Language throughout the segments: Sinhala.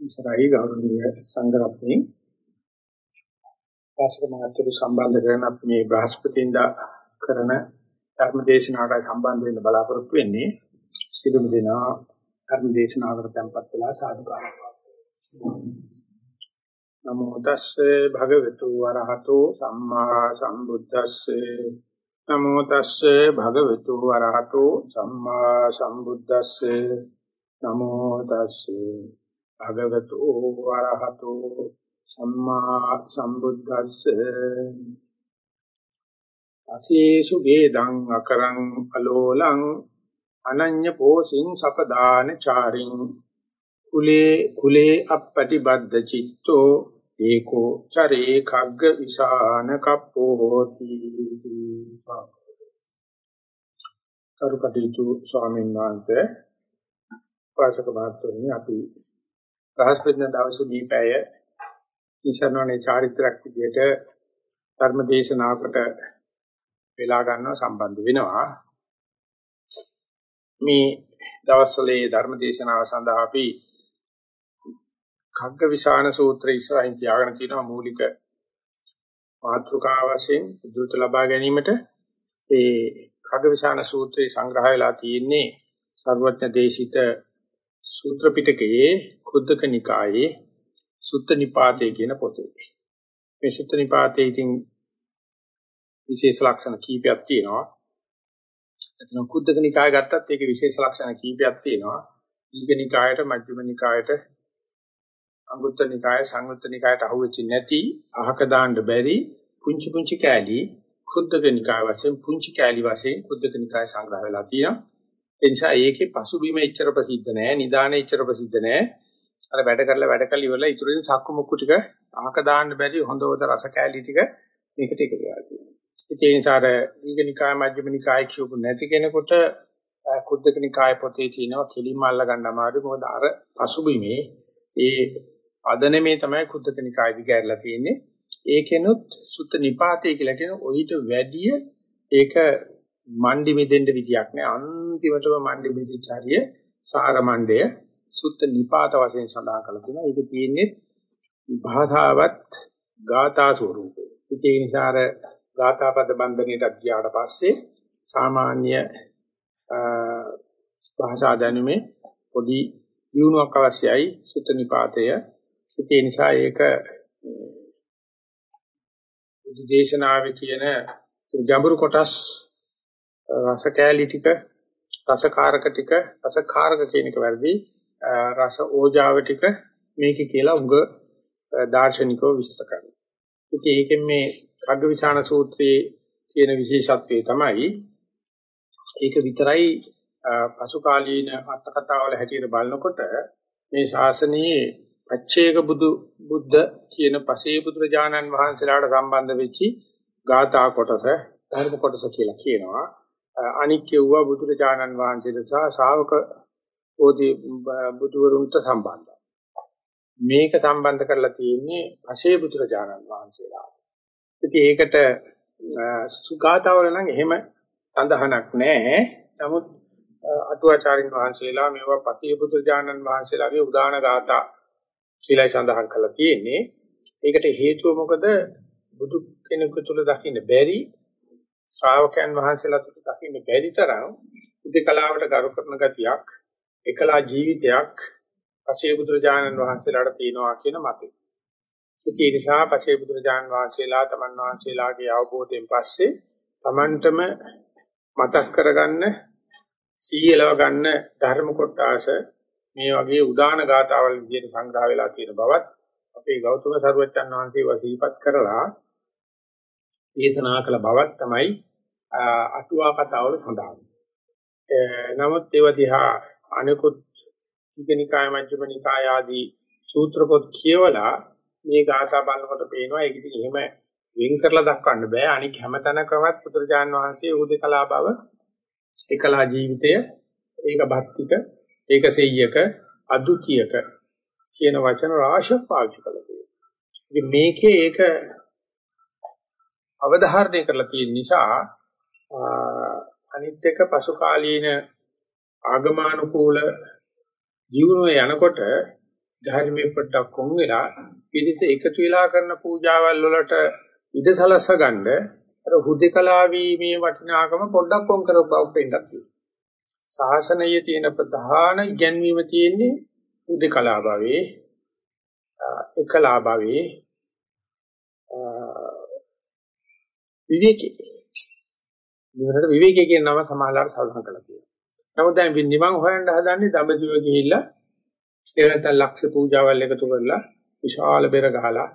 ඉස්සරහයි ගෞරවනීය සංඝරත්නයේ පාසක මහතුරු සම්බන්ධ කරන අපි මේ බ්‍රහස්පතින්දා කරන ධර්ම දේශනාවට සම්බන්ධ වෙන්න බලාපොරොත්තු වෙන්නේ. සිදුම දෙනා ධර්ම දේශනාවකට tempත් වෙලා සාදුකාරය නමෝ තස්සේ භගවතු වරහතෝ සම්මා සම්බුද්දස්සේ. නමෝ තස්සේ භගවතු වරහතෝ සම්මා සම්බුද්දස්සේ. නමෝ තස්සේ භගවතු වරහතෝ සම්මා සම්බුද්දස්සේ. අසීසු වේදං අකරං අලෝලං අනඤ්‍ය පෝසින් සපදාන චාරින්. කුලේ කුලේ අපපටිබද්ද චිත්තෝ ඒකෝ චරේ khagg විසාන කප්පෝති කරුකටීතු ස්වාමීන් වහන්සේ පාසක මහත්තුනි අපි බ්‍රහස්පතින දවසේ දීපය ඉසනෝනේ චාරිත්‍රාක් විදියට ධර්ම දේශනාවකට වෙලා ගන්නව සම්බන්ධ වෙනවා. මේ දවස්වලේ ධර්ම දේශනාව සඳහා අපි කග්ග විසාන සූත්‍රය ඉස්සරහින් තියාගෙන තියෙනවා මූලික මාතෘකාව වශයෙන් උද්දෘත ලබා ගැනීමට. ඒ කග්ග විසාන සූත්‍රයේ සංග්‍රහ වෙලා තියෙන්නේ සර්වඥ දේශිත සූත්‍ර පිටකයේ කුද්දක නිකායේ සුත්ත නිපාතේ කියන පොතේ. මේ සුත්ත නිපාතේ ඉතින් විශේෂ ලක්ෂණ කීපයක් තියෙනවා. එතන කුද්දක නිකාය ගත්තත් ඒකේ විශේෂ ලක්ෂණ කීපයක් තියෙනවා. දීඝ නිකායට මජ්ක්‍ධිම නිකායට අංගුත්තර නිකාය සංයුත්ත නිකායට අහුවෙච්ච නැති අහක දාන්න බැරි පුංචි පුංචි කෑලි කුද්දක නිකාය වශයෙන් පුංචි කෑලි වශයෙන් කුද්දක නිකාය සංග්‍රහ වෙලා තියෙනවා. ඒ නිසා ඒකේ පසුබිම එච්චර ප්‍රසිද්ධ නෑ, නිදාන එච්චර ප්‍රසිද්ධ නෑ. අර වැඩ කරලා වැඩ කරලා ඉවරලා ඉතුරුෙන් සක්කු මුක්කු ටික අහක දාන්න බැරි හොඳ හොඳ රස කෑලි ටික මේකට එකතු වෙලා තියෙනවා. ඒ නිසා අර දීඝනිකාය මජ්ක්‍ධිමනිකාය කියපු නැති කෙනෙකුට කුද්දකනිකාය පොතේ තියෙනවා කෙලින්ම අල්ල ගන්න අමාරුයි. මොකද අර පසුබිමේ ඒ අදනෙමේ තමයි කුද්දකනිකාය දිගහැරලා තියෙන්නේ. ඒකෙනුත් සුත්ත නිපාතේ කියලා කියන ඔయిత වැඩිය ඒක මණ්ඩි මෙදෙන්න විදියක් නෑ. අන්තිමටම මණ්ඩි මෙදිචාරිය සාර මණ්ඩය සුත්ත නිපාත වශයෙන් සඳහන් කරලා තියෙනවා. ඒක තියෙන්නේ භාෂාවත් ගාථා ස්වරූපේ. ඒ නිසා අර ගාථා පද බන්ධනයට ගියාට පස්සේ සාමාන්‍ය භාෂා දැනුමේ පොඩි දියුණුවක් අවශ්‍යයි සුත්ත නිපාතය. ඒ නිසා ඒක බුදු දේශනාවේ තියෙන ගැඹුරු කොටස් රස කෑලි ටික රසකාරක ටික රසකාරක කියන එක වැරදි රස ඕජාව ටික මේකේ කියලා උඟ දාර්ශනිකව විස්තර කරනවා. ඉතින් ඒකෙන් මේ කග්ගවිසාන සූත්‍රයේ තියෙන විශේෂත්වය තමයි ඒක විතරයි පසු කාලීන අටකතාවල හැටියට බලනකොට මේ ශාසනයේ පච්චේක බුදු බුද්ධ කියන පසේ බුදුරජාණන් වහන්සේලාට සම්බන්ධ වෙච්චි ගාථා කොටස ධර්ම කොටස කියලා කියනවා. අනික් කියුවා බුදුරජාණන් වහන්සේට සහ ශ්‍රාවක ඕදී බුදුවරුන්ට සම්බන්ධයි. මේක සම්බන්ධ කරලා තියෙන්නේ පසේ බුදුරජාණන් වහන්සේලා. ඉතින් ඒකට සුගාතාවල නම් එහෙම සඳහනක් නැහැ. නමුත් අටුවාචාරින් වහන්සේලා මේවා පසේ බුදුරජාණන් වහන්සේලාගේ උදාන ගාථා කියලායි සඳහන් කරලා තියෙන්නේ. ඒකට හේතුව මොකද? බුදු කෙනෙකු තුල දකින්න බැරි ශ්‍රාවකයන් වහන්සේලා තුල දකින්න බැරි තරම් උදේකලාවට ගරු කරන ගතියක් එකලා ජීවිතයක් පසේ බුදුරජාණන් වහන්සේලාට තියෙනවා කියන මතය. ඉතින් ඒ නිසා පසේ බුදුරජාණන් වහන්සේලා තමන් වහන්සේලාගේ අවබෝධයෙන් පස්සේ තමන්ටම මතක් කරගන්න සීයලව ගන්න ධර්ම කොටස මේ වගේ උදාන ගාතාවල් විදිහට සංග්‍රහ වෙලා තියෙන බවත් අපේ ගෞතම සර්වචන් වහන්සේ වසීපත් කරලා දේශනා කළ බවක් තමයි අටුවා කතාවල සඳහන්. නමුත් ඒව දිහා අනිකුත් ඉගෙනිකාය මජ්ක්‍ධිම නිකාය ආදී සූත්‍ර පොත් කියවලා මේ ගාථා බලනකොට පේනවා ඒක ඉතින් එහෙම වෙන් කරලා දක්වන්න බෑ අනික හැමතැනකවත් පුත්‍රජාන් වහන්සේ උදේකලා බව එකලා ජීවිතය ඒක භක්තික ඒක සෙය්‍යක අදුතියක කියන වචන රාශියක් පාවිච්චි කළා තියෙනවා. ඉතින් මේකේ ඒක අවධාරණය කරලා තියෙන නිසා අනිත් එක පසු කාලීන ආගමානුකූල ජීවනයේ යනකොට ධර්මයේ පොඩ්ඩක් කොන් වෙලා පිළිත එකතු වෙලා කරන පූජාවල් වලට ඉදසලස ගන්න අර හුදේකලා වීමේ වටිනාකම පොඩ්ඩක් කොන් කරව බව පෙන්නක් තියෙනවා. ශාසනයේ තියෙන ප්‍රධාන ඉගැන්වීම තියෙන්නේ හුදේකලා භාවයේ එකලා භාවයේ විවේකී. නිවනට විවේකී කියන නම සමාලාර සාධන කළා කියනවා. නමුත් දැන් නිවන් හොයන්න හදන්නේ දඹදිව ගිහිල්ලා ඒ නැත්නම් ලක්ෂ පූජාවල් එකතු කරලා විශාල බෙර ගහලා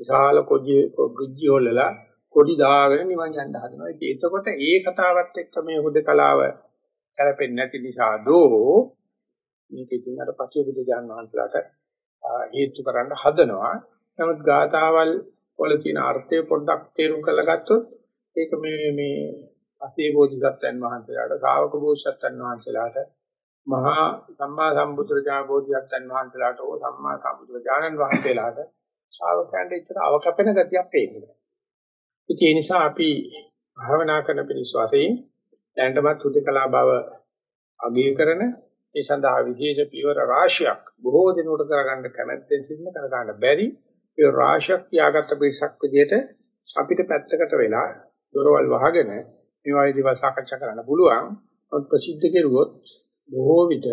විශාල කොජි කොජි වලලා කොඩි දාගෙන නිවන් යන්න හදනවා. ඉතින් එතකොට ඒ කතාවත් එක්ක මේ හුදකලාව කරපෙන්නේ නැති නිසා දෝ මේක ඉතින් අර පස්සේ බුදු දාන වහන්සලාට හේතු කරන්න හදනවා. නමුත් ගාතාවල් වල තියෙන අර්ථය පොඩ්ඩක් තේරුම් කරලා ගත්තොත් ඒක මේ මේ අසේ බෝධිසත්වයන් වහන්සේලාට ශාවක බෝධිසත්වයන් වහන්සේලාට මහා සම්මා සම්බුදුරජා බෝධිසත්වයන් වහන්සේලාට ඕ සම්මා සම්බුදුරජාණන් වහන්සේලාට ශාවකයන්ට ඉතර අවකපෙන ගතියක් පේනවා. ඉතින් ඒ නිසා අපි භාවනා කරන පිළිස්වාසයෙන් දැනටමත් උදකලා බව අගය කරන ඒ සඳහා විශේෂ පියවර රාශියක් බොහෝ දිනකට කරගන්න කැමැත්තෙන් සිටින කරගන්න බැරි ඒ රාශියක් තියාගත්ත පිරිසක් විදිහට අපිට පැත්තකට වෙලා දොරවල් වහගෙන මේ වගේ දේවල් සාකච්ඡා කරන්න පුළුවන්. ප්‍රසිද්ධ කෙරුවොත් බොහෝ විට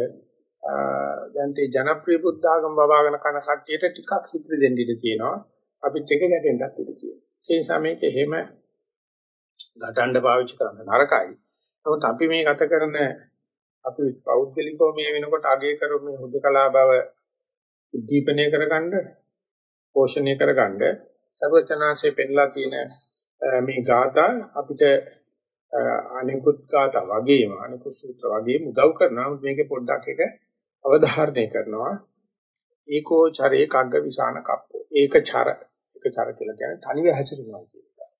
දැන් තේ ජනප්‍රිය බුද්ධ ආගම බබාගෙන කන කට්ටියට ටිකක් හිතෙ දෙන්න ඉඩ තියෙනවා. අපිත් එක ගැටෙන්නත් ඉඩ තියෙනවා. ඒ නිසා මේක එහෙම ගටඬ පාවිච්චි කරන්න නරකයි. නමුත් අපි මේ ගත කරන අපි පෞද්ගලිකව මේ වෙනකොට අගය කරු මේ හුදකලා බව උද්දීපනය කරගන්න, පෝෂණය කරගන්න සර්වචනාංශයේ පෙන්ලා තියෙන මේ ગાථා අපිට අනිකුත් ગાථා වගේම අනිකුත් සූත්‍ර වගේම උදව් කරනවා මේකේ පොඩ්ඩක් එක අවධාරණය කරනවා ඒකෝ චරේ කග්ග විසාන කප්පෝ ඒක චර ඒක චර කියලා කියන්නේ තනිව හැසිරෙනවා කියන එක.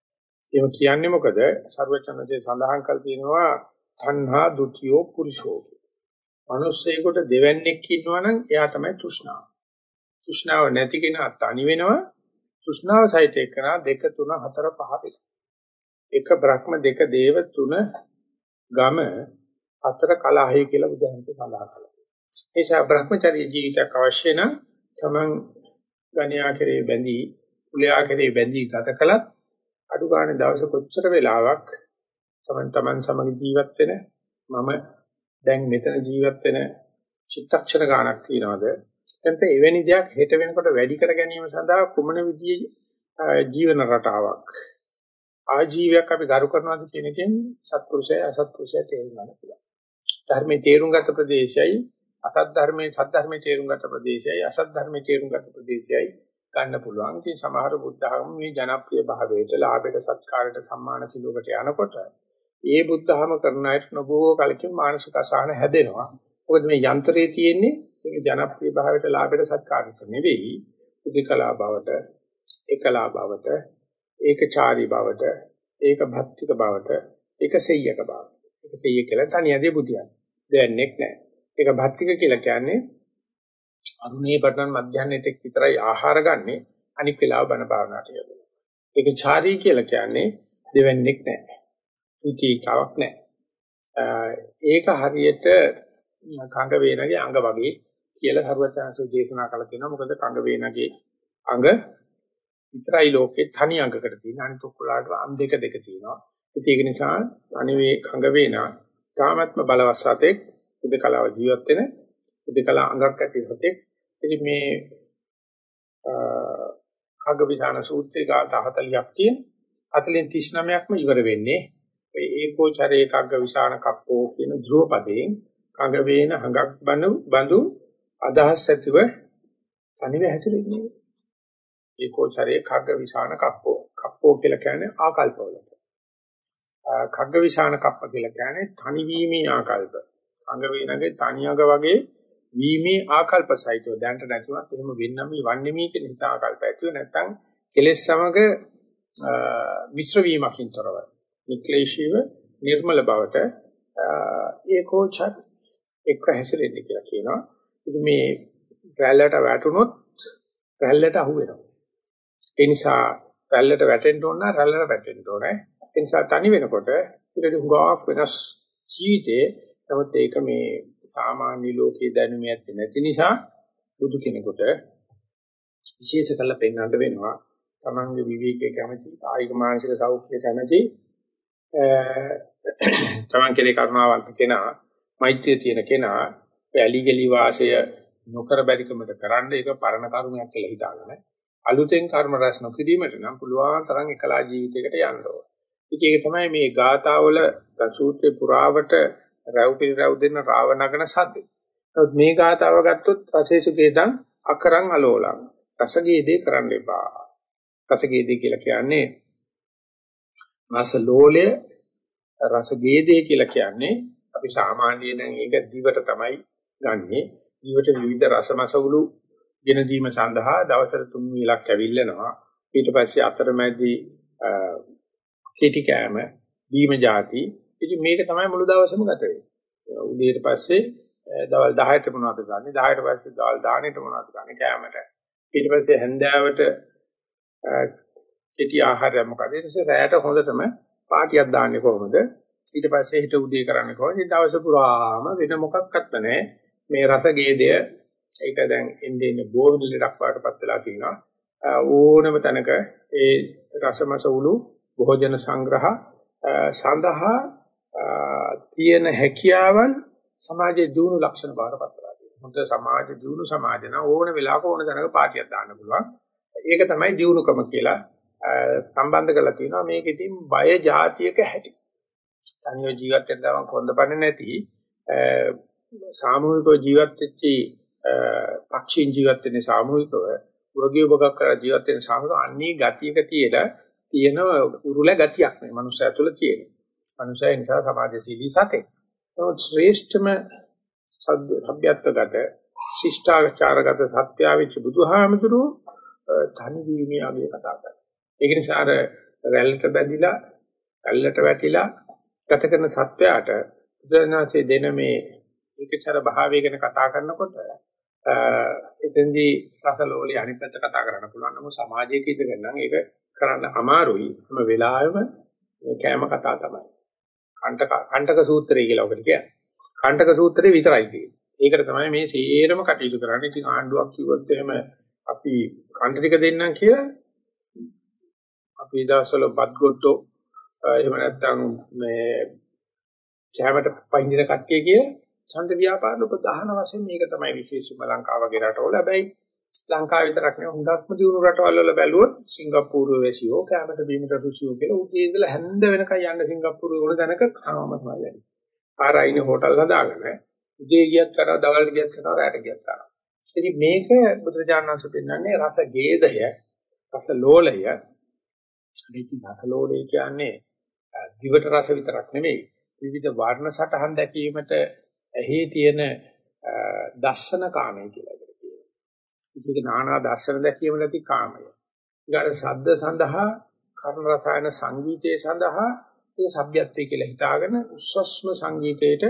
ඒක කියන්නේ මොකද? සර්වචනසේ සඳහන් කර තියෙනවා තණ්හා ဒ ුතියෝ පුරුෂෝ. මිනිස්සෙකුට දෙවන්නේක් ඉන්නවා නම් එයා තමයි තෘෂ්ණාව. තෘෂ්ණාව නැති කෙනා තනි වෙනවා. තෘෂ්ණාව සහිත එකනා 2 3 4 5 වෙනවා. එක බ්‍රහ්ම දෙක දේව තුන ගම හතර කලහයි කියලා බුදුහන්සේ සඳහන් කළා. ඒ නිසා බ්‍රහ්මචර්ය ජීවිතයක් අවශ්‍ය නම් තමන් ගණ්‍යා කෙරේ බැඳී කුලයා කෙරේ බැඳී ගත කළත් අඩු ගන්න දවස කොච්චර වෙලාවක් තමන් තමන් සමග ජීවත් වෙන මම දැන් මෙතන ජීවත් වෙන චිත්තක්ෂණ ගානක් තියනවාද එතන එවැනි දෙයක් හෙට වෙනකොට වැඩි කර ගැනීම සඳහා කුමන විදියේ ජීවන රටාවක් ආජීවයක් අපි ගරු කරනවාද කියන එකෙන් සත්පුරුෂය අසත්පුරුෂය තේරුම් ගන්න පුළුවන්. ධර්මයේ තේරුම් ගත ප්‍රදේශයයි අසත් ධර්මයේ සත් ධර්මයේ තේරුම් ගත ප්‍රදේශයයි අසත් ධර්මයේ තේරුම් ගත ප්‍රදේශයයි ගන්න පුළුවන්. ඉතින් සමහර බුද්ධ ආගම මේ ජනප්‍රිය භාවයට, ලාභයට, සත්කාරයට, සම්මාන සිලෝකට යනකොට ඒ බුද්ධ ආගම කරන අයට නොබෝ කලකින් මානසික අසහන හැදෙනවා. මොකද මේ යන්ත්‍රයේ තියෙන්නේ මේ ජනප්‍රිය භාවයට, ලාභයට, සත්කාරයට නෙවෙයි, උදිකලා භාවයට, එකලා භාවයට ඒකචාරී බවට, ඒක භක්තික බවට, ඒක සෙය්‍යක බවට. ඒක සෙය්‍ය කියලා තනියදී බුදියන්. දෙන්නේක් නැහැ. ඒක භක්තික කියලා කියන්නේ අරුණේ පටන් මධ්‍යහ්නයේ තෙක් විතරයි ආහාර ගන්නෙ අනික් වෙලාව බණ භාවනාවට යොදවනවා. ඒක චාරී කියලා කියන්නේ දෙවන්නේක් නැහැ. තුතිකාවක් නැහැ. ඒක හරියට කංග වේනගේ අංග වගේ කියලා හරුවචාන්සෝ දේශනා කළා තියෙනවා. මොකද කංග වේනගේ අංග විතරයි ලෝකේ තනි අංගකට තියෙන. අනිත් ඔක්කොලාට අම් දෙක දෙක තියෙනවා. ඒක නිසා අනිවේ කඟ වේනා. තාමත්ම බලවත් සතෙක් උදකලාව ජීවත් වෙන උදකලා අංගක් ඇති සතෙක්. ඉතින් මේ කග්ගවිධාන සූත්‍රයේ ගාථා 40ක් තියෙන. 39ක්ම ඉවර වෙන්නේ. ඒ ඒකෝචරේ කග්ග විසාන කප්පෝ කියන ධ්‍රුව පදයෙන් කඟ වේන හඟක් බඳු බඳු අදහස් ඇතිව තනිව හැසිරෙන්නේ. ඒකෝචරේ කග්ග විසාන කප්පෝ. කප්පෝ කියලා කියන්නේ ආකල්පවලට. කග්ග විසාන කප්ප කියලා කියන්නේ තනි වීමේ ආකල්ප. අංග වේනගේ තනියඟ වගේ වීමේ ආකල්ප සහිතව දැනට නැතුවත් එහෙම වෙන්නම වන්නේ මේ කියන හිත ආකල්ප ඇතුව නැත්නම් කෙලෙස් සමග මිශ්‍ර වීමකින් තොරව. නික්ලේශීව නිර්මල බවට ඒකෝචත් එක්ක හැසිරෙන්නේ කියලා කියනවා. ඉතින් මේ රැල්ලට වැටුනොත් රැල්ලට අහු වෙනවා. ඒ නිසා රැල්ලට වැටෙන්න ඕන නම් රැල්ලට වැටෙන්න ඕනේ. ඒ නිසා තනි වෙනකොට ඊට හුඟක් වෙනස් ජීවිතේ නමුත් ඒක මේ සාමාන්‍ය ලෝකයේ දැනුම ඇත්තේ නැති නිසා බුදු කෙනෙකුට විශේෂ කළ පෙන්වන්න වෙනවා. තමන්ගේ විවේකයේ කැමැති, කායික මානසික සෞඛ්‍යය කැමැති තමන් කෙරේ කරුණාවන්ත කෙනා, මෛත්‍රිය තියෙන කෙනා, ඇලි ගලි වාසය නොකර බැරිකමට කරන්න ඒක පරණ කර්මයක් කියලා හිතාගෙන අලුතෙන් කර්ම රැස් නොකිරීමට නම් පුළුවන් තරම් එකලා ජීවිතයකට යන්න ඕන. ඉතින් ඒක තමයි මේ ගාථාවල සූත්‍රේ පුරාවට රැව් පිළිරැව් දෙන්න රාව නගන සද්දේ. නමුත් මේ ගාථාව ගත්තොත් රසේසුකේදං අකරං අලෝලං. රසගේදී කරන්න එපා. රසගේදී කියලා කියන්නේ රස ලෝලය රසගේදී කියලා කියන්නේ අපි සාමාන්‍යයෙන් ඒක දිවට තමයි ගන්නෙ. දිවට විවිධ රසමසවුලු ගෙන දීම සඳහා දවසට තුන් වේලක් ඇවිල්ලනවා. ඊට පස්සේ අතරමැදි කෙටි කෑම, බීම ಜಾති. ඉතින් මේක තමයි මුළු දවසම ගත වෙන්නේ. උදේට පස්සේ දවල් 10ට මොනවද ගන්නෙ? 10ට පස්සේ දවල් 10ට මොනවද ගන්නෙ කෑමට? ඊට පස්සේ හැන්දෑවට කෙටි ආහාරය මොකද? ඊට පස්සේ රැයට හොඳටම පාටියක් දාන්නේ කොහොමද? ඊට පස්සේ හිට උදේ කරන්නේ කොහොමද? දවස පුරාම වෙන මොකක්වත් නැහැ. මේ රස ගේදය ඒක දැන් එන්නේ එන්නේ බෝවින ලෙඩක් වඩටපත් වෙලා තියෙනවා. ඕනම තැනක ඒ රසමස උළු භෝජන සංග්‍රහ සඳහා තියෙන හැකියාවන් සමාජයේ දියුණු ලක්ෂණ බාරපත් කරලා තියෙනවා. හොඳ සමාජ දියුණු සමාජ න ඕන වෙලාවක ඕන තැනක පාටියක් දාන්න පුළුවන්. ඒක තමයි දියුණුකම කියලා සම්බන්ධ කරලා තියෙනවා. මේක ඉතින් බය જાතියක හැටි. තනියම ජීවත් වෙන ගමන් කොන්දපන්නේ නැති සාමූහිකව ජීවත් වෙච්චි පක්ෂීන් ජීවත් වෙන්නේ සාමූහිකව උරගේ ඔබක් කරලා ජීවත් වෙන සාමූහික අන්නේ ගතියක තියලා තියෙන උරුල ගතියක් නේ මනුස්සය තුළ තියෙන. මනුස්සය නිසා සමාජශීලී සතෙක්. නමුත් ශ්‍රේෂ්ඨම සભ્યත්වගත ශිෂ්ටාචාරගත සත්‍යාවිච්ච බුදුහාමුදුරුවෝ තනි වීමේ අගය කතා කරනවා. ඒක නිසා අර රැල්ලට බැඳිලා, රැල්ලට වැටිලා ගත කරන සත්‍යයට බුදුරජාණන්සේ දෙන මේ ඒකචර භාවය ගැන කතා කරනකොට එතෙන්දී රසලෝලි අනිත් පැත්ත කතා කරන්න පුළුවන්. නමුත් සමාජයක ඉඳගෙන නම් ඒක කරන්න අමාරුයි. හැම වෙලාවෙම මේ කෑම කතා තමයි. කණ්ඩක කණ්ඩක සූත්‍රය කියලා ඔකට කියන්නේ. කණ්ඩක සූත්‍රේ විතරයි තියෙන්නේ. ඒකට තමයි මේ සේරම කටයුතු කරන්නේ. ඉතින් ආණ්ඩුවක් කිව්වොත් එහෙම අපි කණ්ඩ ටික දෙන්නම් කියලා අපි දවස්වල බත් ගොට්ටෝ එහෙම නැත්නම් මේ කැමරට පහින්දින කට්ටිය කිය ඡන්ද ව්‍යාපාර ප්‍රධාන වශයෙන් මේක තමයි විශේෂම ලංකාව වගේ රටවල හැබැයි ලංකාව විතරක් නෙවෙයි හුඟක්ම දියුණු රටවල් වල බැලුවොත් සිංගප්පූරුව වැසියෝ කැමරට බීමට රුසියෝ කියලා උදේ ඉඳලා හැන්ද වෙනකන් යන්න සිංගප්පූරුව වල දැනක කනවම තමයි වැඩි. ආරයිනේ හෝටල් හදාගෙන උදේ ගියත් කරා දවල්ට ගියත් කරා රාට ගියත් කරා. ඉතින් මේක බුදුරජාණන් වහන්සේ පෙන්නන්නේ රස ගේදය රස ලෝලය මේක රස ලෝලය කියන්නේ දිවට රස විතරක් නෙමෙයි විවිධ වර්ණ සටහන් දැකීමට ඇහි තියෙන දර්ශන කාමය කියලා එකට කියනවා. ඒක නානා දර්ශන දැකීම නැති කාමය. ඊගාට ශබ්ද සඳහා කර්ණ රසායන සංගීතයේ සඳහා ඒ සભ્યත්වය කියලා හිතාගෙන උස්සස්ම සංගීතයට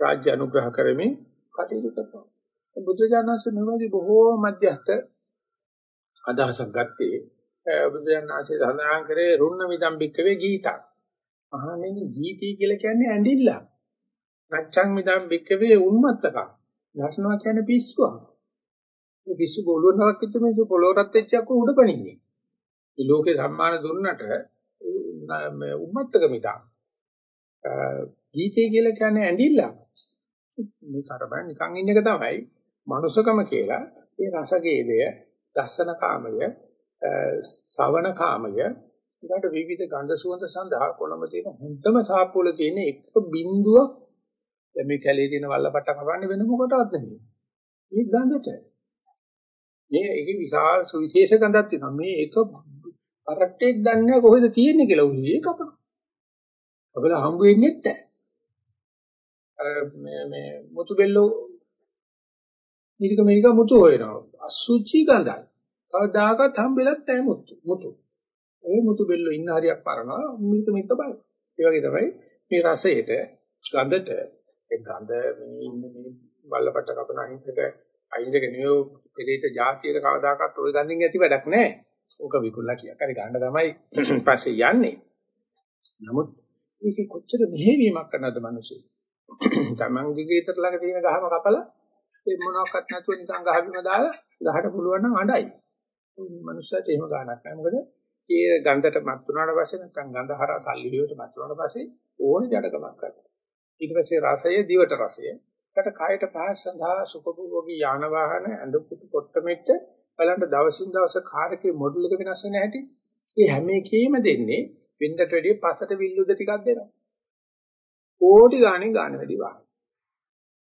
රාජ්‍ය අනුග්‍රහ කරමින් කටයුතු කරනවා. බුදුජානක මෙවැනි බොහෝ මධ්‍යස්ත අදහසක් ගත්තේ බුදුජානනාංශය සඳහන් කරේ රුන්න විදම් බික්කවේ ගීතක්. අහන්නේ ගීතී කියලා කියන්නේ ඇඬිල්ලක්. නච්චං මිදම් බික්කවේ උන්මත්තක. නස්නවා කියන්නේ පිස්සුවක්. මේ පිස්සු බොලුවනක් කිව්ව මේ පොළොරත් එච්චක් උඩ පනින්නේ. මේ ලෝකේ සම්මාන දුන්නට මේ උම්මත්තක මිදම්. ගීතේ කියලා කියන්නේ ඇඬිල්ලක්. මේ කරබන් නිකන් ඉන්න එක තමයි මනුසකම කියලා ඒ රසගේදය, දස්සන කාමය, ශවණ කාමය ඊට විවිධ ගන්ධ සුවඳ සඳහා කොළඹ තියෙන හොඳම සාප්පුවල තියෙන එක බිඳුවක් දැන් මේ කැලේ තියෙන වල්ලපට්ට කවන්නේ වෙන මොකටවත් නෙමෙයි. මේ ගඳට. මේ ඒකේ විශාල සුවිශේෂ ගඳක් තියෙනවා. මේ එක පරට්ටෙක් දන්නේ කොහෙද තියෙන්නේ කියලා උන් ඒක අපන. අපල හම්බ වෙන්නේ නැහැ. අර මේ මේ මුතු බෙල්ලෝ නිරික මේක මුතු හොයනවා. අසුචි ගඳයි. කවදාකවත් හම්බෙලත් නැහැ මුතු. මුතු. ඒ මුතු බෙල්ලෝ ඉන්න හරියක් පරනවා මිට මිට බලන. ඒ වගේ තමයි මේ රසයට ගඳට ඒ ගඳ මේ ඉන්න මේ බල්ලපට කපන අහිංසක අහිංසක නෙවෙයි පෙරේත જાතියේ කවදාකවත් ওই ගඳින් ඇති වැඩක් නැහැ. ඕක විකුණලා කියක් හරි ගන්න තමයි පස්සේ යන්නේ. නමුත් මේකේ කොච්චර මෙහෙවීමක් කරනවද මිනිස්සු? Taman දිගේතර ළඟ තියෙන ගහම කපලා ඒ මොනවාක්වත් නැතුව නිකන් ගහගෙන දාලා ගහට පුළුවන් නම් අඬයි. මිනිස්සුන්ට එහෙම ගාණක් නැහැ. මොකද ඒ ගඳට මත් වුණාට පස්සේ නැත්නම් ගඳ හරහා සල්ලි වලට මත් වුණාට පස්සේ ඕන ජඩකමක් කරනවා. ඊට පස්සේ රසය දිවට රසය. කට කයට පහස සඳහා සුඛභෝගී යාන වාහන ඇඳ පුතු පොට්ටමෙට්ට බලන්න දවසින් දවස කාර්කේ මොඩල් එක වෙනස් වෙන හැටි. මේ හැම එකේම දෙන්නේ වෙනදට වැඩිය පසට විල්ලුද ටිකක් දෙනවා. කෝටි ගාණෙන් ගාණ වැඩි වාහන.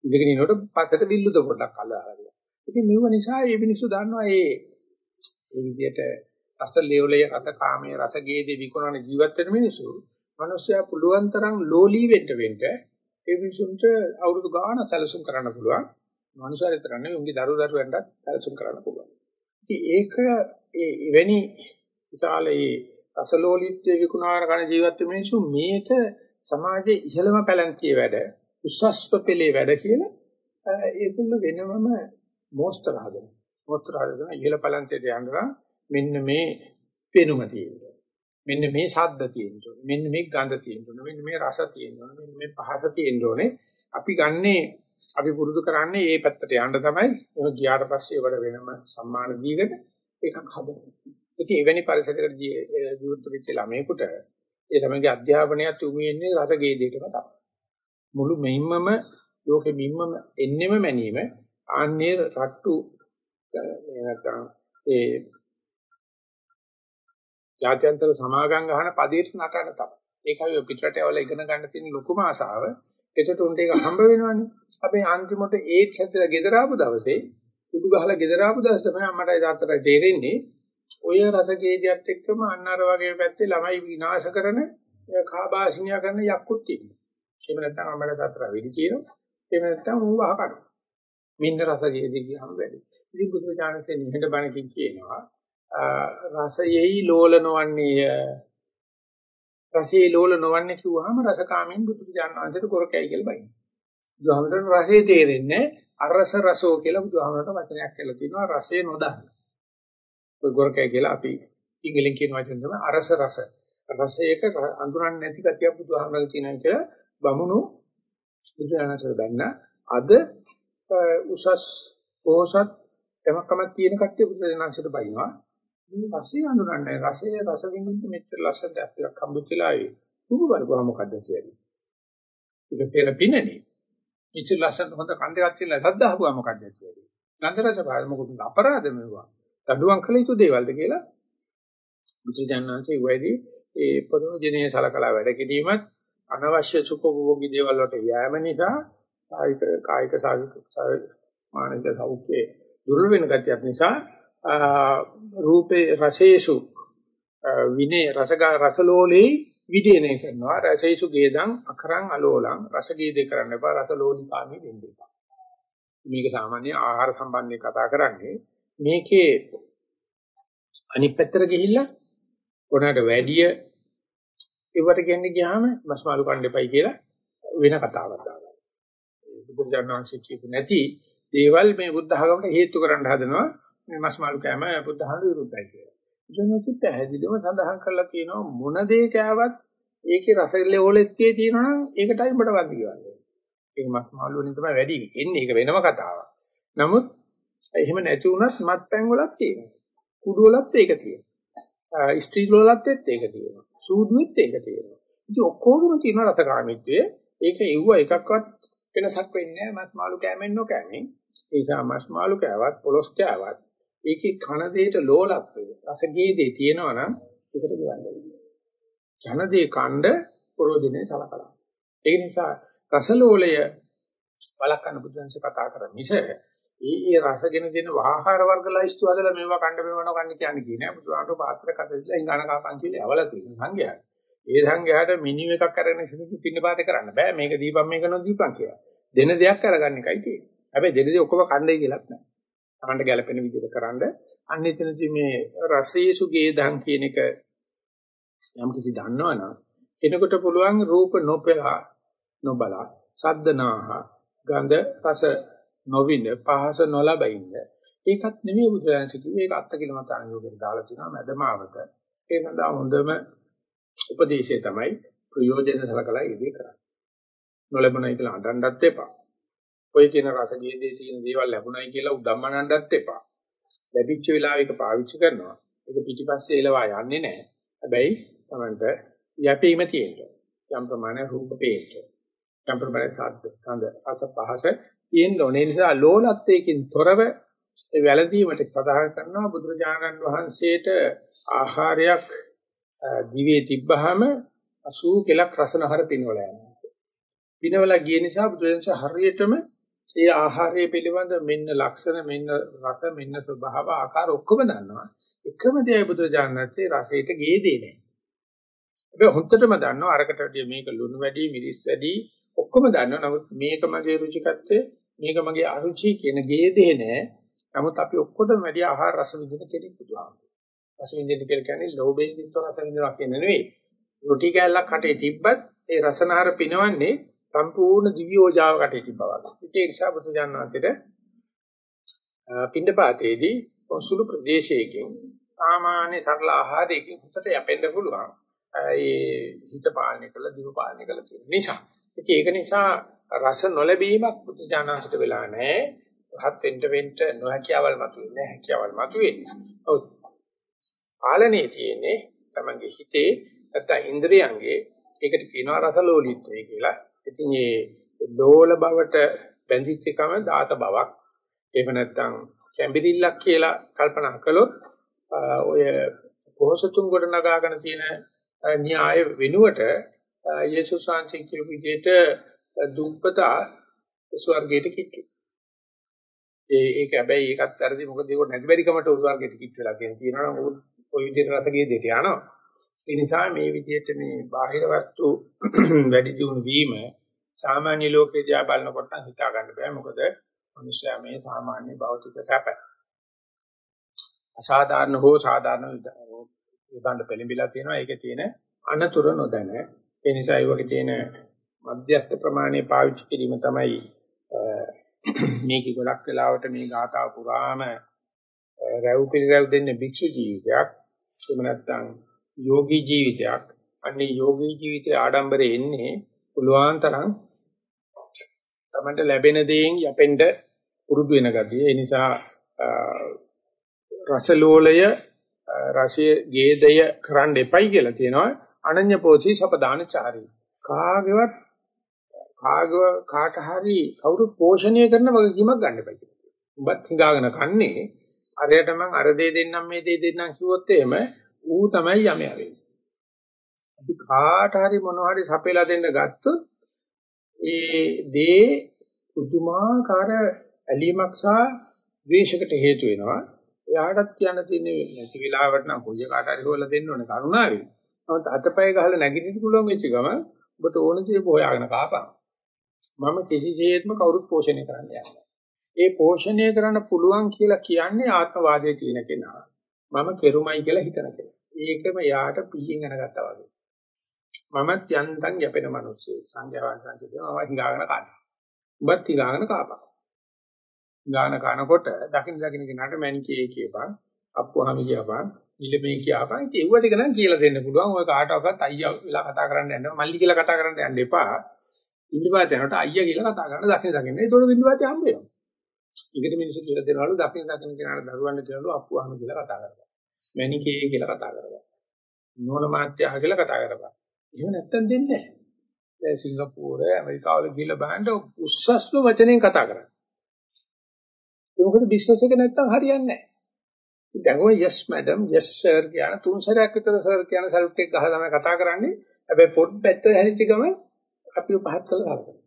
ඉඳගෙන ඉනකොට පසට විල්ලුද පොඩ්ඩක් අල්ලලා. ඉතින් මෙව නිසා මේ මිනිස්සු දන්නවා මේ මේ විදිහට රස ලේවලේ රස කාමයේ රස ගේදී විකුණන ජීවත් වෙන මිනිස්සු මිනිස්සයා පුළුවන් තරම් ලෝලී වෙන්න වෙන්න ඒ මිනිසුන්ට අවුරුදු ගාණක් සැලසුම් කරන්න පුළුවන්. මනුෂ්‍යයෙක් තරන්නේ උන්ගේ දරු දරුවන්ටත් සැලසුම් කරන්න පුළුවන්. ඉතින් ඒක ඒ එවැනි විශාල ඒ රසලෝලීත්වයේ විකුණාන කන ජීවත් වෙන මිනිස්සු මේක සමාජයේ ඉහළම පැලැන්තිය වැඩ උස්සස්ව පෙළේ වැඩ කියලා ඒකුල්ල වෙනමම මොස්තර හදන. මොස්තර හදන ඉහළ පැලැන්තියට යනවා මෙන්න මේ පෙනුම තියෙනවා. මෙන්න මේ ශබ්ද තියෙනවා. මෙන්න මේ ගඳ තියෙනවා. මෙන්න මේ රස තියෙනවා. මෙන්න මේ පහස තියෙනෝනේ. අපි ගන්නේ අපි පුරුදු කරන්නේ මේ පැත්තට යන්න තමයි. ඒක ගියාට පස්සේ වල වෙනම සම්මාන දීගෙන එකක් හදනවා. ඉතින් එවැනි පරිසරයකට ජීවත් වෙච්ච ළමයෙකුට ඒ තමගේ අධ්‍යාපනයත් උමු වෙන්නේ රසගේදයටම තමයි. මුළු මෙින්මම ලෝකෙ මින්මම එන්නෙම මැනීම ආන්නේ රට්ටු නැත්නම් ඒ ජාත්‍යන්තර සමාගම් ගහන පදේට නටන තමයි. ඒකයි ඔය පිටරට යවලා ඉගෙන ගන්න තියෙන ලොකුම ආසාව. එතකොට උන්ට ඒක හම්බ වෙනවනේ. අපි අන්තිමට ඒත් හැදලා ගෙදර ආපු දවසේ කුඩු ගහලා ගෙදර ආපු දවසේ තමයි අම්මටයි තාත්තටයි තේරෙන්නේ ඔය රසකේදියත් එක්කම අන්නර වගේ පැත්තේ ළමයි විනාශ කරන කාබාසිනියා කරන යක්කුත් තියෙනවා. එහෙම නැත්නම් අම්මලා තාත්තලා වෙඩි කියනවා. එහෙම නැත්නම් ඌ වහ කරනවා. මින්න රසකේදී කියහම වැඩි. ඉතින් බුදුචානන්සේ නිහඬ බණකින් කියනවා රසයෙහි ලෝල නොවන්නේ රසයේ ලෝල නොවන්නේ කිව්වහම රසකාමෙන් බුදුරජාණන් වහන්සේට කොරකයි කියලා බයින. බුදුහාමරට රසය තේරෙන්නේ අරස රසෝ කියලා බුදුහාමරට වචනයක් කියලා තියෙනවා රසය නොදන්න. ඔය කොරකයි කියලා අපි ඉංග්‍රීසියෙන් කියන වචන තමයි අරස රස. රසයක අඳුරන්නේ නැති කතිය බුදුහාමරට තියෙනවා කියලා බමුණු බුදුරජාණන්සේ බැන්න අද උසස් පොහසත් එමකමක් තියෙන කට්ටිය බුදුරජාණන්සේට බයිනවා. මේ රසය හඳුනන්නේ. රසය රස විඳින්න මෙච්චර ලස්සනට අපිට හම්බුච්චලායි උඹ බලපුවා මොකද්ද කියන්නේ ඒක පෙර පිනනේ. මෙච්චර ලස්සන හොඳ කන් දෙකක් තියෙන සද්දාහුවා මොකද්ද කියන්නේ ගන්ධ රස භාව මොකද අපරාධ මේවා දඩුවම් කළ යුතු දේවල්ද කියලා. බුදුජානනාංශයේ වෙදී ඒ පරිණෝජනීය සලකලා වැඩ කිරීමත් අනවශ්‍ය සුඛෝභෝගී දේවල් වලට යෑම නිසා කායික කායික සාවික මානසික සෞඛ්‍යයේ දුර්වල වෙන ගතියක් නිසා රූපේ රසේසු විනේ රසගා රසලෝලේ විදේනේ කරනවා රසේසු ගේදං අකරං අලෝලං රසගේදේ කරන්න එපා රසලෝලිකාමී වෙන්න එපා මේක සාමාන්‍ය ආහාර සම්බන්ධයෙන් කතා කරන්නේ මේකේ අනිත් පැත්තට ගිහිල්ලා කොනකට වැඩිය ඒවට කියන්නේ ගියාම මස්මාළු කන්න එපයි කියලා වෙන කතාවක් දානවා. බුදුරජාණන් වහන්සේ කියපු නැති දේවල් මේ බුද්ධ ආගමට හේතු කරන්න හදනවා. මේ මස් මාළු කෑම බුද්ධ හාමුදුරු විරුද්ධයි කියලා. ඉතින් පැහැදිලිවම සඳහන් කරලා තියෙනවා මොන දේ කෑවත් ඒකේ රසෙල්ලේ ඕලෙත්තේ තියෙනවා නම් ඒකටයි උඹට වන්දි කියන්නේ. ඒක මස් මාළු වලින් තමයි වැඩි එන්නේ. ඒක වෙනම කතාවක්. නමුත් එහෙම නැති වුණත් මත්පැන් වලත් තියෙනවා. කුඩු වලත් ඒක තියෙනවා. ස්ත්‍රී වලත් ඒක තියෙනවා. සූදුවෙත් ඒක තියෙනවා. ඉතින් ඔක්කොගම තියෙන රසකාමීත්වයේ ඒක එව්ව එකක්වත් වෙනසක් වෙන්නේ නැහැ මස් මාළු කෑමෙන් නොකෑමෙන්. ඒ නිසා මස් මාළු කෑවත් පොලොස් කෑවත් ඒකේ කන දෙයට ලෝලත්වය රසගේදේ තියෙනවා නම් ඒකට ගවන්න වෙනවා. කන දේ කණ්ඩ ප්‍රෝධිනේ සලකලා. ඒ නිසා රසලෝලය බලකන්න බුදුන්සේ කතා කර මිස ඒ ඒ රසගෙන දෙන ආහාර වර්ග ලයිස්තු හදලා මේවා කණ්ඩ මේවන කන්නේ කියන්නේ කියන්නේ බුදුහාමර පාත්‍ර කතදලා ඉංගන කාපන් කියලා යවලා තියෙන සංඝයා. ඒ සංඝයාට මිනිම එකක් අරගෙන ඉතින් පින්න පාත කරන්න බෑ මේක දීපම් මේක නොදීපම් කියලා. දෙන දෙයක් අරගන්න එකයි තියෙන්නේ. හැබැයි දෙන දේ ඔක්කොම කණ්ඩේ කියලාත් නෑ. Tamanට ගැළපෙන විදිහට කරන්න. අන්න එතනදී මේ රසයේසු ගේදම් කියන එක යම් කිසි දන්නවනම් කෙනෙකුට පුළුවන් රූප නොපෙලා නොබලා සද්දනාහ ගන්ධ රස නොවිඳ පහස නොලබින්න ඒකත් නෙමෙයි බුදුරජාණන් කිව්වේ. ඒක අත්කිලමතාන යෝගයෙන් දාලා තිනවා මැදමාවත ඒ සඳහා හොඳම උපදේශය තමයි ප්‍රයෝජන සලකලා ඉදී කරන්නේ. නොලබනයි කියලා අඬන්නත් එපා. ඔය කියන රසගේදී තියෙන දේවල් ලැබුණයි කියලා උදම්මනන්නත් එපා. ලැබිච්ච වෙලාවයක පාවිච්චි කරනවා. ඒක පිටිපස්සේ එලවා යන්නේ නැහැ. හැබැයි Tamanට යැපීම තියෙනවා. යම් ප්‍රමාණ රූප පේන්න. යම් ප්‍රමාණ සාද්ද සඳ අස පහස තියෙන්න ඕනේ. නිසා ලෝලත්වයකින් තොරව ඒ වැළඳීමට සදාහන් කරනවා බුදුරජාණන් වහන්සේට ආහාරයක් දිවේ තිබ්බහම 80 කෙලක් රසනහර පිනවලා යනවා. පිනවලා ගිය නිසා බුදුරජාණන් හරියටම ඒ ආහාරය පිළිබඳ මෙන්න ලක්ෂණ මෙන්න රස මෙන්න ස්වභාව ආකාර ඔක්කොම දන්නවා. එකම දෙයයි බුදුරජාණන්සේ රසයට ගේ දෙන්නේ. හැබැයි හොත්තටම දන්නවා අරකට වැඩිය මේක ලුණු වැඩි මිරිස් වැඩි ඔක්කොම දන්නවා. නමුත් මේක මගේ රුචිකත්වය මේක මගේ අරුචි කියන ගේ දෙන්නේ නැහැ. නමුත් අපි ඔක්කොටම වැඩි ආහාර රස විඳින කෙනෙක් බුදුහාමුදුරුවෝ. රස විඳින්න කියලා කියන්නේ ලෝභයෙන් යුක්ත රස විඳිනවා කියන නෙවෙයි. රොටි කෑල්ලක් කටේ තිබ්බත් ඒ රසනහර පිනවන්නේ සම්පූර්ණ දිව්‍යෝජාව කටේ තිබ්බා වගේ. ඒ නිසා බුදුජානනාථට පින්ඩපාතේදී සුළු ප්‍රදේශයකින් සාමාන්‍ය සරල ආහාරයකින් හිතට යැපෙන්න පුළුවන්. ඒ හිත පාලනය කරලා දිව පාලනය කරලා තියෙන නිසා. ඒක නිසා රස නොලැබීමක් බුදුජානනාථට වෙලා නැහැ. රහත් වෙන්න වෙන්න නොහැකියාවල් මතුවෙන්නේ හැකියාවල් මතුවෙන්නේ. ඔව්. පාලනේ තියෙන්නේ තමන්ගේ හිතේ නැත්නම් ඉන්ද්‍රියන්ගේ ඒකට කියනවා රසලෝලීත්වය කියලා. ඉතින් මේ ලෝල බවට බැඳිච්ච කම දාත බවක්. එහෙම නැත්නම් කැම්බිරිල්ලක් කියලා කල්පනා කළොත් ඔය පොහසතුන් කොට නගාගෙන තියෙන න්‍යාය වෙනුවට යේසුස් වහන්සේ කියපු විදිහට දුප්පතා ස්වර්ගයට කිට්ටු. ඒ ඒක හැබැයි ඒකත් වැරදි මොකද ඒක නැති බැරි කමට ස්වර්ගයට කිට්ටු වෙලා කියන තියෙනවා නම් ඔය විදිහට රසගේ දෙට යනවා. ඒ නිසා මේ විදිහට මේ බාහිර වස්තු වැඩි දියුණු වීම සාමාන්‍ය ලෝකේ දිහා බලනකොට හිතා ගන්න බෑ. මොකද මිනිස්සයා මේ සාමාන්‍ය භෞතික සැප. අසාධාරණ හෝ සාධාරණ විදඬ පෙළඹිලා තියෙනවා. ඒකේ තියෙන අනතුරු නොදැන. ඒ නිසා ඒ වගේ තියෙන මධ්‍යස්ථ ප්‍රමාණයේ පාවිච්චි කිරීම තමයි මේක ගොඩක් වෙලාවට මේ ගාථා පුරාම රැව් පිළිරැව් දෙන්නේ භික්ෂු ජීවිතයක්. එහෙම නැත්නම් යෝගී ජීවිතයක් අන්නේ යෝගී ජීවිතයේ ආඩම්බරේ එන්නේ පුළුවන් තරම් තමන්ට ලැබෙන දේෙන් යැපෙන්න පුරුදු වෙන ගතිය. ඒ නිසා රසලෝලය රසයේ ගේදය කරන්න එපයි කියලා කියනවා. අනඤ්‍ය පෝචි සපදානචාරී. කාගේවත් කාගව කාට හරි කවුරු පෝෂණය කරන වගකීමක් ගන්න එපයි කියලා. උඹත් හිඟාගෙන කන්නේ අරයට මං අර දේ දෙන්නම් මේ දේ දෙන්නම් කිව්වොත් එහෙම ඌ තමයි යමයා වෙන්නේ. අපි කාට හරි මොනවා හරි සපේලා දෙන්න ගත්තොත් ඒ දේ පුදුමාකාර ඇලීමක් සහ ද්වේෂයකට හේතු වෙනවා. එයාටත් කියන්න තියෙන්නේ නැති වෙලාවට නම් කොයි කාට හරි හොයලා දෙන්න ඕනේ කරුණාවෙන්. නමුත් අතපය ගහලා නැගිටින්න පුළුවන් වෙච්ච ගම ඔබට ඕන දේ හොයාගෙන කාපන්. මම කිසිසේත්ම කවුරුත් පෝෂණය කරන්න යන්නේ ඒ පෝෂණය කරන්න පුළුවන් කියලා කියන්නේ ආත්මවාදයේ තියෙන කෙනා. මම කෙරුමයි කියලා හිතන කෙනා. ඒකම යාට පීයෙන් අනගත්තා වගේ. මමත් යන්තම් යැපෙන මිනිස්සෙක්. සංඝයා වහන්සේ කියනවා මම හිඟාගෙන කනවා. උඹත් හිඟාගෙන කාපන්. ගාන කනකොට දකින්න දකින්න කෙනාට මැනිකේ කියපන්. අප්පුවාම කියපන්. නිලමේ කියපන්. ඒක ඒව ටික නම් කියලා දෙන්න පුළුවන්. ඔය කාටවත් අයියා වෙලා කතා කරන්න යන්න මල්ලි කියලා කතා කරන්න යන්න එපා. ඉන්දිපාත යනකොට අයියා කියලා කතා කරන දකින්න දකින්න. ඒතකොට බින්දුපාතේ හම්බ වෙනවා. ඊකට මිනිස්සු කියලා දෙනවලු දකින්න දකින්න කෙනාට දරුවන්ට කියනවලු අප්පුවාම කියලා කතා කරපන්. මැනිකේ කියලා කතා කරපන්. නෝන මාත්‍යා කියලා කතා කරපන්. එහෙම නැත්තම් දෙන්නේ නැහැ. දැන් සිංගප්පූර ඇමරිකාවල ගිහලා බලන්න උස්සස්ම වචනෙන් කතා කරන්නේ. ඒ මොකද බිස්නස් එක නැත්තම් හරියන්නේ නැහැ. දැන් ඔය yes madam yes sir කියන තුන් සැරයක් විතර sir කියන සල්ට් එක ගහලා තමයි කතා කරන්නේ. හැබැයි පොඩ් පැත්ත හැරිච්ච ගමන් අපිව පහත් කළා හරකන.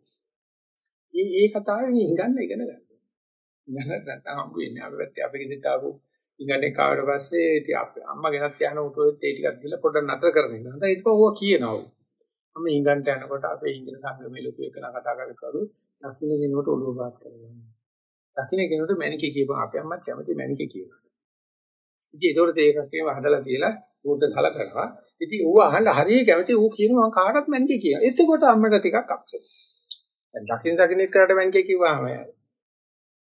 මේ මේ කතාවේ හිඟන්න ඉගෙන ගන්න. ඉගෙන නැත්තම් හම්බ වෙන්නේ අපි පැත්තේ අපි ගෙදරට ආපු ඉංගන්නේ කාවට පස්සේ ඉතින් අපේ අම්මා ගෙනත් යන උටුවෙත් ඒ ටිකක් දීලා පොඩ්ඩක් නතර කරගෙන ඉන්න. හඳයි ඒක ඕවා කියනවා. මම ඉංගන්ට යනකොට අපේ ඉංග්‍රීසි සංගමේ ලොකු එකන කතා කරකරු දකුණේ කෙනෙකුට ඔළුව පාත් කරනවා. දකුණේ කෙනෙකුට මැනිකේ කියපන් අපේ අම්මත් කැමති මැනිකේ කියනවා. ඉතින් ඒතකොට ඒකක් ඒව හදලා තියලා ඌට සලකනවා. ඉතින් ඌ අහන්න හරිය කැමති ඌ කියනවා කාටවත් මැනිකේ කියලා. එතකොට අම්මට ටිකක් අප්සෙට්. දැන් දකුණ දකුණ එක්කකට මැනිකේ කිව්වම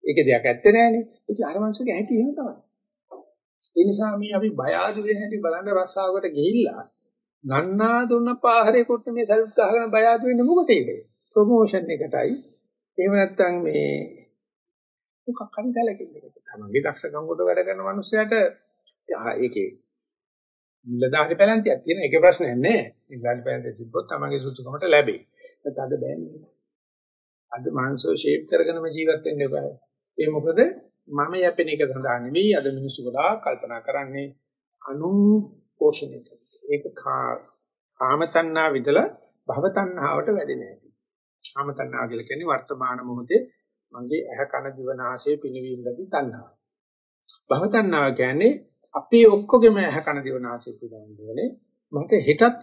ඒකේ දෙයක් ඇත්තේ නෑනේ. ඉතින් අර මනුස්සගේ හැටි එහෙම තමයි. ඒ නිසා මේ අපි බය ආදු වෙන හැටි බලන්න රස්සාවකට ගිහිල්ලා ගන්නා දුන්න පාහරේ කොට මේ සල්ප් ගහගෙන බය ආදු වෙන්නේ මොකටද? ප්‍රොමෝෂන් එකටයි එහෙම නැත්නම් මේ මොකක් හරි දැලකින් එක. තමන්ගේ දක්ෂකම් කොට වැඩ කරන මනුස්සයාට ඒකේ නිලධාරි පැලැන්තියක් තියෙන එක ප්‍රශ්නයක් නෑ. නිලධාරි පැලැන්තිය තිබ්බොත් තමන්ගේ සුසුකමට ලැබෙයි. නැත්නම් අද බෑනේ. අද මානසික ෂේප් කරගෙනම ජීවත් වෙන්න එපා. ඒ මොකද මම යැපෙන එක සඳහා නෙවෙයි අද මිනිස්සු ගොඩාක් කල්පනා කරන්නේ අනුන් පෝෂණය කරන. ඒක කාම තණ්හා විදලා භව තණ්හාවට වැඩි නැහැ. කාම තණ්හා කියලා කියන්නේ වර්තමාන මොහොතේ මගේ ඇහ කන දිව නාසය පිනවීම ගති තණ්හා. භව තණ්හා කියන්නේ අපේ ඔක්කොගෙම ඇහ කන දිව නාසය පිනවන්න ඕනේ. මට හෙටත්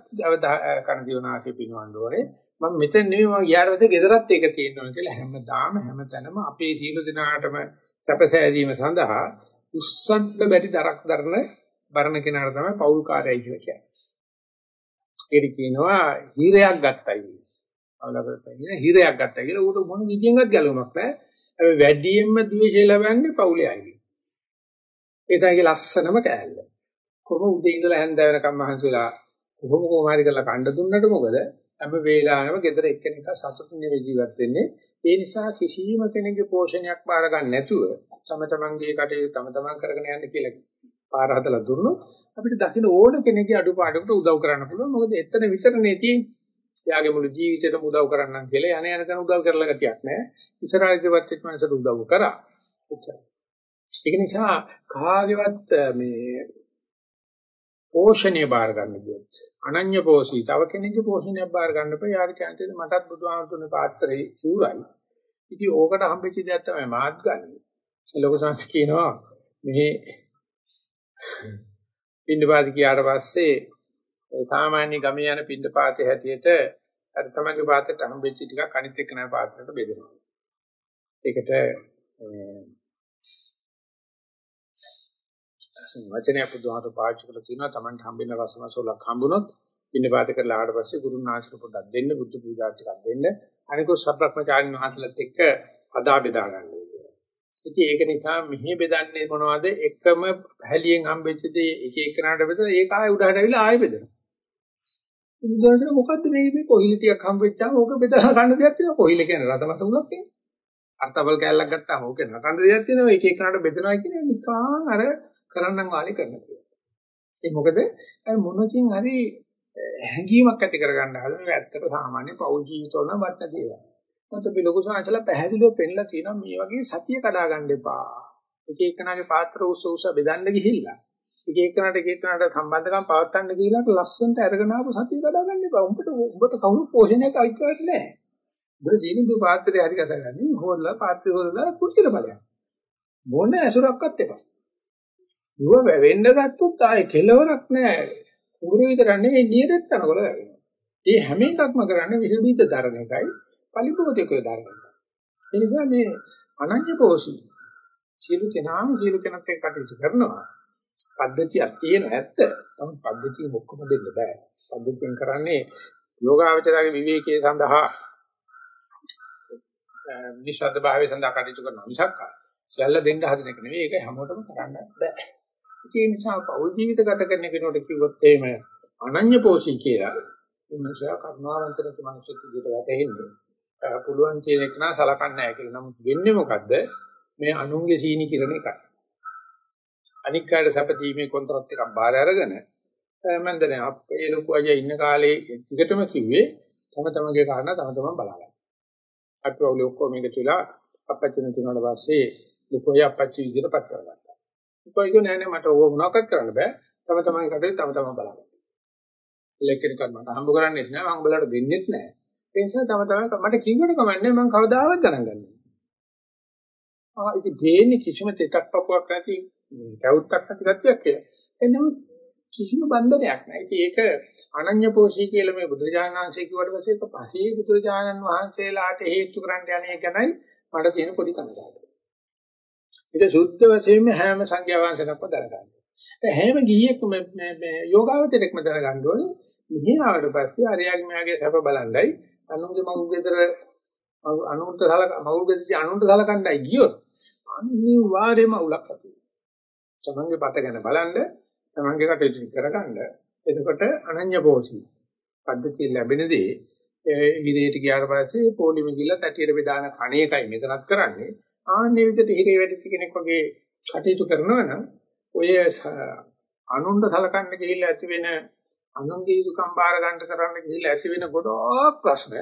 කන දිව නාසය පිනවන්න ඕනේ. මම මෙතන නෙවෙයි මම ගියාට පස්සේ ගෙදරත් ඒක තියෙනවා කියලා හැමදාම හැමතැනම අපේ සීල දිනාටම සැපසෑදීම සඳහා උස්සන්න බැරි දරක් දරන බරණ කෙනාට තමයි පෞල්කාරයයි කියලා කියන්නේ. ඒක කියනවා හීරයක් ගත්තයි. අවලකට හීරයක් ගත්තා කියලා ඌට මොන විදියෙන්වත් ගැලවෙමක් නැහැ. හැබැයි වැඩියෙන්ම ද්වේෂය ලබන්නේ පෞලේ අයගේ. ඒ තමයි ලස්සනම කෑල්ල. කොහොම උදේ ඉඳලා හැන්ද වෙනකම් මහන්සිලා කොහොම කොහොම හරි කරලා කණ්ඩ දුන්නට මොකද හැම වෙලාවෙම ගෙදර එක්කෙනෙක් සතුටින් ජීවත් වෙන්නේ. ඒ නිසා කිසිම කෙනෙකුගේ පෝෂණයක් බාර ගන්න නැතුව තම තමන්ගේ කටයුතු තම තමන් කරගෙන යන්න කියලා පාර හදලා දුන්නොත් අපිට දකින්න ඕන කෙනෙක්ගේ අඩුපාඩුකට උදව් කරන්න පුළුවන්. මොකද එතන විතරනේ තියෙන්නේ. එයාගේ මුළු ජීවිතේටම උදව් කරන්නම් කියලා යන යන තැන උදව් කරලා ගතියක් නැහැ. ඉස්සරහට ඉවත් මනසට උදව් කරා. එච්චරයි. ඒක නිසා කාගේවත් මේ පෝෂණය බාර ගන්න ගියොත්. අනන්‍ය පෝෂී. තව කෙනෙකුගේ පෝෂණයක් බාර ගන්න බෑ යාර කියන්නේ මටත් බුදුහාමුදුරනේ පාත්‍රේ සිවුරයි. ඉතින් ඕකට හම්බෙච්ච දෙයක් තමයි මාත් ගන්න ලොකු සංස් කියනවා මේ පින්නපාත කියාට පස්සේ සාමාන්‍ය ගමේ යන පින්නපාතේ හැටියට අර තමන්ගේ පාත්‍රයට හම්බෙච්ච ටිකක් අනිත් එක්ක නෑ පාත්‍රයට බෙදෙනවා. ඒකට වචනය බුදුහාමර පාවිච්චි කරලා තියෙනවා Tamanට හම්බෙන රසමසෝලක් හම්බුනොත් ඉන්නපාත කරලා ආවට පස්සේ ගුරුන් ආශ්‍ර පොඩ්ඩක් දෙන්න බුද්ධ පූජා ටිකක් දෙන්න අනිකෝ සබ්‍රක්‍මචාරින් වහන්සේලාත් එක්ක අදා බෙදා ගන්න කියලා. ඉතින් ඒක නිසා මෙහි බෙදන්නේ මොනවද එකම පැහැලියෙන් හම්බෙච්ච දේ එක එකනට බෙදලා ඒක ආයෙ උඩහට ඇවිල්ලා ආයෙ බෙදනවා. බුදුහාමර මොකද්ද මේ මේ කොහිල ටිකක් හම්බෙච්චාම ඕක බෙදලා ගන්න දෙයක් තියෙනවා කොහිල කියන්නේ රතමසුලක් කියන්නේ. අර්ථබල් කැලලක් ගත්තාම ඕක නකන්ද දෙයක් තියෙනවා එක එකනට බෙදනවා කියන්නේ නිකන් අර කරන්නම් වාලේ කරන්න කියලා. ඒ මොකද මොනකින් හරි හැඟීමක් ඇති කරගන්න හදන මේ ඇත්තට සාමාන්‍ය පෞල් ජීවිතවල නම් වටන දේවල්. මත අපි ලොකු සංහසලා පැහැදිලිව පෙන්නලා තියෙනවා මේ වගේ සතිය කඩා ගන්න එපා. එක එකනාගේ පාත්‍ර උස උස බෙදන්න ගිහිල්ලා. එක එකනට එක එකනට සම්බන්ධකම් පවත්වන්න ගිහිල්ලාට ලස්සනට අරගෙන ආපු සතිය කඩා ගන්න එපා. උඹට උඹට කවුරු පෝෂණයක් අයිතිවත් නැහැ. උඹ ජීවිත පාත්‍රය හරි කඩගන්නේ හොල්ලා පාත්‍රය හොල්ලා කුටිර බලයක්. මොන ඇසුරක්වත් එපා. නුව වෙන්න ගත්තොත් ආයේ කෙලවරක් නැහැ. කුඹුර විතර නෙවෙයි නියදත් තනකොළ වැවෙනවා. මේ හැම එකක්ම කරන්නේ විහිබීත දරන එකයි පලිපෝතේකේ දරන එකයි. ඒ නිසා මේ අනන්‍ය පෝෂී සියලු කෙනාම සියලු කෙනෙක් එක්ක කටයුතු කරනවා. පද්ධතියක් තියෙන ඇත්ත. නමුත් පද්ධතිය ඔක්කොම දෙන්න බෑ. පද්ධතියෙන් කරන්නේ යෝගාවචරයේ විවේකයේ සඳහා නිෂද්ද භාවය සඳහා කටයුතු කරනවා මිසක් සියල්ල දෙන්න හදන එක නෙවෙයි. ඒක හැමෝටම කරන්න බෑ. ඒ නිසා පෞල් ජීවිත ගත කරන කෙනෙකුට කිව්වොත් එහෙම අනන්‍ය පෝෂී කියලා ඒ මනුස්සයා කරුණාවන්තනක මනුස්සයෙක් විදිහට වැටෙන්නේ. පුළුවන් කියන එක නා සලකන්නේ නැහැ කියලා. නමුත් වෙන්නේ මොකද්ද? මේ අනුන්ගේ සීනි කිරණ එකයි. අනික් කාට සැපදීමේ කොන්ත්‍රාත් එකක් බාර අරගෙන මම දැන් අපේ ලොකු අය ඉන්න කාලේ ටිකටම කිව්වේ තම තමන්ගේ කාරණා තම තමන් බලාගන්න. අපි ඔය ඔක්කොම එකතු වෙලා අපච්චි නැතුනට පස්සේ ලොකු අය අපච්චි විදිහට පත් කරගත්තා. කොයි කිව්ව නෑ නෑ මට ඕක මොනවක්වත් කරන්න බෑ. තම තමන්ගේ කටේ තම තමන් බලන්න. ලෙක්කෙනිකත් මට හම්බ කරන්නේත් නෑ මම උඹලට දෙන්නෙත් නෑ. ඒ නිසා තම තමන් මට කිව්වට කමන්නේ මම කවදාවත් ගණන් ගන්නෙ. ආ ඉතින් දෙන්නේ කිසිම තෙතක් පපුවක් නැති කවුත්තක් නැති ගැටියක් කියලා. එන්නම කිසිම බන්ධනයක් නැහැ. ඉතින් ඒක අනන්‍ය පෝෂී කියලා මේ බුදුරජාණන් වහන්සේ කිව්වට පස්සේ ඒක පසේ බුදුරජාණන් වහන්සේලාට හේතු කරන්න යන්නේ ගැනයි මට තියෙන පොඩි කනගාටුව. ඒක සුද්ධ වශයෙන්ම හැම සංඛ්‍යා වංශනක්ම දැනගන්න. ඒ හැම ගිහියෙක් මේ මේ යෝගාවචරයක්ම දැනගන්න ඕනේ. මෙහි ආවට පස්සේ අරයාගේ මෙයාගේ සැප බලන්ඩයි අනුන්ගේ මගුල් ගෙදර අනුන්ට සලක මගුල් ගෙදර අනුන්ට සලකණ්ඩයි ගියොත් අනිවාර්යයෙන්ම උලක් ඇති. තමන්ගේ පත ගැන බලන්න තමන්ගේ කටයුතු කරගන්න. එතකොට අනන්‍ය පෝෂී පද්ධතිය ලැබෙනදී විදේට ගියාට පස්සේ පොලිම ගිහලා තැටියට බෙදාන කණ එකයි මෙතනත් කරන්නේ. ආන්නේ විදිහට හිරේ වැඩිච්ච කෙනෙක් වගේ කටයුතු කරනවා නම් ඔය අනුන්ද සලකන්න ගිහිල්ලා ඇති වෙන අනුන්ගේ යුතුයකම් බාර ගන්න කරන්න ගිහිල්ලා ඇති වෙන ගොඩක් ප්‍රශ්න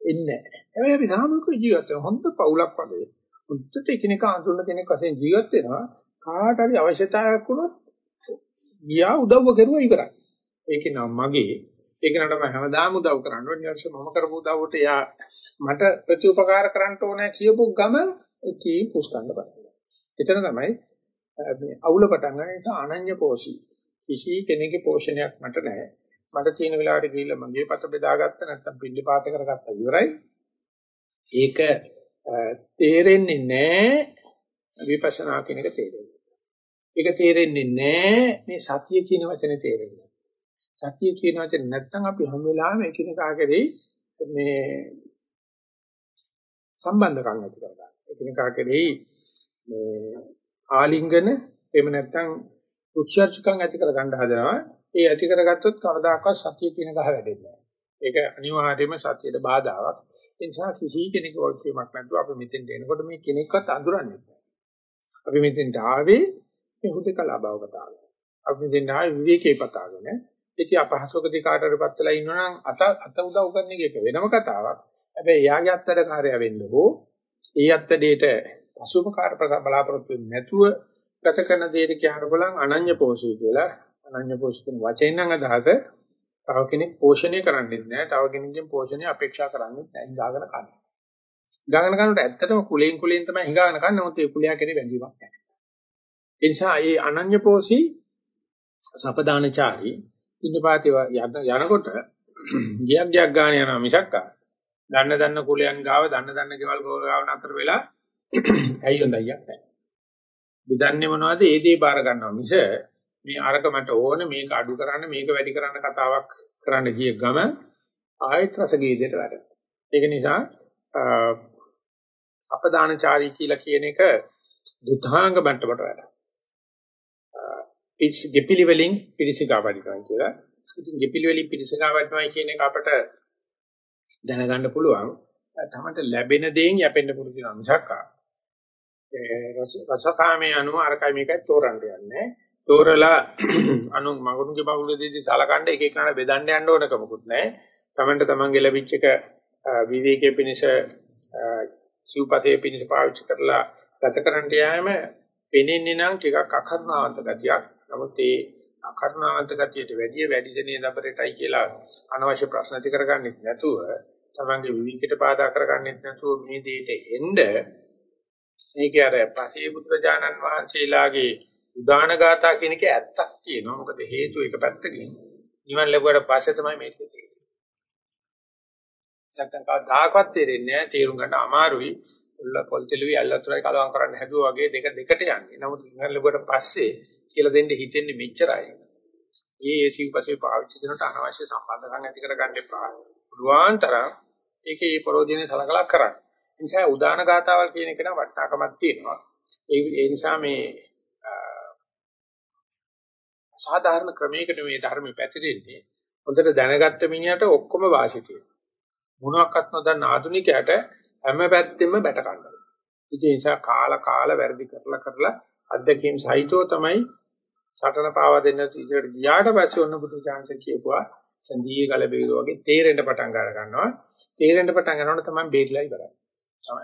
එන්නේ නැහැ. හැබැයි අපි සාමූහික ජීවිතය හොඳ පවුලක් වගේ උත්තර එකිනෙක අඳුරන කෙනෙක් වශයෙන් ජීවත් වෙනවා කාට හරි අවශ්‍යතාවයක් වුණොත් ගියා උදව්ව කරුවා ඉවරයි. ඒකේ නම් මගේ ඒක නට මම හැමදාම උදව් කරන්න ඕනේ. ඊට මම කරපු උදව්වට එයා මට ප්‍රතිඋපකාර කරන්න ඕනේ කියපු ගමන් ඒකී පුස්කන්න බෑ. එතන තමයි මේ අවුල පටන් ගන්න නිසා අනන්‍ය පෝෂී කිසි කෙනෙකුගේ පෝෂණයක් මට නැහැ. මට තියෙන වෙලාවට ගිහිල්ලා මගේ පත බෙදාගත්ත නැත්නම් පිළි පාත කරගත්තා ඉවරයි. ඒක තේරෙන්නේ නැහැ විපස්සනා කියන එක තේරෙන්නේ. ඒක තේරෙන්නේ නැහැ මේ සතිය කියන වචනේ තේරෙන්නේ. සතිය කියන වචනේ නැත්නම් අපි හැම වෙලාවෙම එකිනෙකා කෙරෙහි මේ සම්බන්ධකම් ඇති කරගන්නවා. එකිනෙකා කෙරෙහි මේ ආලිංගන එහෙම නැත්නම් උච්චර්චකම් ඇති කරගන්න හදනවා. ඒ ඇති කරගත්තොත් කවදාකවත් සතිය කියන ගහ වැඩෙන්නේ නැහැ. ඒක අනිවාර්යයෙන්ම සතියට බාධාවක්. ඒ නිසා කිසි කෙනෙකු වගකීමක් නැතුව අපි මෙතෙන් එනකොට මේ කෙනෙක්වත් අඳුරන්නේ නැහැ. අපි මෙතෙන් ආවේ මේ හුදකලා බව කතාව. අපි මෙතෙන් ආවේ විවේකේ පතාගෙන. ඉතින් අපහසුකදී කාටරපත් වෙලා ඉන්නවනම් අත අත උදව් කරන එක වෙනම කතාවක්. හැබැයි යාගේ අත්තර කාර්යය වෙන්න හෝ ඒ අත්තඩේට පසුපකාර බලාපොරොත්තු වෙන්නේ නැතුව ගත කරන දෙයට කියන්න බලන් අනඤ්‍ය පෝෂී කියලා. අනඤ්‍ය පෝෂී කියන වචෙන් නම් අදහස තව කෙනෙක් පෝෂණය කරන්නේ නැහැ. තව කෙනෙක්ගෙන් පෝෂණය අපේක්ෂා කරන්නේ නැහැ. හිඟාගෙන කන්න. හිඟාගෙන කනකොට ඇත්තටම කුලෙන් කුලෙන් තමයි හිඟාගෙන කන්නේ. නමුත් ඒ කුලයා කෙරේ බැඳීමක් නැහැ. ඒ නිසා මේ අනඤ්‍ය පෝෂී සපදානචාරී ඉන්නපාතේ යනකොට ගියක් ගියක් ගාන යනවා මිසක් දන්න දන්න කුලයන් ගාව දන්න දන්න ගෙවල් ගාව නතර වෙලා ඇයි හොඳයියක් නැහැ. බෙදන්නේ මොනවද? ඒ දේ බාර ගන්නවා මිස මේ අරක මට ඕනේ මේක අඩු කරන්න මේක වැඩි කරන්න කතාවක් කරන්න ගිය ගම ආයත් රසගීදයට වැටෙනවා. ඒක නිසා අපදානචාරී කියලා කියන එක දුතාංග බණ්ඩකට වැඩා. පිච් ගෙපිලි වලින් පිරිසිකාවදිනවා කියලා. ඉතින් ගෙපිලි වලින් පිරිසිකාවදිනවා කියන එක අපට දැනගන්න පුළුවන්. තමන්ට ලැබෙන දේෙන් යැපෙන්න පුරුදු වෙනවා මිසක් රසකාමයේ අනුව අරකයි මේකයි තෝරන්න යන්නේ. තෝරලා අනු මගුරුගේ බහුලදීදී සලකන්න එක එකන බෙදන්න යන්න ඕනකමකුත් නැහැ. තමන්ට තමන්ගේ ලැබිච්ච එක විවේකයේ පිණිස සිව්පතේ පිණිස පාවිච්චි කරලා ගත කරන්න යෑම පෙනෙන්නේ නම් ටිකක් අකර්ණාන්ත ගතියක්. නමුත් ඒ අකර්ණාන්ත ගතියට වැඩිය වැඩිසෙනේ දබරටයි කියලා අනවශ්‍ය ප්‍රශ්න ඇති කරගන්නෙත් නැතුව තමන්ගේ විවිධකට බාධා කරගන්නෙත් නැතුව මේ දෙයට එන්න මේක අර පසේ පුත්‍රජානන් වහන්සේලාගේ උදාන ගාථා කියන එක ඇත්තක් තියෙනවා. මොකද හේතුව එක පැත්තකින් නිවන් ලැබුවට පස්සේ තමයි මේක තේරෙන්නේ. සක්කංකා දායකවත් තේරෙන්නේ නැහැ. තේරුම් ගන්න අමාරුයි. උල්ල පොල් තෙලුවි ඇල්ලතුරයි කලවම් කරන්න හැදුවා වගේ දෙක දෙකට යන්නේ. නමුත් නිවන් ලැබුවට පස්සේ කියලා දෙන්න හිතෙන්නේ මෙච්චරයි. මේ සිව්පසේ පාවිච්චි කරනට අනවශ්‍ය සම්බන්ධකම් ඇති කරගන්න එපා. පුළුවන් තරම් ඒකේ පරෝධිනේ සලකලා කරන්න. ඒ නිසා උදාන ගාතාවල් කියන එක නම් වටිනාකමක් තියෙනවා. ඒ නිසා මේ අසාධාරණ ක්‍රමයකට මේ ධර්ම පැතිරෙන්නේ හොඳට දැනගත්ත මිනිහට ඔක්කොම වාසි තියෙනවා. මොනවාක්වත් නොදන්න ආධුනිකයට හැම පැත්තෙම බැට ගන්නවා. ඒ නිසා කාලා කාලා වැරදි කරලා කරලා අධ්‍යක්ීම් සහිතව තමයි සටන පාවා දෙන්න ඉතින් ගියාට පස්සේ ඔන්න බුදු chance කියපුවා සන්දී ගල බේරුව වගේ තේරෙන්න පටන් ගන්න ගන්නවා. තේරෙන්න පටන් ගන්නකොට තමයි බේරිලා ඉවරයි.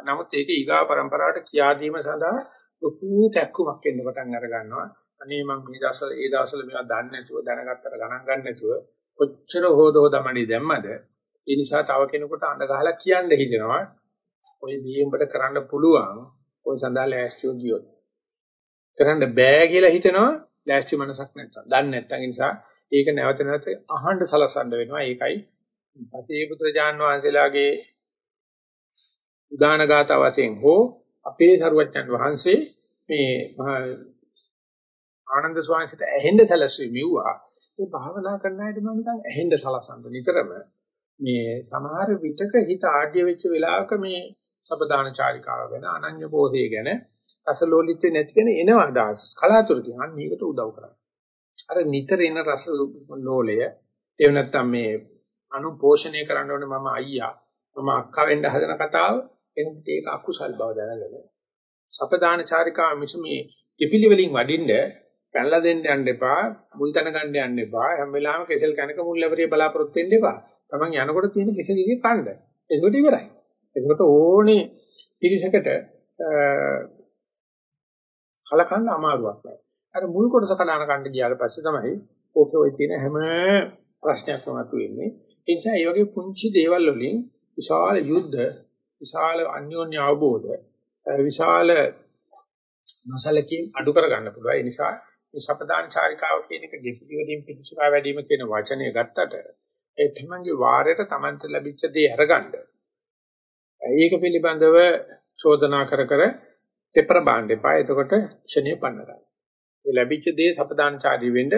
නමුත් ඒක ඊගා પરම්පරාවට කියා දීම සඳහා ලොකු කැක්කුමක් එන්න පටන් අර ගන්නවා. අනේ මම මේ දවස්වල ඒ දවස්වල මේවා දන්නේ නැතුව දැනගත්තට ගණන් ගන්න නැතුව කොච්චර හොදෝ දමණි දැම්මද ඒ නිසා තව කෙනෙකුට අඬ ගහලා කියන්න හිතෙනවා ඔය දීඹට කරන්න පුළුවන් ඔය සඳහා ලෑස්තිව ගියොත් කරන්න බෑ කියලා හිතෙනවා ලෑස්ති මනසක් නැත්තම් දන්නේ නැත්තම් ඒ නිසා ඒක නැවත නැවත අහන්න සලසන්න වෙනවා ඒකයි පතේ පුත්‍රජාන් වහන්සේලාගේ උදාන ගාථා වශයෙන් හෝ අපේ සරුවච්චන් වහන්සේ මේ ආනන්ද ස්වාමීන්ට ඇහෙන්න සැලසුවේ මෙව්වා. මේ භාවනා කරන අයට මම නිකන් ඇහෙන්න සලසන්න නිතරම මේ සමහර විටක හිත ආඩ්‍ය වෙච්ච වෙලාවක මේ සබදාන චාරිකාව ගැන අනන්‍ය බෝධිය ගැන රසලෝලිත්‍ය නැති කෙන එනවා අදහස් කලාතුරකින් අන්න මේකට උදව් කරන්නේ. අර නිතර එන රස ලෝලය එහෙම නැත්නම් මේ අනු පෝෂණය කරන්න ඕනේ මම අයියා. මම අක්කා වෙන්න හදන කතාව එනකොට ඒක අකුසල් බව දැනගෙන සපදාන චාරිකාව මිස මේ ටිපිලි වලින් වඩින්න පැනලා දෙන්න යන්න එපා මුල් තන ගන්න යන්න එපා හැම වෙලාවෙම කෙසල් කනක මුල් ලැබරිය බලාපොරොත්තු වෙන්න එපා. තමන් යනකොට තියෙන කෙසල් ඉගේ කන්න ඒකට ඉවරයි. ඒකට ඕනේ පිරිසකට සලකන්න අමාරුවක් නෑ. අර මුල් කොටස කඩන කන්න ගියාට පස්සේ තමයි ඕකේ ওই තියෙන හැම ප්‍රශ්නයක්ම මතුවෙන්නේ. ඒ නිසා මේ වගේ පුංචි දේවල් වලින් විශාල යුද්ධ විශාල අන්‍යෝන්‍ය අවබෝධ විශාල නොසලකින් අඩු කර ගන්න පුළුවන්. ඒ නිසා මේ සපදාන චාරිකාව කියන එක දෙපිටිවලින් පිටුසුකා වැඩිම කියන වචනය ගත්තට ඒ තමන්ගේ වාරයට තමන්ට ලැබිච්ච දේ අරගන්න. ඒක පිළිබඳව චෝදනා කර කර පෙපර බාන්න එපා එතකොට ක්ෂණිය පන්න ගන්න. ඒ ලැබිච්ච දේ සපදාන චාරී වෙන්න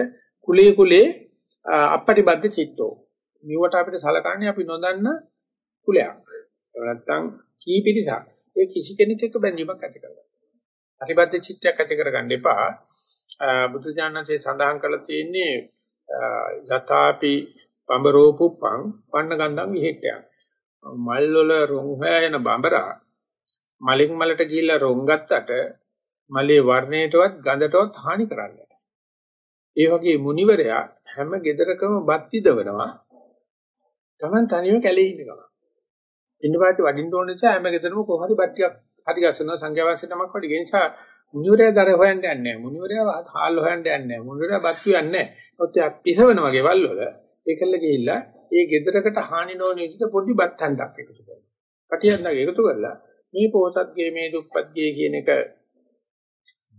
කුලේ කුලේ අපටිබද්ධ චිත්තෝ. නිවට අපිට සලකන්නේ අපි නොදන්න කුලයක්. එහෙම නැත්නම් කී පිටිසක්. ඒ කිසි කෙනෙක් එක්ක බැඳීමක් ඇති කරගන්න. අතිබද්ධ චිත්තයක් ඇති කරගන්න එපා. බුදු දානසේ සඳහන් කරලා තියෙන්නේ යථාපි පඹරෝපුප්පං පන්න ගන්ධම් විහෙට්ටයන්. මල් වල රොන් හොයන බඹරා මලින් මලට ගිහිල්ලා රොන් ගත්තට මලේ වර්ණයටවත් ගඳටවත් හානි කරන්නේ ඒ වගේ මුනිවරයා හැම ගෙදරකම බත් ඉදවනවා. Taman තනියම කැලේ ඉන්න ගමන්. ඉන්න පාටි වඩින්න ඕන නිසා හැම ගෙදරම කොහොමද බත් ටිකක් හරි ගස්සනවා සංඛ්‍යා වාසිය තමක් වඩි. ඒ නිසා මුනිවරයා දර හොයන්න යන්නේ නැහැ. මුනිවරයා හාල් හොයන්න යන්නේ නැහැ. මුනිවරයා බත් කියන්නේ නැහැ. ඔත් එයා පිසවන වගේ වල් වල ඒකල්ල ගිහිල්ලා ඒ ගෙදරකට හානි නොවන විදිහට පොඩි බත් හන්දක් එකතු කරනවා. කටියන්දක් එකතු කරලා මේ පොසත්ගේ මේ දුප්පත්ගේ කියන එක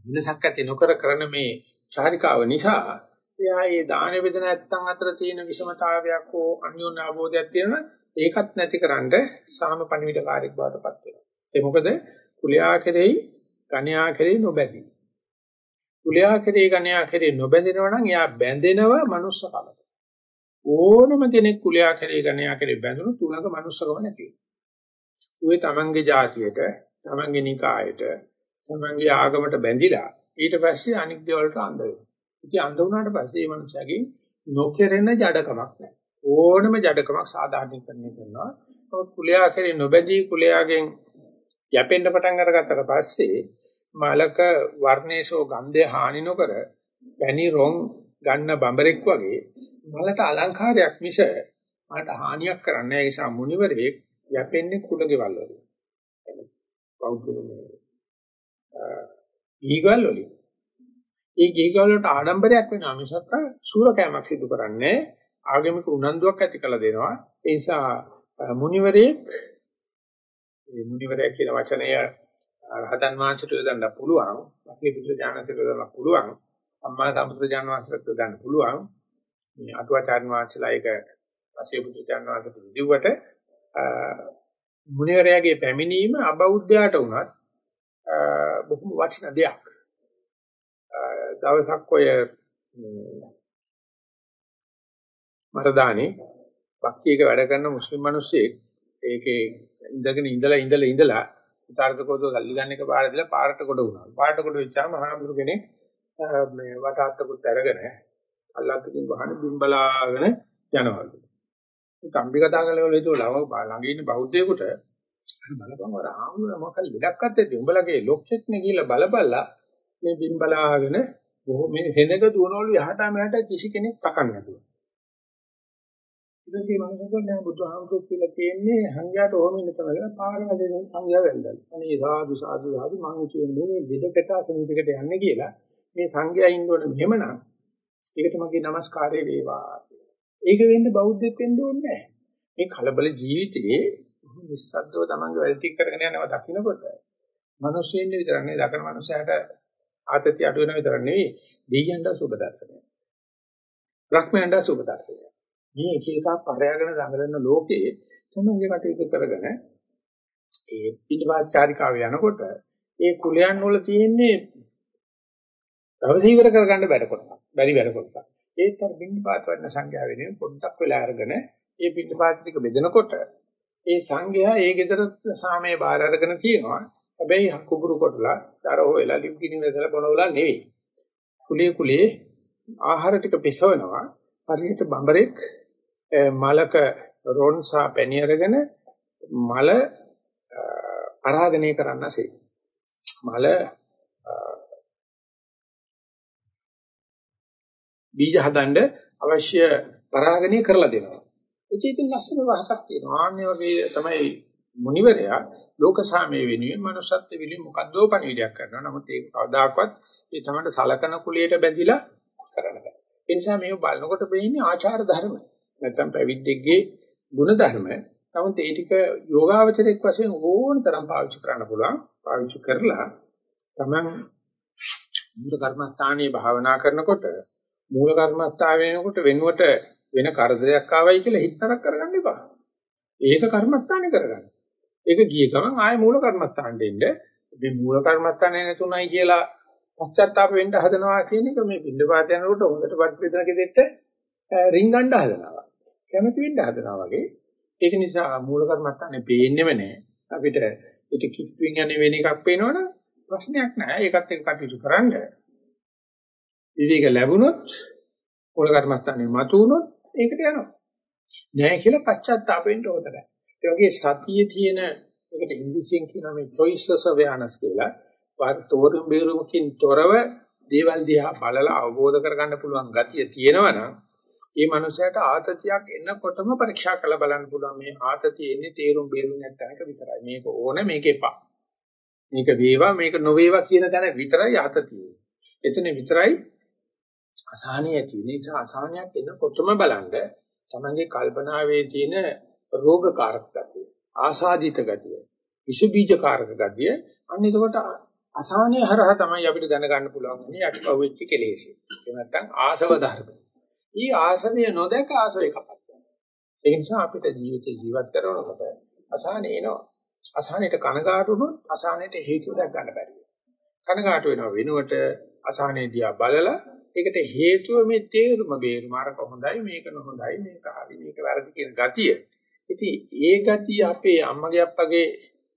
විනසක් ඇති නොකර කරන මේ චාරිකාව නිසා එයා ඒ දාන වේදන නැත්තන් අතර තියෙන විෂමතාවයක් හෝ අන්‍යෝන්‍ය අවබෝධයක් තියෙනවා ඒකත් නැතිකරන්න සාම පණිවිඩකාරී බවටපත් වෙනවා. ඒ මොකද කුලයා කෙරෙහි කණ්‍යා කෙරෙහි නොබැඳී. කුලයා කෙරෙහි කණ්‍යා කෙරෙහි නොබැඳෙනවා නම් එයා බැඳෙනව මනුස්ස කලක. ඕනම කෙනෙක් කුලයා කෙරෙහි කණ්‍යා කෙරෙහි බැඳුණු තුනක මනුස්සකම නැති වෙනවා. උවේ තමන්ගේ જાතියට, තමන්ගේ නිකායට, තමන්ගේ ආගමට බැඳිලා ඊට පස්සේ අනික් දේවල්ට අඳ වෙනවා. ඉතින් අඳ වුණාට පස්සේ මේ මනුස්සයාගේ නොකෙරෙන ජඩකමක් නැහැ. ඕනම ජඩකමක් සාධාරණීකරණය කරනවා. නමුත් කුලයා කෙරේ නොබැදී කුලයාගෙන් යැපෙන්න පටන් අරගත්තට පස්සේ මලක වර්ණේශෝ ගන්ධය හානි නොකර පැණි රොන් ගන්න බඹරෙක් වගේ මලට අලංකාරයක් මිස මලට හානියක් කරන්නේ නැහැ. ඒ නිසා මුනිවරේ යැපෙන්නේ කුලගෙවල් වලින්. පෞද්ගලික ඊගල් වලින්. ඒ ගීගල් වලට ආඩම්බරයක් වෙනවා මිසක් සූරකෑමක් සිදු කරන්නේ ආගමික උනන්දුවක් ඇති කළ දෙනවා. ඒ නිසා මුනිවරේ මේ මුනිවරයා කියන වචනය රහතන් වහන්සේට යොදන්න පුළුවන්. අපේ බුදු දානසට යොදන්න පුළුවන්. අම්මා සම්බුදු දාන වහන්සේට යොදන්න පුළුවන්. මේ අටුවාචාර්ය වහන්සේලා ඒක පසේ බුදු දාන වහන්සේට විදුවට මුනිවරයාගේ පැමිණීම අබෞද්ධයාට වුණත් බොහොම වටිනා දෙයක්. දවසක් ඔය මරදානේ භක්තියක වැඩ කරන මුස්ලිම් මිනිස්සෙක් ඒකේ ඉඳගෙන ඉඳලා ඉඳලා ඉඳලා උතාරකෝද ගල්ලි ගන්න එක පාර දීලා පාරට කොට වුණා. පාරට කොට වෙච්චාම මහාමුදුර කෙනෙක් මේ වටාත්තකුත් අරගෙන අල්ලත්තකින් වහන බිම්බලාගෙන යනවලු. මේ කම්බි කතා කරලා වල හිතුව ළඟ ඉන්න බෞද්ධයෙකුට බලපන් වර ආමුර මොකක්ද ලෙඩක් අත්තේ උඹලගේ ලොක්ෙක් නේ කියලා බලබල්ලා මේ බිම්බලාගෙන බොහෝ මේ සෙනඟ දුවනවලු යහට මෙහාට කිසි කෙනෙක් තකන්නේ නැතුව. ඉතින් මේ මනසට දැන් බුදුහාමුදුරුවෝ කියලා තියෙන්නේ සංඝයාට ඕම ඉන්න තමයි පාරම දෙන සංඝයා වැල්දල්. අනේ සාදු සාදු සාදු මං කියන්නේ මේ දෙඩකට අසනීපයකට යන්නේ කියලා මේ සංඝයා ඉන්නකොට මෙහෙමනම් ඒකට මගේ নমස්කාරය වේවා. ඒක වෙන්න බෞද්ධෙක් වෙන්න ඕනේ නැහැ. මේ කලබල ජීවිතයේ නිස්සද්දව තමන්ගේ වැඩ ටික කරගෙන යනවා දකින්නකොට මිනිස්සුන් විතරක් නෙවෙයි දකින මිනිසයාට ආතතිය අඩු වෙන විතර නෙවෙයි දෙයියන්ට සුබ දර්ශනය. බ්‍රහ්මයන්ට සුබ දර්ශනය. මේ එක එකක් පරයාගෙන ළඟරන ලෝකයේ තමන්ගේ කටයුතු කරගෙන ඒ පිටවාචාරිකාව යනකොට ඒ කුලයන් වල තියෙන්නේ දවස ඉවර කරගන්න බැරි කොටක්. බැරි වැඩ කොටක්. ඒත් අර බින්දපාත වඩන සංඛ්‍යාව වෙනුවෙන් පොඩ්ඩක් වෙලා අරගෙන ඒ බින්දපාත ටික බෙදනකොට ඒ සංඝයා ඒ ගෙදර සාමයේ බාර අරගෙන තියෙනවා. හැබැයි කුඹුරු කොටලා දර හොයලා ලිප්ගිනි වැදලා බොනවලා නෙවෙයි. කුලේ කුලේ ආහාර ටික පිසවනවා. හරියට බඹරෙක් මලක රොන්සා පැණි අරගෙන මල පරාගණය කරන්නසේ. මල බීජ හදන්න අවශ්‍ය පරාගණය කරලා දෙනවා. ඉතින් ලස්සන රහසක් තියෙනවා. ආන්නේ වගේ තමයි මුනිවරයා ලෝක සාමයේ වෙනුවෙන් manussත්ව විලි මොකද්දෝ පණිවිඩයක් කරනවා. නමුත් ඒක කවදාකවත් ඒ තමයි සලකන කුලියට බැඳිලා කරන්න බෑ. ඒ නිසා මේක බලනකොට වෙන්නේ ආචාර ධර්ම. නැත්තම් පැවිද්දෙක්ගේ ගුණ ධර්ම. නමුත් ඒ ටික යෝගාවචරයක් වශයෙන් ඕන තරම් පාවිච්චි කරන්න පුළුවන්. පාවිච්චි කරලා තමන් මූල කර්මස්ථානයේ භාවනා කරනකොට මූල කර්මස්ථාන වෙනකොට වෙනුවට වෙන කරදරයක් ආවයි කියලා හිතතරක් කරගන්න එපා. ඒක කර්මස්ථානේ කරගන්න. ඒක ගිය ගමන් ආයේ මූල කර්මස්ථානට එන්න. මේ මූල කර්මස්ථානේ නැතුණයි කියලා පශ්චාත්තාප වෙන්න හදනවා කියන එක මේ පිළිපාත යනකොට හොඳට වත් බෙදන කෙදෙට්ට රින්ගන්න හදනවා. කැමති වෙන්න හදනවා වගේ. ඒක නිසා මූල කර්මස්ථානේ පේන්නේම නැහැ. අපිට ඒක කික්වින් යන්නේ වෙන එකක් පේනවනම් ප්‍රශ්නයක් නැහැ. ඒකත් එක්ක කටයුතු කරන්න. විවේක ලැබුණොත් මූල කර්මස්ථානේ මතු වුණොත් ඒකට යනවා. නැහැ කියලා පශ්චාත්තාප වෙන්න ඕනේ. ඒ වගේ සතියේ තියෙන ඒකට ඉංග්‍රීසියෙන් කියනවා මේ choiceless awareness කියලා. තෝරුම් බේරුමකින් තොරව දේවල් දිහා බලලා අවබෝධ කරගන්න පුළුවන් ගතිය තියෙනවනම් ඒ මනුස්සයාට ආතතියක් එනකොටම පරීක්ෂා කරලා බලන්න පුළුවන් මේ ආතතිය එන්නේ තේරුම් බේරුම් නැත්නම් විතරයි. මේක ඕන මේක එපා. මේක වේවා මේක නොවේවා කියන තැන විතරයි ආතතිය. එතන විතරයි අසහනිය ඇති වෙන නිසා අසහනයක් එනකොටම බලන්න තමන්ගේ කල්පනාවේ තියෙන රෝගකාරක ගතිය, ආසාදිත ගතිය, විසු බීජකාරක ගතිය අන්න එතකොට අසහනිය හරහා තමයි අපිට දැනගන්න පුළුවන් මේ අටපවෙච්ච කෙලෙසි. ඒ නැත්තම් ආසව ධර්ම. ඊ ආසනය නොදක ආසවේ කපත්. ඒ නිසා අපිට ජීවිතේ ජීවත් කරනකොට අසහනෙ එනවා. අසහනෙට කනගාටු වුණොත් අසහනෙට හේතුව දැක් ගන්න බැරි වෙනවා. කනගාටු වෙනව වෙනුවට අසහනෙ දිහා බලලා ඒකට හේතුව මේ තේරුම බේරුම අරක හොඳයි මේක නොහොඳයි මේක හරි මේක වැරදි කියන ගතිය. ඉතින් ඒ ගතිය අපේ අම්මගේ අප්පගේ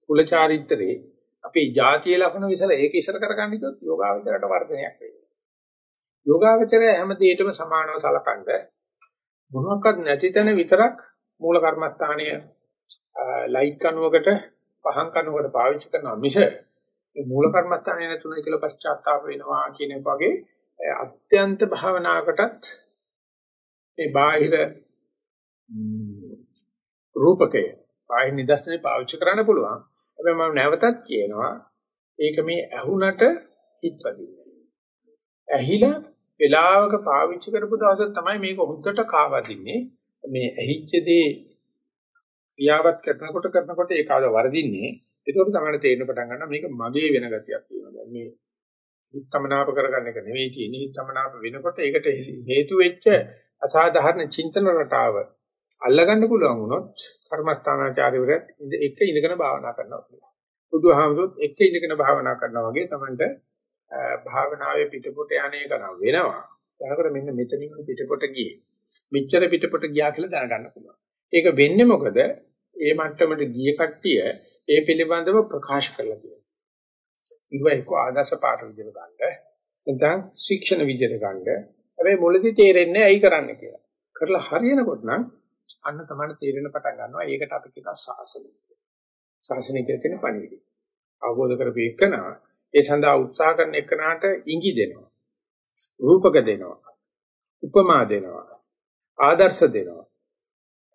කුල චාරිත්‍රයේ අපේ ජාතිය ලක්ෂණ විසල ඒක ඉස්සර කරගන්න කිව්වොත් යෝගාවචරයට වර්ධනයක් වෙනවා. යෝගාවචරය හැම දෙයකම සමානව සලකනද මොනවාක්වත් නැති තැන විතරක් මූල කර්මස්ථානීය ලයිට් කණුවකට පහන් කණුවකට පාවිච්චි කරනවා මිස මේ මූල කර්මස්ථානය නැතුණයි කියලා පශ්චාත්තාප වෙනවා කියන එක වගේ අත්‍යන්ත භාවනාවකටත් මේ බාහිර රූපකය බාහිර නිදර්ශනේ පාවිච්චි කරන්න පුළුවන්. හැබැයි මම නැවතත් කියනවා ඒක මේ ඇහුණට හිතවදින්නේ. ඇහිලා වෙලාවක පාවිච්චි කරපු දවස තමයි මේක හොද්දට කාවදින්නේ. මේ ඇහිච්ච දේ ක්‍රියාවත් කරනකොට කරනකොට ඒක ආද වරදින්නේ. ඒකෝට තමයි තේරෙන්න පටන් ගන්නවා මේක මගේ වෙන ගතියක් තියෙනවා. දැන් මේ හිතමනාප කරගන්න එක නෙවෙයි තියෙන්නේ හිතමනාප වෙනකොට ඒකට හේතු වෙච්ච අසාධාරණ චින්තන රටාව අල්ලගන්න පුළුවන් වුණොත් කර්මස්ථානාචාර්යවරයෙක් එක ඉඳගෙන භාවනා කරනවා කියලා. බුදුහාමුදුරුවෝ එක ඉඳගෙන භාවනා කරනවා වගේ තමයි භාවනාවේ පිටපොට යන්නේ කරා වෙනවා. එතකොට මෙන්න මෙතනින් පිටපොට ගියේ. මෙච්චර පිටපොට ගියා කියලා දැනගන්න පුළුවන්. ඒක වෙන්නේ මොකද? ඒ මට්ටමට ගිය කට්ටිය ඒ පිළිබඳව ප්‍රකාශ කරලා තියෙනවා. ඉව එක්ක ආදර්ශ පාඩ විදිහට ගන්න. නැත්නම් ශික්ෂණ විදිහට ගන්න. හැබැයි මුලදී තේරෙන්නේ ඇයි කරන්න කියලා. කරලා හරියනකොට නම් අන්න තමයි තේරෙන පටන් ගන්නවා. ඒකට අපි කියනවා ශාසනය. ශාසනය කියන්නේ පණිවිඩය. අවබෝධ කරපු එකනා ඒ සඳහා උත්සාහ කරන එකනාට ඉඟි දෙනවා. රූපක දෙනවා. උපමා දෙනවා. ආදර්ශ දෙනවා.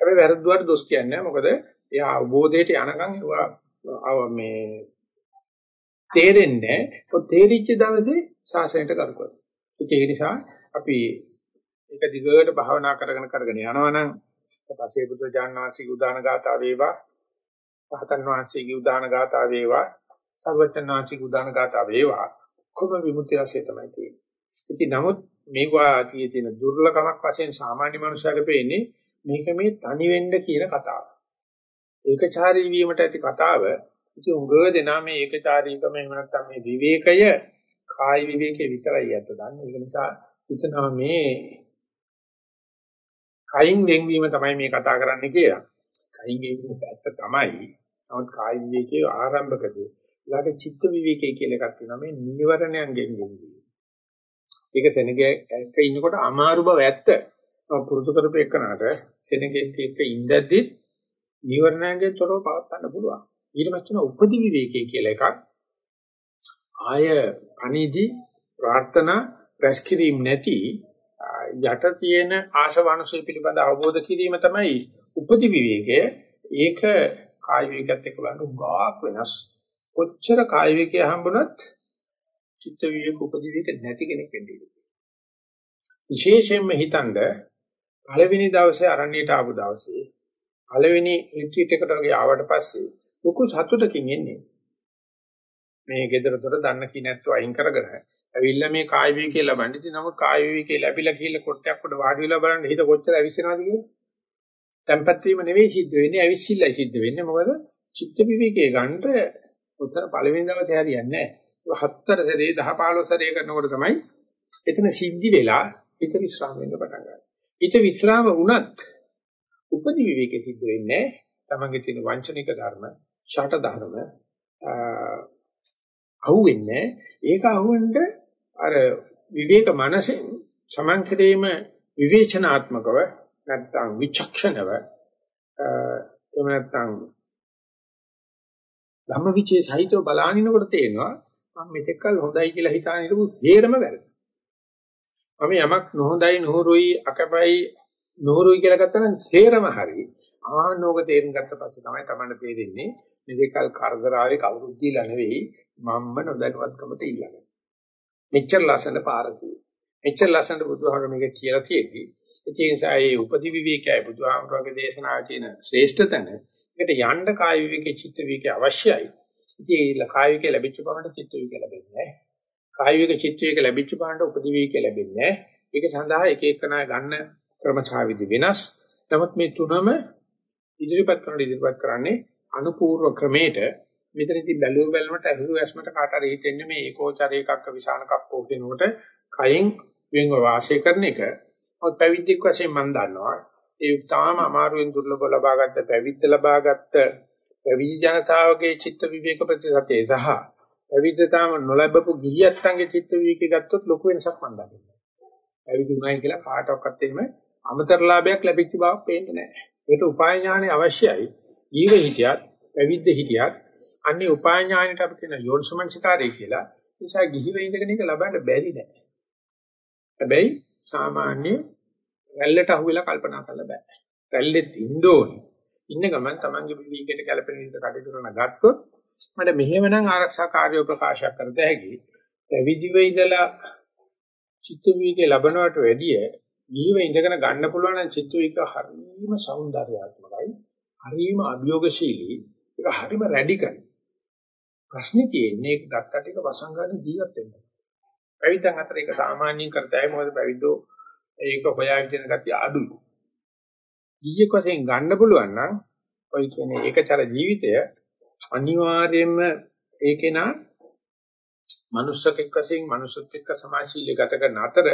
හැබැයි වැරද්දුවට දොස් කියන්නේ නැහැ. මොකද එයා අවබෝධයට යනකම් ඒවා මේ තේරෙන්නේ නැහැ. තේරිච්ච දවසේ ශාසනයට කරු කරනවා. ඒක නිසා අපි ඒක දිගට භාවනා කරගෙන කරගෙන යනවනම් පසේ බුදු ජානනාංශික උදාන ගාථා වේවා පහතන් වහන්සේගේ උදාන ගාථා වේවා සර්වචනාංශික උදාන ගාථා වේවා කොහොම විමුක්තිය රසය තමයි තියෙන්නේ. ඉතින් නමුත් මේවා තියෙන දුර්ලභමක් වශයෙන් සාමාන්‍ය මනුස්සයෙකුට පේන්නේ මේක මේ තනි වෙන්න කියන කතාව. ඒකචාරී වීමට ඇති කතාව ඉතින් උගව දෙනා මේ ඒකචාරීකම එහෙම නැත්නම් මේ විවේකය කායි විවේකේ විතරයි යද්ද දන්නේ. ඒක නිසා හිතනවා මේ කයින් වෙන්වීම තමයි මේ කතා කරන්නේ කියලා. කයින් වෙන්වීම ඇත්ත තමයි. නමුත් කායි විවේකයේ ආරම්භකදී ඊළඟ චිත්ත විවේකයේ කියලා එකක් තියෙනවා මේ නීවරණයන්ගෙන් වෙන්වීම. ඒක සෙනගේ එක ඉන්නකොට අමාරු බව ඇත්ත. පුරුදු කරපේකනට සෙනගෙත් එක්ක ඉඳද්දි නිවර්ණයෙන් තොරව පවත් ගන්න පුළුවන්. ඊට පස්සේ උපදි විවේකයේ කියලා එකක් ආය අනිදි ප්‍රාර්ථනා රැස් කිරීම නැති යට තියෙන ආශවනසය පිළිබඳ අවබෝධ කිරීම තමයි උපදි විවේකය. ඒක කාය විවේකයත් එක්ක බලන උගාක් වෙනස්. කොච්චර කාය විවේකය හම්බුණත් චිත්ත විවේක උපදි විවේක නැති කෙනෙක් වෙන්නේ. විශේෂයෙන්ම හිතනද පළවෙනි දවසේ අරණියට ආපු දවසේ පළවෙනි රිට්‍රීට් එකට වගේ ආවට පස්සේ ලොකු සතුටකින් එන්නේ. මේ gedara dora දන්න කී නැත්තු අයින් කරගෙන ඇවිල්ලා මේ කාය විවේකේ ලබන්නේ. ඉතින් නමුත් කාය විවේකේ ලැබිලා ගිහිල්ලා කොටයක් උඩ වාඩි වෙලා බලන්න හිත කොච්චර ඇවිස්සෙනවද කියලා. tempat වීම නෙවෙයි සිද්ධ වෙන්නේ ඇවිස්සිල්ලයි සිද්ධ වෙන්නේ. මොකද චිත්ත විවේකේ ගන්නට උතර පළවෙනි දවසේ හරියන්නේ නැහැ. හතර සැරේ 10 15 සැරේ කරනකොට තමයි එතන සිද්ධි වෙලා හිත විශ්‍රාම වෙන්න පටන් ගන්නවා. හිත විශ්‍රාම වුණත් උපදි විවේකේ සිද්ධ වෙන්නේ තමන්ගේ තියෙන වංචනික ධර්ම, ෂට ධර්ම අහුවෙන්නේ ඒක අහුවෙන්න අර විවේක මනසෙන් සමන් කිරීම විවේචනාත්මකව නැත්නම් විචක්ෂණව එහෙම නැත්නම් ධම්මවිචේ සහිතව බලානිනකොට තේනවා මම මෙතෙක්කල් හොඳයි කියලා හිතාන හිටපු සේරම වැරදි. මම යමක් නොහොඳයි නොහුරුයි අකපයි නොහුරුයි කියලා ගත්තා නම් සේරම හරි. ආනෝක තේරුම් ගත්ත පස්සේ තමයි Tamanට තේරෙන්නේ මෙතෙක්කල් කරදර ආවේ කවුරුත් දීලා නෙවෙයි මම්ම නොදැනුවත්කමට ඉල්ලගෙන. මෙච්චර ලස්සන පාරකුයි. මෙච්චර ලස්සන බුදුහාමර මේක කියලා තියෙද්දි ඒ නිසා මේ උපදි විවේකයයි බුදුහාමරගේ දේශනාවේ තියෙන ශ්‍රේෂ්ඨතන ඒකට යන්න කාය විවේකේ චිත්ත විවේකේ අවශ්‍යයි. ඉතින් ඒ කාය විවේකේ ලැබිච්ච පමණට චිත්ත විවේකේ ලැබෙන්නේ නැහැ. කාය විවේක චිත්ත විවේකේ ලැබිච්ච පමණට උපදි විවේකේ ලැබෙන්නේ නැහැ. ඒක සඳහා එක එකනා ගන්න ක්‍රමචාවිදි වෙනස්. නමුත් මේ තුනම ඉදිරිපත් කරන ඉදිරිපත් කරන්නේ අනුපූර්ව ක්‍රමයට මෙතනදී බැලුව බැලමට අහිරු ඇස්මට කාට හරි හිතෙන්නේ මේ ඒකෝචර එකක් විසාන කප්පෝ කියනකොට කයෙන් වෙන්ව වාසය කරන එක. ඔත් පැවිද්දෙක් වශයෙන් මම දන්නවා. ඒ තාම අමාරුවෙන් දුර්ලභ ලබාගත්ත පැවිද්ද ලබාගත්ත පැවිදි ජනතාවගේ චිත්ත විවේක ප්‍රතිසතේ සහ පැවිද්ද තාම නොලැබපු ගිහියන්ගේ චිත්ත විවේකී ගත්තොත් ලොකු වෙනසක් මම දකිනවා. පැවිදි උනායි කියලා කාටවත් එහෙම අමතර ලාභයක් ලැබිච්ච බවක් පේන්නේ නැහැ. ඒකට උපාය ඥානෙ අවශ්‍යයි. ජීව හිටියත්, පැවිද්ද හිටියත් අන්නේ උපාය ඥානෙට අපි කියන යෝනිසමංචකාරය කියලා. නිසා ගිහිව ඉඳගෙන ඒක ලබන්න බැරි නෑ. හැබැයි සාමාන්‍ය වැල්ලට අහු වෙලා කල්පනා කරන්න බෑ. වැල්ලෙත් ඉන්න ඕනේ. ඉන්න ගමන් Tamange විවිධයකට ගැලපෙන විදිහට කටයුතු කරන ගත්තොත් මට මෙහෙමනම් ආරක්ෂා කාර්ය ප්‍රකාශයක් කරත හැකි. පැවිදිව ඉඳලා චිත්ත විවිධය ලැබනවට වැඩිය ජීව ඉඳගෙන ගන්න පුළුවන් නම් චිත්ත විවිධ හරීම సౌందర్యයක්. හරීම අභියෝගශීලී. ඒක හරීම රැඩිකල්. ප්‍රශ්නේ තියෙන්නේ ඒක ගත්තට ඒක වසංගන ජීවත් වෙන්න. පැවිද්දන් අතර ඒක සාමාන්‍යයෙන් කරතයි මොකද පැවිද්දෝ ඒක හොයාගෙන ගතිය අඩුයි. ඊයක වශයෙන් ගන්න පුළුවන් නම් ඔය කියන්නේ ඒකචර ජීවිතය අනිවාර්යයෙන්ම ඒකේනා මනුස්සකෙක් වශයෙන් මනුස්සත් එක්ක සමාජශීලී ගත කරන අතර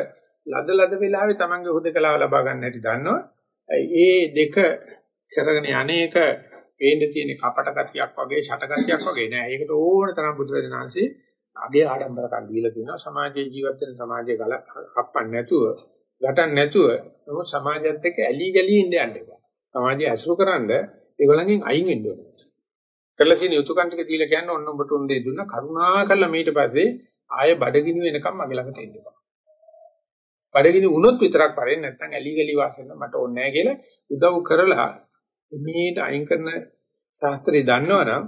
ලද ලද වෙලාවේ Tamange හුදකලාව ලබා ගන්න හැටි දන්නවා. ඒ දෙක කරගෙන යන්නේක වේඳ තියෙන කපට ගතියක් වගේ ෂට ගතියක් වගේ නෑ. ඒකට ඕන තරම් බුදුරජාණන්සේ අගේ ආඩම්බරකම් දීලා තියෙනවා. සමාජයේ ජීවත් වෙන සමාජයේ ගල කප්පන්නේ නැතුව, ගැටන් නැතුව නමුත් සමාජයත් එක්ක ඇලි ගලි ඉන්න යන්න එපා. සමාජය ඇසුරු කරන්ඩ ඒගොල්ලන්ගෙන් අයින් වෙන්න ඕනේ. කරලා තියෙන යුතුයකම් ටික දීලා කියන්න ඔන්න ඔබට උන් දෙයි දුන්නා කරුණා කළා ඊට පස්සේ ආයෙ බඩගිනි වෙනකම් මගේ ළඟට එන්න එපා. බඩගිනි වුණොත් විතරක් පරෙන්නේ නැත්නම් ඇලි ගලි වාසෙන්න මට ඕනේ නැහැ කියලා උදව් කරලා මේට අයින් කරන ශාස්ත්‍රය දන්නවනම්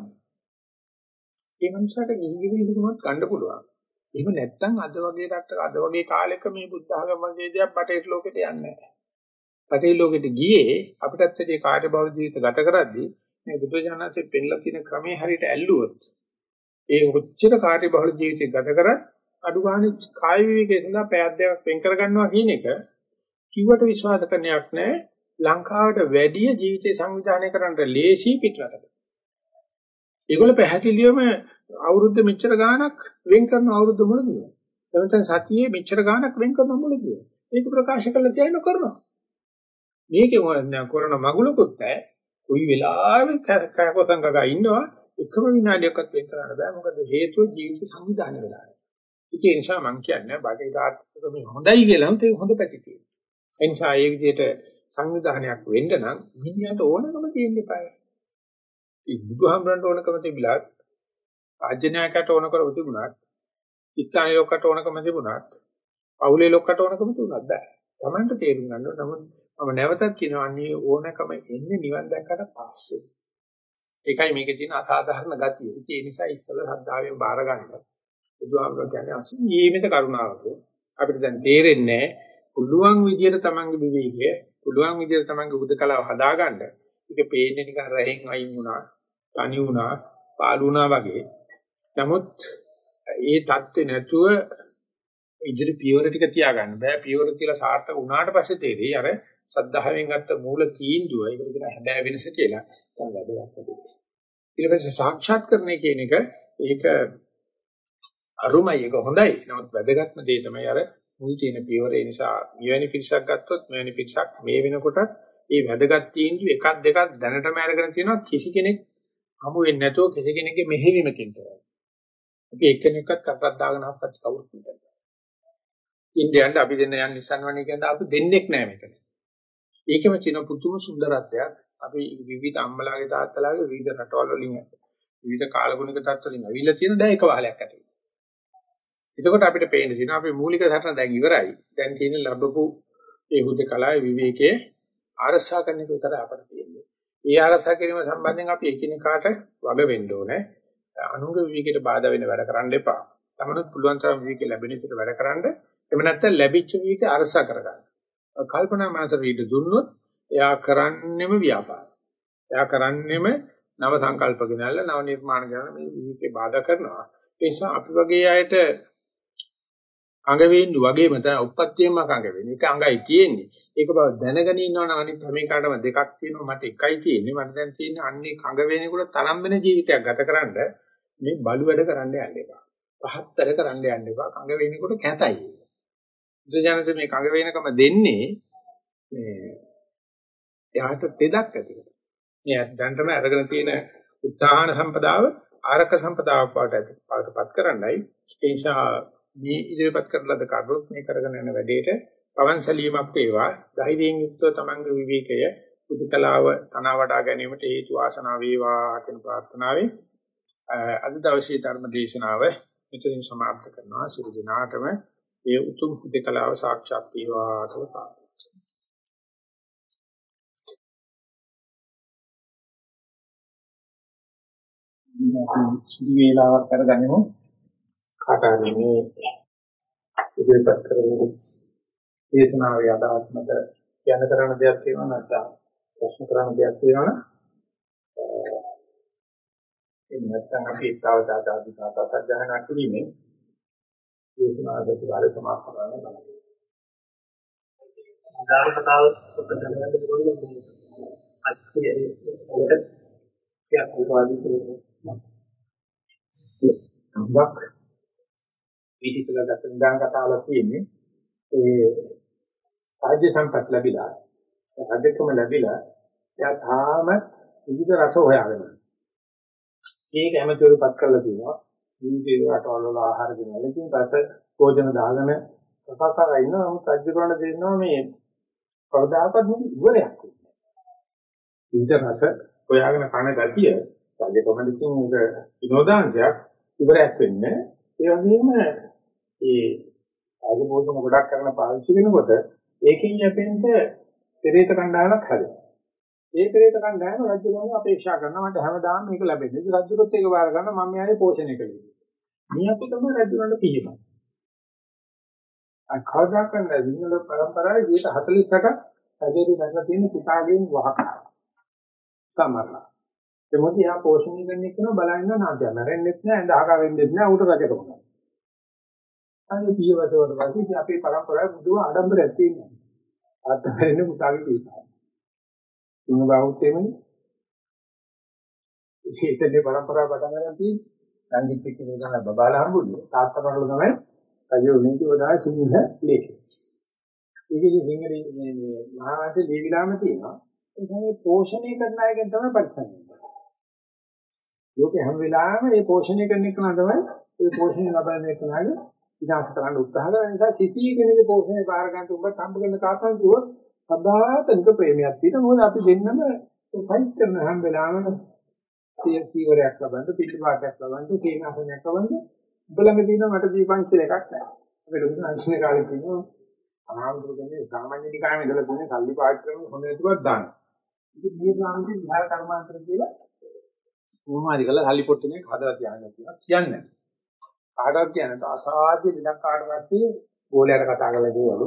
ඒ මනුස්සයාට ගිහිගෙ ඉඳුමත් ගන්න පුළුවන්. එහෙම නැත්නම් අද වගේ රටක අද වගේ කාලෙක මේ බුද්ධ ආගම වගේ දෙයක් බටේට ලෝකෙට යන්නේ නැහැ. බටේ ලෝකෙට ගියේ අපිටත් ඇදී කාර්යබහුල ජීවිත ගත කරද්දී මේ බුද්ධ ඥානසේ පෙන්ලා තියෙන ක්‍රමයේ හරියට ඇල්ලුවොත් ඒ උච්චර කාර්යබහුල ජීවිතය ගත කර අඩු ගන්න කාය විවේකයෙන් සඳහා පැයක් දෙකක් වෙන් කර ගන්නවා කියන එක කිව්වට විශ්වාස කරන්නේක් නැහැ ලංකාවට වැඩි ජීවිතේ සංවිධානය කරන්න ලේසි පිටරටක. ඒගොල්ල පැහැදිලිවම අවුරුද්ද මෙච්චර ගාණක් වෙන් කරන අවුරුද්ද මුලදී. එතන සතියේ මෙච්චර ගාණක් වෙන් කරන මුලදී. ඒක ප්‍රකාශ කළා තියන කරනවා. මේකේ මොන කරන මගුලකුත් නැහැ. කොයි වෙලාවෙ කයකොසංගගා ඉන්නවා එකම විනාඩියක්වත් වෙන් කරන්න බෑ. මොකද හේතුව ජීවිත සංවිධානය වෙලා. ඒ නිසා මම කියන්නේ බඩේ දාත් මේ හොඳයි කියලා නම් ඒක හොඳ පැති තියෙනවා. එනිසා ඒ විදිහට සංවිධානයක් වෙන්න නම් මිනිහට ඕනකම තියෙන්න eBay. ඒ බුදුහාමරන්ට ඕනකම තිබිලා ආජ්‍යනායකට ඕනකම තිබුණාත් ස්ථානීය ලොක්කට ඕනකම තිබුණාත් පවුලේ ලොක්කට ඕනකම තිබුණාත් බෑ. Tamanට තේරුම් ගන්න ඕන නමුත් මම නැවතත් කියනවා අන්නේ ඕනකම එන්නේ නිවන් දැක්කට පස්සේ. ඒකයි මේකේ තියෙන අසාධාරණ ගතිය. ඒ නිසා ඉස්සල ශ්‍රද්ධාවෙන් බාර ගන්න. බුදුහාමර කියන්නේ අසීමිත කරුණාවක අපිට දැන් තේරෙන්නේ පුළුවන් විදියට Tamanගේ විවේකය පුළුවන් විදියට තමන්ගේ උදකලාව හදාගන්න. ඒක පේන්නේ නිකන් රහෙන් අයින් වුණා, තනි වුණා, පාළු වුණා වගේ. නමුත් ඒ தත්ත්වේ නැතුව ඉදිරි පියවර ටික තියාගන්න බෑ. පියවර තියලා සාර්ථක වුණාට පස්සේ තේරෙයි අර සද්ධාවෙන් ගත්ත මූල තීන්දුව ඒකට කියන හැබෑ වෙනස කියලා තමයි වැදගත් දෙයක්. ඊට පස්සේ සාක්ෂාත් කරන්නේ කියන එක ඒක අරුමයි ඒක හොඳයි. නමුත් වැදගත්ම දේ තමයි අර මුල් තියෙන පියවර ඒ නිසා මෙවැනි පිරිසක් ගත්තොත් මෙවැනි පිරිසක් මේ වෙනකොටත් ඒ වැදගත් තීන්දුව එකක් දෙකක් දැනටම අරගෙන තියෙනවා කිසි කෙනෙක් හමු වෙන්නේ නැතුව කිසි කෙනෙක්ගේ මෙහෙවීමකින් තමයි. අපි එක්කෙනෙක්වත් කටක් දාගෙන හප්පත් කවුරුත් නැහැ. ඉන්දියානට අපි දෙන්න යන නිසන්වණේ කියන අපි දෙන්නෙක් නැහැ මෙතන. ඒකම තියෙන පුදුම සුන්දරත්වයක්. අපි විවිධ අම්මලාගේ තාත්තලාගේ විවිධ රටවල් වලින් විවිධ කාලගුණික තත්ත්ව වලින් අවිල්ල තියෙන දැන් එක වහලයක් ඇති. එතකොට අපිට පේන්න තියෙනවා අපේ මූලික ධර්ම දැන් ඉවරයි. දැන් තියෙන ලැබපු ඒ හුදකලාවේ විවේකයේ ආරසා කරන එක විතර අපිට තියෙන්නේ. ඒ ආරසා කිරීම සම්බන්ධයෙන් අපි එකිනෙකාට වග වෙන්න ඕනේ. අනුංග විවේකයට බාධා වෙන වැඩ කරන්න එපා. තමනුත් පුළුවන් තරම් විවේක ලැබෙන විදිහට වැඩ කරන්න. එහෙම නැත්නම් ලැබිච්ච විවේක අරසා කරගන්න. කල්පනා මාතර ඊට දුන්නොත් එයා කරන්නෙම ව්‍යාපාර. එයා කරන්නෙම නව සංකල්ප ගෙනල්ලා නව නිර්මාණ කරන මේ විවේකේ බාධා කරනවා. ඒ නිසා අපි වගේ අයට අඟ වේන්නු වගේම තමයි උප්පත්තියම අඟ වෙන්නේ. ඒක අඟයි තියෙන්නේ. ඒක බව දැනගෙන ඉන්නවනම් අනිත් හැම එකකටම දෙකක් තියෙනවා. මට එකයි තියෙන්නේ. මට දැන් තියෙන්නේ අන්නේ අඟ වේනේකට තරම් වෙන ජීවිතයක් ගතකරනද මේ බලු වැඩ කරන්න යන්න එපා. පහත්තර කරන්න යන්න එපා. අඟ වේනේකට කැතයි. බුදුජානක මේ අඟ වේනකම දෙන්නේ මේ එයාට තෙදක් ඇති කරගන්න. මේ දැන්ටම අරගෙන තියෙන උත්හාන සම්පදාව ආරක සම්පදාව පාටපත් කරන්නයි ඒ නිසා මේ ඉදිරිපත් කරන ලද කරුණුත් මේ කරගෙන යන වැඩේට පවන්සලීමක් වේවා. ධෛර්යයෙන් යුක්තව තමන්ගේ විවේකය උදිකලාව තනවා වඩා ගැනීමට හේතු ආසනාව වේවා කියන ප්‍රාර්ථනාවෙන් අද දවසේ ධර්ම දේශනාව මෙතනින් සමාප්ත කරනවා. සියලු දෙනාටම ඒ උතුම් උදිකලාව සාක්ෂාත් වේවා කියලා ප්‍රාර්ථනා අපි වේලාවක් කරගනිමු කාට හරි මේ ඉදිරිපත් කරගෙන දේශනාවේ අදහස් මත කියන්න කරන දෙයක් තියෙනවා නැත්නම් ප්‍රශ්න කරන දෙයක් තියෙනවා එහෙනම් නැත්නම් අපි ඊතාවදාත අධිකාතත් ගහන කිරීමෙන් දේශනාව ප්‍රතිවාර සමාප්ත කරන්න බලමු. ධාර කතාව පොත දැනගන්න ඕනේ මේ අත්‍යයේ වලට කියක් උපවාදී කියන්නේ. අම්බක් පිටිකල ගත නිදාන් කතාවල තියෙන්නේ. ඒ සාහිත්‍ය සම්පත් ලැබිලා රජකම ලැබිලා එයා තාම විවිධ රස හොයාගෙන ඒක ඇමතිවරුපත් කරලා තියෙනවා. විවිධ රටවල වල ආහාර දෙනවා. ඉතින් රස භෝජන දාගෙන කතාකරලා ඉන්නවා. නමුත් රජ කරන දෙන්නවා මේ කවදාකවත් මේක ඉවරයක් වෙන්නේ විවිධ රස හොයාගෙන කන ගතිය රජකමකින් මේක විනෝදාංශයක් ඉවරයක් වෙන්නේ ඒ වගේම ඒ ආජීවෝධම ගොඩක් කරන පාවිච්චි වෙනකොට ඒකෙන් යැපෙන්න පෙරේත කණ්ඩායමක් හැදෙනවා. ඒ පෙරේත කණ්ඩායම රජුගෙන් අපේක්ෂා කරනවා මට හැමදාම මේක ලැබෙන්නේ. ඉතින් රජුත් ඒක බාර ගන්න මම මෙයාගේ පෝෂණය කළේ. මියත් තමයි රජුන්ට පිළිගන්නේ. අකවදා කරන සිංහල පරම්පරාවේ 148ක් රජුගේ නැගලා තියෙන පිටාගෙන් වහක. සමරලා. ඒ මොකද යා පෝෂණය කරන එක බලන්න නාජ මැරෙන්නෙත් නෑ ඇඳ අහක වෙන්නෙත් නෑ උට රජකම. අනේ පියවතවට පස්සේ අපේ පරම්පරාවේ බුදුව ආඩම්බරයක් තියෙනවා. ආත්මයෙන් මුතාගේ තියෙනවා. ඉන්න බෞද්ධ එමනේ. ඒකේ පරම්පරාව පටන් ගන්න තියෙන්නේ. සංගීත කියන දා බබාලා හම්බුනේ. තාත්තා මරල තමයි අයියෝ මේක වඩා සිංහ ලේඛ. ඒකේ සිංහලේ මේ මේ මහාවංශ දීවිලාම තියෙනවා. ඒ කියන්නේ පෝෂණය කරන අයගෙන් තමයි පරිස්සම් වෙන්නේ. ලෝකේ හැම වෙලාවෙම මේ පෝෂණය කරන එක තමයි ඒ පෝෂණය ලබන එක නේද විනාශ කරන්න උත්සාහ කරන නිසා කිසි කෙනෙකුගේ පෝෂණය බාර ගන්න උඹ හම්බ කරන කාපන් දුව සදාතනික ප්‍රේමයක් තියෙනවා. මොකද අපි දෙන්නම ෆයිට් කරන හැම වෙලාවෙම සීවරයක් ලබන්න පිටිපාටයක් ලබන්න තේනාසනයක් ලබන්න. උඹලඟ තියෙන මට දීපන් කියලා එකක් නැහැ. අපි ලොකු අංශන කාලේ තියෙනවා. අනාමතුරුනේ සාමාන්‍ය නිකායේ ඉඳලා තියෙන සල්ලි පාට කරන හොඳ නේතුවක් දාන්න. ඉතින් මේ ගාමින් විහාර කර්මාන්තර කියලා කොහොම හරි කරලා සල්ලි පොට්ටනේ හදලා තියන්න කියලා කියන්නේ කාටවත් කියන්න අසාධ්‍ය දෙයක් කාට පස්සේ ඕලයට කතා කරලා දුවලු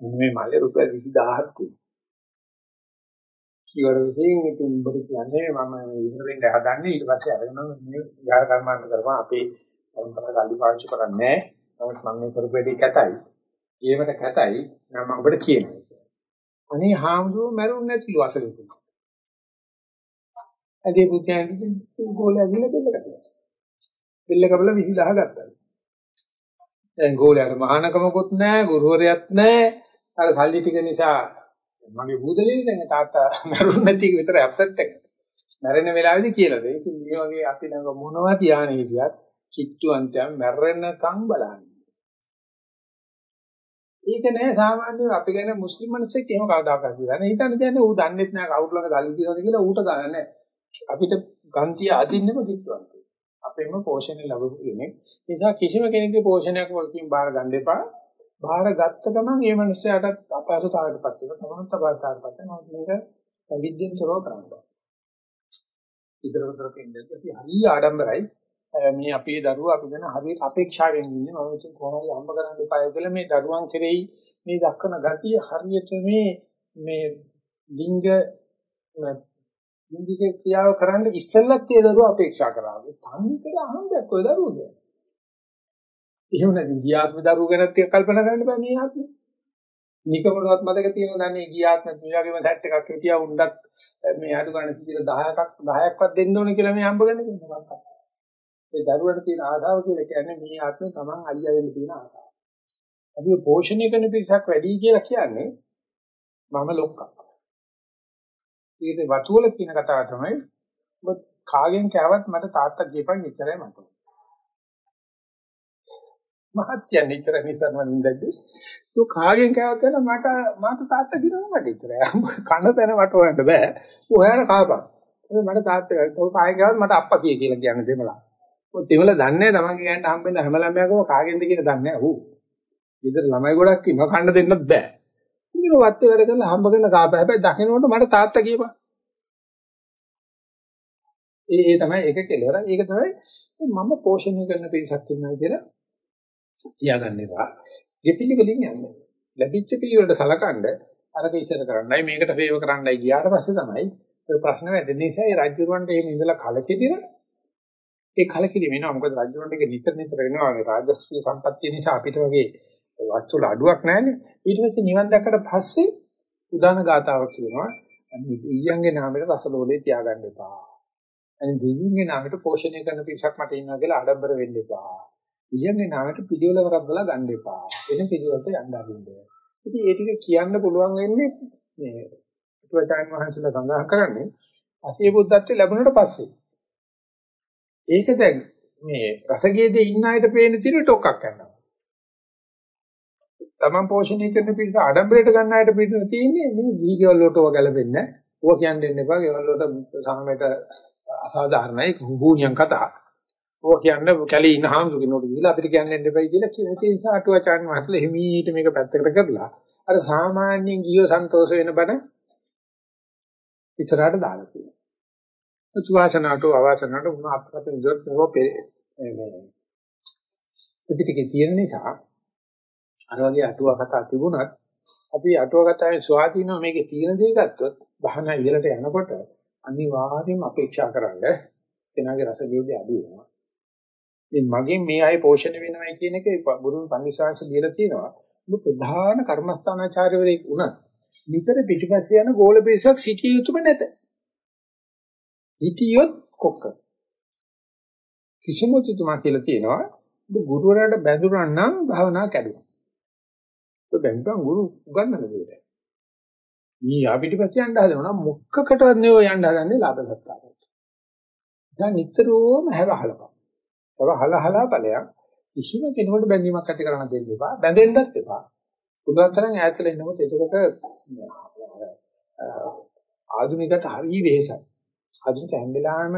මේ මල්ලේ රුපියල් 20000ක් තියෙනවා. ඊවර විසින් ඉතින් උඹට කියන්නේ මම මේ ඉවර වෙන්න හදන්නේ ඊට පස්සේ අරගෙන මේ විහාර කර්මාන්ත කරපුවා අපේ පරම්පරාව ගල්ලි පාවිච්චි කරන්නේ නැහැ. නමුත් මම මේ කරපු වැඩේ කැතයි. ඒවට කැතයි නම් මම ඔබට කියනවා. අනේ හාමුදුරුවෝ මරුන්නේ නැතිලු අසලෙට. ඇදී පුත්යන් ගෝලය ගිහලා දෙල්ලකට. දෙල්ල කපලා 20000 ගත්තා. දැන් ගෝලයට මහානකමකුත් නැහැ, ගුරුවරයෙක් නැහැ. අර සල්ලි ටික නිසා මගේ බුදලේ දැන් තාත්තා මරුන්නේ නැති එක විතරයි අප්සෙට් එක. මැරෙන වෙලාවේදී කියලා දෙයි. ඉතින් මේ වගේ අපි ළඟ මොනවා තියානේ කියත් කිට්ටු අන්තයන් මැරෙනකම් බලන්නේ. ඒක නෑ සාමාන්‍යයෙන් අපි ගැන මුස්ලිම් මිනිස්සෙක් එහෙම කවදාකවත් කියලා නෑ. හිතන්නේ කියන්නේ ඌ දන්නේත් නෑ කවුරු ළඟ සල්ලි තියනවද කියලා ඌට ගන්න නෑ. අපිට ගන්තිය අදින්නෙම කිට්ටු අන්තය. අපෙන්ම පෝෂණය ලැබපු කෙනෙක්. ඒ නිසා කිසිම කෙනෙකුගේ පෝෂණයක් වලකින් බාර ගන්න එපා. බාර ගත්ත ගමන් මේ මිනිස්යාටත් අපහසුතාවයකටපත් වෙනවා. තමන්ත් අපහසුතාවයකටපත් වෙනවා. මේක පැවිද්දෙන් තොරව කරන්න බෑ. ඉදරතර කෙනෙක් අපි හරිය ආඩම්බරයි. මේ අපේ දරුවා අපි ගැන හරියට අපේක්ෂාවෙන් ඉන්නේ. මම ඉතින් කොහොමද හම්බ කරන්න එපාය කියලා මේ දරුවන් කෙරෙහි මේ දක්වන ගතිය හරියට මේ මේ ලිංග ලිංගික ක්‍රියාව කරන්න ඉස්සෙල්ලත් ඒ දරුවා අපේක්ෂා කරා. තනිකර අහන්නක් ඔය දරුවෝ එහෙම නැත්නම් ගියාත්ම දරුවෝ ගැනත් ටික කල්පනා කරන්න බෑ මේ ආත්මේ. නිකමනවත් මතක තියෙනවා දන්නේ ගියාත්ම මේ වගේම සැට් එකක් හිටියා උණ්ඩක් මේ අඩු ගන්න 10ක් 10ක්වත් දෙන්න ඕනේ කියලා මේ හම්බ ගන්න කෙනෙක්. ඒ දරුවට තියෙන ආසාව කියලා කියන්නේ මේ ආත්මේ Taman අයියා වෙන්න තියෙන ආසාව. අපි පෝෂණය කරන පිරිසක් වැඩි කියලා කියන්නේ මම ලොක්කා. ඊට වතුවල කියන කතාව තමයි ඔබ කාගෙන් කෑවත් මට තාත්තා කියපන් ඉතරයි මට. මහත්යන් ඉතර නිතරම නින්දදී තු කාගෙන් කෑවත් කරන මට මට තාත්තා කියනවා මට ඉතරයි. කන තැන මට හොයන්න බෑ. ඔයාලා කාපන්. මට තාත්තා ඔය කාගෙන් කෑවත් මට අප්පා කිය කියලා කියන්නේ දෙමලා. ඔය දෙමළ දන්නේ තමන්ගේ ගෑනට හම්බෙන්න හැම ළමයාගම කාගෙන්ද කියලා දන්නේ නැහැ ඌ. ඊතර ළමයි ගොඩක් ඉන්නවා කන්න දෙන්නත් බෑ. ඉතින් වත් වැඩ කරලා හම්බ කරන කාප හැබැයි දකින්නකොට මට තාත්තා කියපන්. ඒ ඒ තමයි ඒක කෙලවර. ඒක තමයි මම පෝෂණය කරන පිරිසක් ඉන්නවා කියලා තියාගන්න එපා. ගෙපිලි වලින් යන්නේ. ලැබිච්ච පිළිවෙලට සලකනද අරක ඉස්සර කරන්නයි මේකට වේව කරන්නයි ගියාට පස්සේ තමයි ඔය ප්‍රශ්න වැදෙන්නේ. නිසා ඒ රාජ්‍යරුවන්ට එහෙම ඉඳලා කලකිරීම ඒ කලකිරීම වෙනවා. මොකද රාජ්‍යරුවන්ට ඒක නිතර නිතර වෙනවා. රාජස්ත්‍රී සම්පත්තිය නිසා අපිට වගේ වස්තු වල අඩුවක් නැහැනේ. ඊට පස්සේ නිවන් දැක්කට පස්සේ උදාන ගාතාවක් කියනවා. ඊයන්ගේ නාමයට රසලෝලේ තියාගන්න එපා. අනිත් දෙවියන්ගේ නාමයට පෝෂණය කරන පිරිසක් මට ඉන්නවා කියලා ආඩම්බර වෙන්න එපා. ඊයන්ගේ නාමයට පිළිවෙල වරද්දලා ගන්න එපා. එන පිළිවෙලට යන්න අරින්න. ඉතින් ඒ ටික කියන්න පුළුවන් වෙන්නේ මේ පුතචාන් වහන්සේලා සඳහන් කරන්නේ අසිය බුද්ධත්වයේ ලැබුණට පස්සේ. ඒක දැන් මේ රසගේදී ඉන්න අයට පේන තියෙන ටොක්ක්ක් කරනවා. තමන් පෝෂණය කරන පිළිස ආඩම්බරයට ගන්න අයට පිළිස තියෙන්නේ මේ වීඩියෝ වලට ඔය ගැලපෙන්නේ නැහැ. ඕක කියන්න දෙන්න එපා. ඒවල වලට සාමයට අසාධාරණයි හුහුණියන් කතා. ඕක කියන්න කැලේ ඉන්න හාමුදුරු කෙනෙකුට ගිහලා අපිට කියන්න දෙන්න එපයි කියලා කියන ඒ නිසා අටුවාචාන් වහන්සේලා හිමීට මේක පැත්තකට කරලා අර සාමාන්‍යයෙන් ගියෝ සන්තෝෂ වෙන බණ ඉතරහට දාලා තියෙනවා. සුවාසනාට අවාසනාට උන අපකට ඉඳලා මොකෝ මේ පිටිකේ තියෙන නිසා අර වගේ අටුවා කතා තිබුණත් අපි අටුවා කතාවේ ස්වාධීනව මේකේ තියෙන දේ ගත්තොත් බහන ඉහළට යනකොට අනිවාර්යයෙන්ම අපේක්ෂා කරන්න කෙනාගේ රසජීවිතය අඩු වෙනවා. ඉතින් මගෙන් මේ අය පෝෂණය වෙනවයි කියන එක ගුරු පන්සිංශ ලියලා තියෙනවා. ඔබ ප්‍රධාන කර්මස්ථානාචාර්යවරයෙක් වුණත් නිතර පිටිපස්සේ යන ගෝල බේසක් සිටිය යුතුම නැත. හිටියොත් කොක්ක. කිසිම තුතුමා කියලා තියෙනවා. ඔබ ගුරුවරයාට බැඳුනා නම් භාවනා කැඩුවා. ඔබ බැඳුම් ගුරු උගන්වන දෙයට. මේ ආපිටිපස්සේ යන්න හදනවා මොකකටවත් නෙවෙයි යන්න හදන්නේ ලාභ සත්කාරයට. දැන් නිතරම හැවහලපන්. හැවහලහලා ඵලයක්. කිසිම කෙනෙකුට බැඳීමක් ඇති කරන්න දෙන්න එපා. බැඳෙන්නත් එපා. පුළුවන් තරම් ඈතල ඉන්නකොට එතකොට ආධුනිකට හරි වෙහසක්. ආධුනික හැම වෙලාවෙම